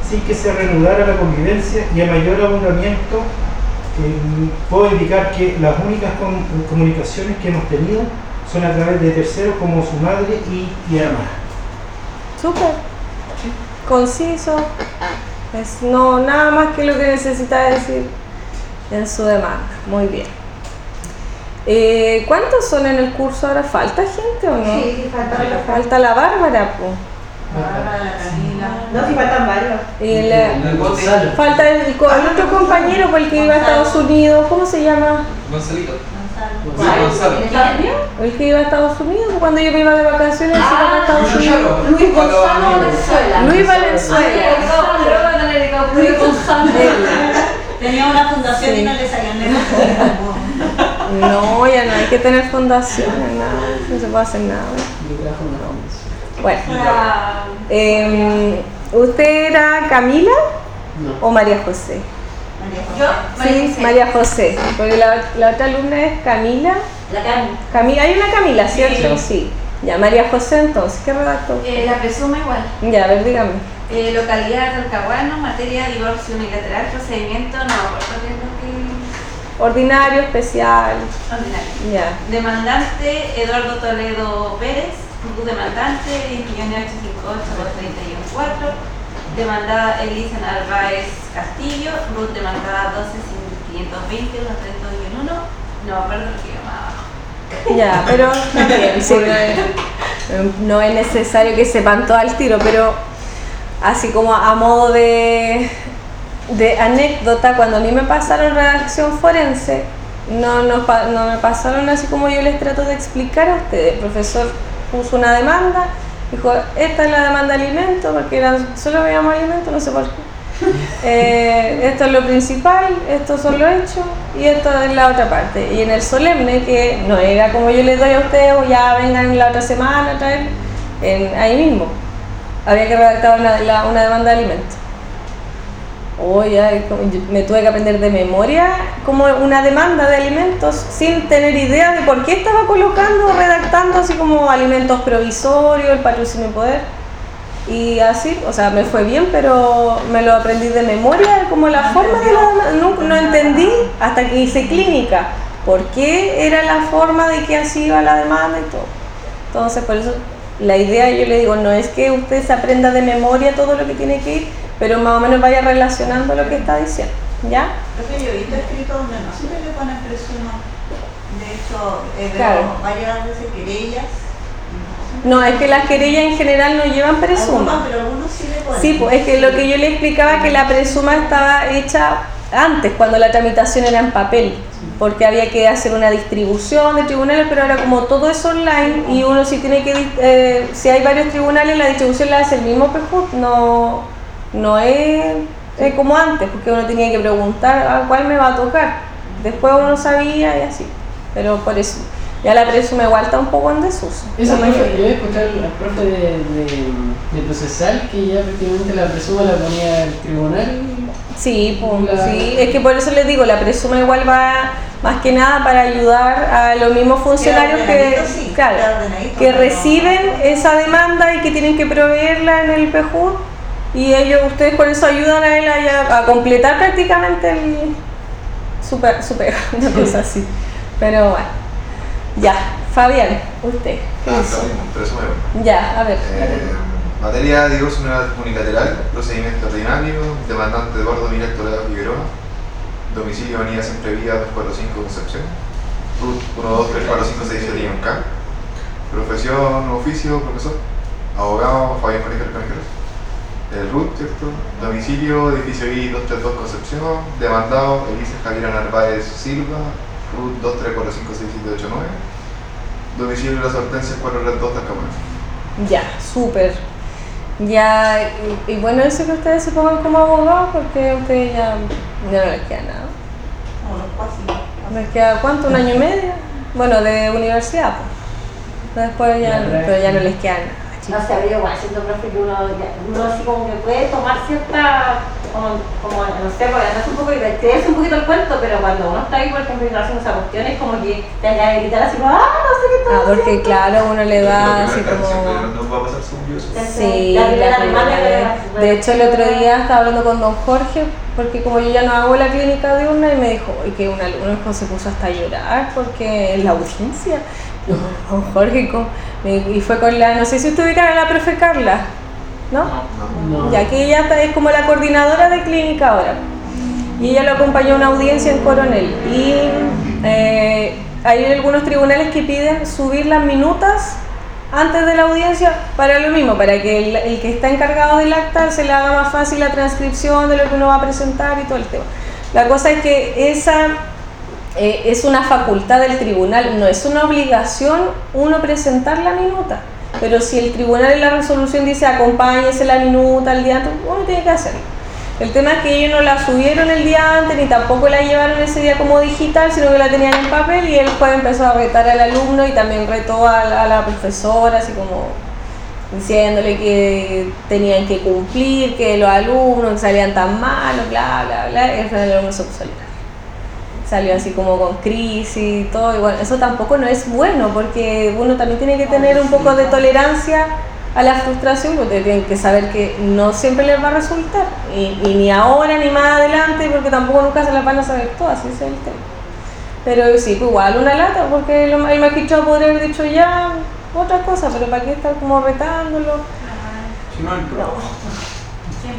sin que se reanudara la convivencia y a mayor abundamiento, puedo indicar que las únicas com- comunicaciones que hemos tenido son a través de terceros como su madre y, y hermana. Súper. Conciso. Es no nada más que lo que necesita decir en su demanda. Muy bien. Eh, ¿Cuántos son en el curso ahora? ¿Falta gente o no? Sí, los Falta la Bárbara, po. No, sí faltan varios. La- El Gonzalo. falta el, co- el otro compañero por el que iba a Estados Unidos. ¿Cómo se llama? Gonzalito. Gonzalo. Gonzalo. El que iba a Estados Unidos. Cuando yo me iba de vacaciones, él se iba a Estados Unidos. Luis Gonzalo Valenzuela. Luis Valenzuela. Luis Gonzalo. Tenía una fundación y no le salían negocios. No, ya no hay que tener fundaciones, nada. No se puede hacer nada. Bueno. Eh, ¿Usted era Camila No. o María José? Yo, María Sí, José. María José. Porque la, la otra alumna es Camila. La Cami. Camila, hay una Camila, ¿cierto? Sí. Ya, María José entonces, ¿qué redactó? Eh, la presume igual. Ya, a ver, dígame. Eh, localidad de Talcahuano, materia de divorcio unilateral, procedimiento, no lo que... Ordinario, especial. Ordinario. Ya. Demandante Eduardo Toledo Pérez, tu demandante 21.858.314. Demandada Elisa Narváez Castillo, Ruth demandada 12.520, 1.321. No me acuerdo lo que llamaba. Ya, pero también, sí, no es, no es necesario que sepan todo al tiro, pero así como a modo de, de anécdota, cuando a mí me pasaron redacción forense, no, pa- no me pasaron así como yo les trato de explicar a ustedes. Profesor puso una demanda, dijo, esta es la demanda de alimento, porque eran, solo veíamos alimento, no sé por qué. Eh, esto es lo principal, estos son los hechos y esto es la otra parte. Y en el solemne, que no era como yo les doy a ustedes, o ya vengan la otra semana a traer, en, ahí mismo, había que redactar una, la- una demanda de alimentos. Oh, ya, y como yo me tuve que aprender de memoria como una demanda de alimentos sin tener idea de por qué estaba colocando, redactando así como alimentos provisorios, el patrocinio y poder. Y así, o sea, me fue bien, pero me lo aprendí de memoria, como la forma de la demanda. No, no entendí hasta que hice clínica por qué era la forma de que así iba la demanda y todo. Entonces, por eso la idea, yo le digo, no es que usted se aprenda de memoria todo lo que tiene que ir, pero más o menos vaya relacionando lo que está diciendo. ¿Ya? Lo que yo he visto escrito donde no siempre le ponen presumo. De hecho, he veo Claro. varias veces querellas. No, es que las querellas en general no llevan presuma. Algunos, pero algunos sí le ponen. Sí, pues es que lo que yo le explicaba que la presuma estaba hecha antes, cuando la tramitación era en papel, porque había que hacer una distribución de tribunales, pero ahora como todo es online y uno sí tiene que, eh, si hay varios tribunales, la distribución la hace el mismo PEJUT, no, no es, es como antes, porque uno tenía que preguntar a cuál me va a tocar, después uno sabía y así, pero por eso, ya la presuma igual está un poco en desuso. Eso La profe, yo he escuchado al profe de, de, de procesal que ya prácticamente la presuma la ponía el tribunal. Sí, pues, La- sí, es que por eso les digo, la presuma igual va más que nada para ayudar a los mismos funcionarios que, sí, claro, que reciben esa demanda y que tienen que proveerla en el PJUD y ellos, ustedes con eso ayudan a él a, a completar prácticamente el, su, su pega, una cosa así. Pero bueno, ya, Fabián, usted, ¿qué Ah, hizo? yo. Ya, a ver. Eh, materia de divorcio unilateral, procedimiento ordinario, demandante Eduardo Miguel Toledo Figueroa, domicilio Avenida Siempre Vía 245 Concepción, RUT 1234567 K, profesión oficio, profesor, abogado Fabián Conejo Conejeros, el RUT, ¿cierto? Domicilio, edificio I 232 Concepción, demandado Elisa Javiera Narváez Silva, RUT 2345689, domicilio de las hortensias 432 Talcahuano. Ya, súper. Ya, y, y bueno, eso que ustedes se pongan como abogados porque a ustedes ya, ya no les queda nada. O los casi. ¿Les queda cuánto? ¿Un año y medio? Bueno, de universidad, pues. Después ya, no- pero ya no les queda nada, No sé, pero igual, siento profe que uno, ya- uno así como que puede tomar cierta, como, como no sé, porque andarse un poco y creerse un poquito el cuento, pero cuando uno está ahí, por ejemplo, y haciendo esa cuestión, es como que te haga gritar así como, ah, no sé qué está Ah, porque claro, uno le da así como... no va a pasar. Sí, La la primera primera demanda vez. de- De hecho, el otro día estaba hablando con don Jorge, porque como yo ya no hago la clínica diurna, y me dijo, y que un alumno se puso hasta a llorar porque en la audiencia. Jorge, y fue con la, no sé si usted a la profe Carla, ¿no? No. Ya que ella está- es como la coordinadora de clínica ahora. Y ella lo acompañó a una audiencia en Coronel. Y eh, hay algunos tribunales que piden subir las minutas antes de la audiencia para lo mismo, para que el, el que está encargado del acta se le haga más fácil la transcripción de lo que uno va a presentar y todo el tema. La cosa es que esa eh, es una facultad del tribunal, no es una obligación uno presentar la minuta. Pero si el tribunal en la resolución dice acompáñese la minuta al día antes, uno tiene que hacerlo. El tema es que ellos no la subieron el día antes ni tampoco la llevaron ese día como digital, sino que la tenían en papel y el juez empezó a retar al alumno y también retó a la, profesora, así como diciéndole que tenían que cumplir, que los alumnos salían tan malos, bla, bla, bla, y al final el alumno se salió así como con crisis y todo, bueno, eso tampoco no es bueno porque uno también tiene que tener un poco de tolerancia a la frustración porque tienen que saber que no siempre les va a resultar y, y ni ahora ni más adelante porque tampoco nunca se las van a saber todas, ese es el tema. Pero sí, pues igual una lata porque lo- el magistrado podría haber dicho ya otra cosa, pero para qué estar como retándolo. Si no, el pro.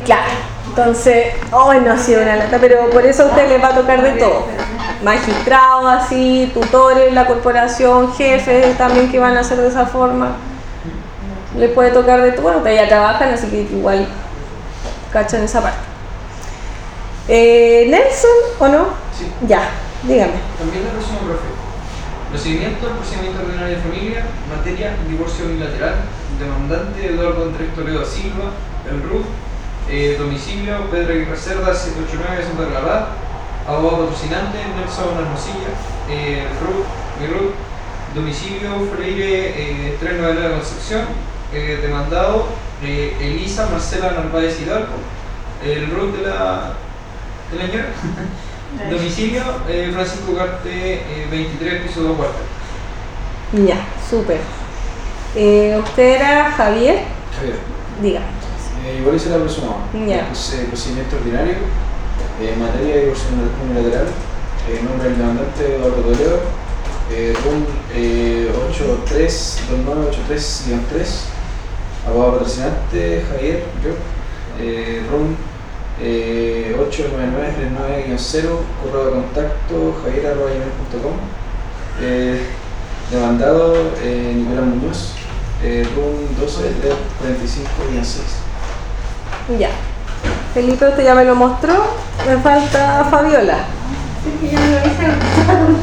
Claro, entonces, hoy no ha sido una lata, pero por eso a usted les va a tocar de todo. Magistrados así, tutores, la corporación, jefes también que van a hacer de esa forma. Les puede tocar de todo. Bueno, ustedes ya trabajan, así que igual cachan esa parte. Eh, Nelson, ¿o no? Sí. Ya, dígame. También la próxima profe. Procedimiento, procedimiento ordinario de familia, materia, divorcio unilateral, demandante Eduardo Andrés Toledo Silva, el RUF, eh, domicilio Pedro Aguirre Cerda, 789 Santa Clara, abogado patrocinante Nelson Hermosilla, eh, el RUF, mi RUF, domicilio Freire eh, 399 de Concepción, eh, demandado eh, Elisa Marcela Narváez Hidalgo, el RUF de la, de la señora. Domicilio, eh, Francisco Carte, eh, 23, piso 2 cuartos. Ya, súper. Eh, ¿Usted era Javier? Javier, Dígame. Eh, igual hice la persona. Ya. Puse procedimiento ordinario, eh, materia de divorcio unilateral, eh, nombre del demandante Eduardo Toledo, eh, RUM eh, 832983-3, abogado patrocinante Javier, yo, eh, RUM eh, 89939-0, correo de contacto javier.com, eh, demandado eh, Nicolás Muñoz, eh, RUM 12-45-6. Ya. Felipe, usted ya me lo mostró. Me falta Fabiola.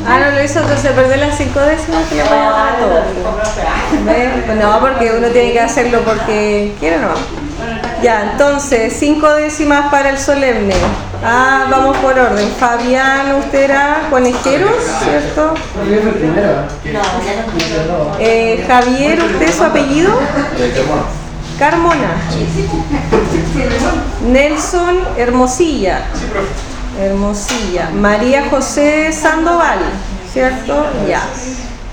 Ah, no lo hizo, entonces perdió las cinco décimas que le voy a dar a todos. ¿Ve? Pues no, porque uno tiene que hacerlo porque quiere no. Ya, entonces, cinco décimas para el solemne. Ah, vamos por orden. Fabián, usted era conejeros, ¿cierto? Eh, Javier, ¿usted su apellido? Carmona. Carmona. Nelson Hermosilla. Hermosilla. María José Sandoval, ¿cierto? Ya.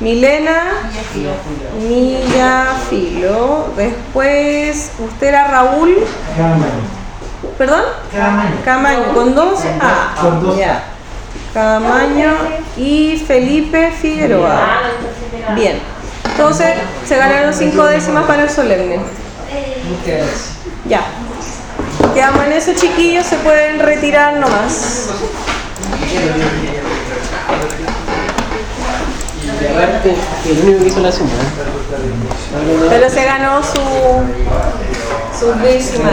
Milena Millafilo. Después, usted era Raúl, Camaño. ¿perdón? Camaño. Camaño, con dos A. Con dos Ya. Camaño y Felipe Figueroa. Bien. Entonces, se ganaron cinco décimas para el solemne. Ya. Quedamos en eso, chiquillos, se pueden retirar nomás. Que. Pero se ganó su, su décima.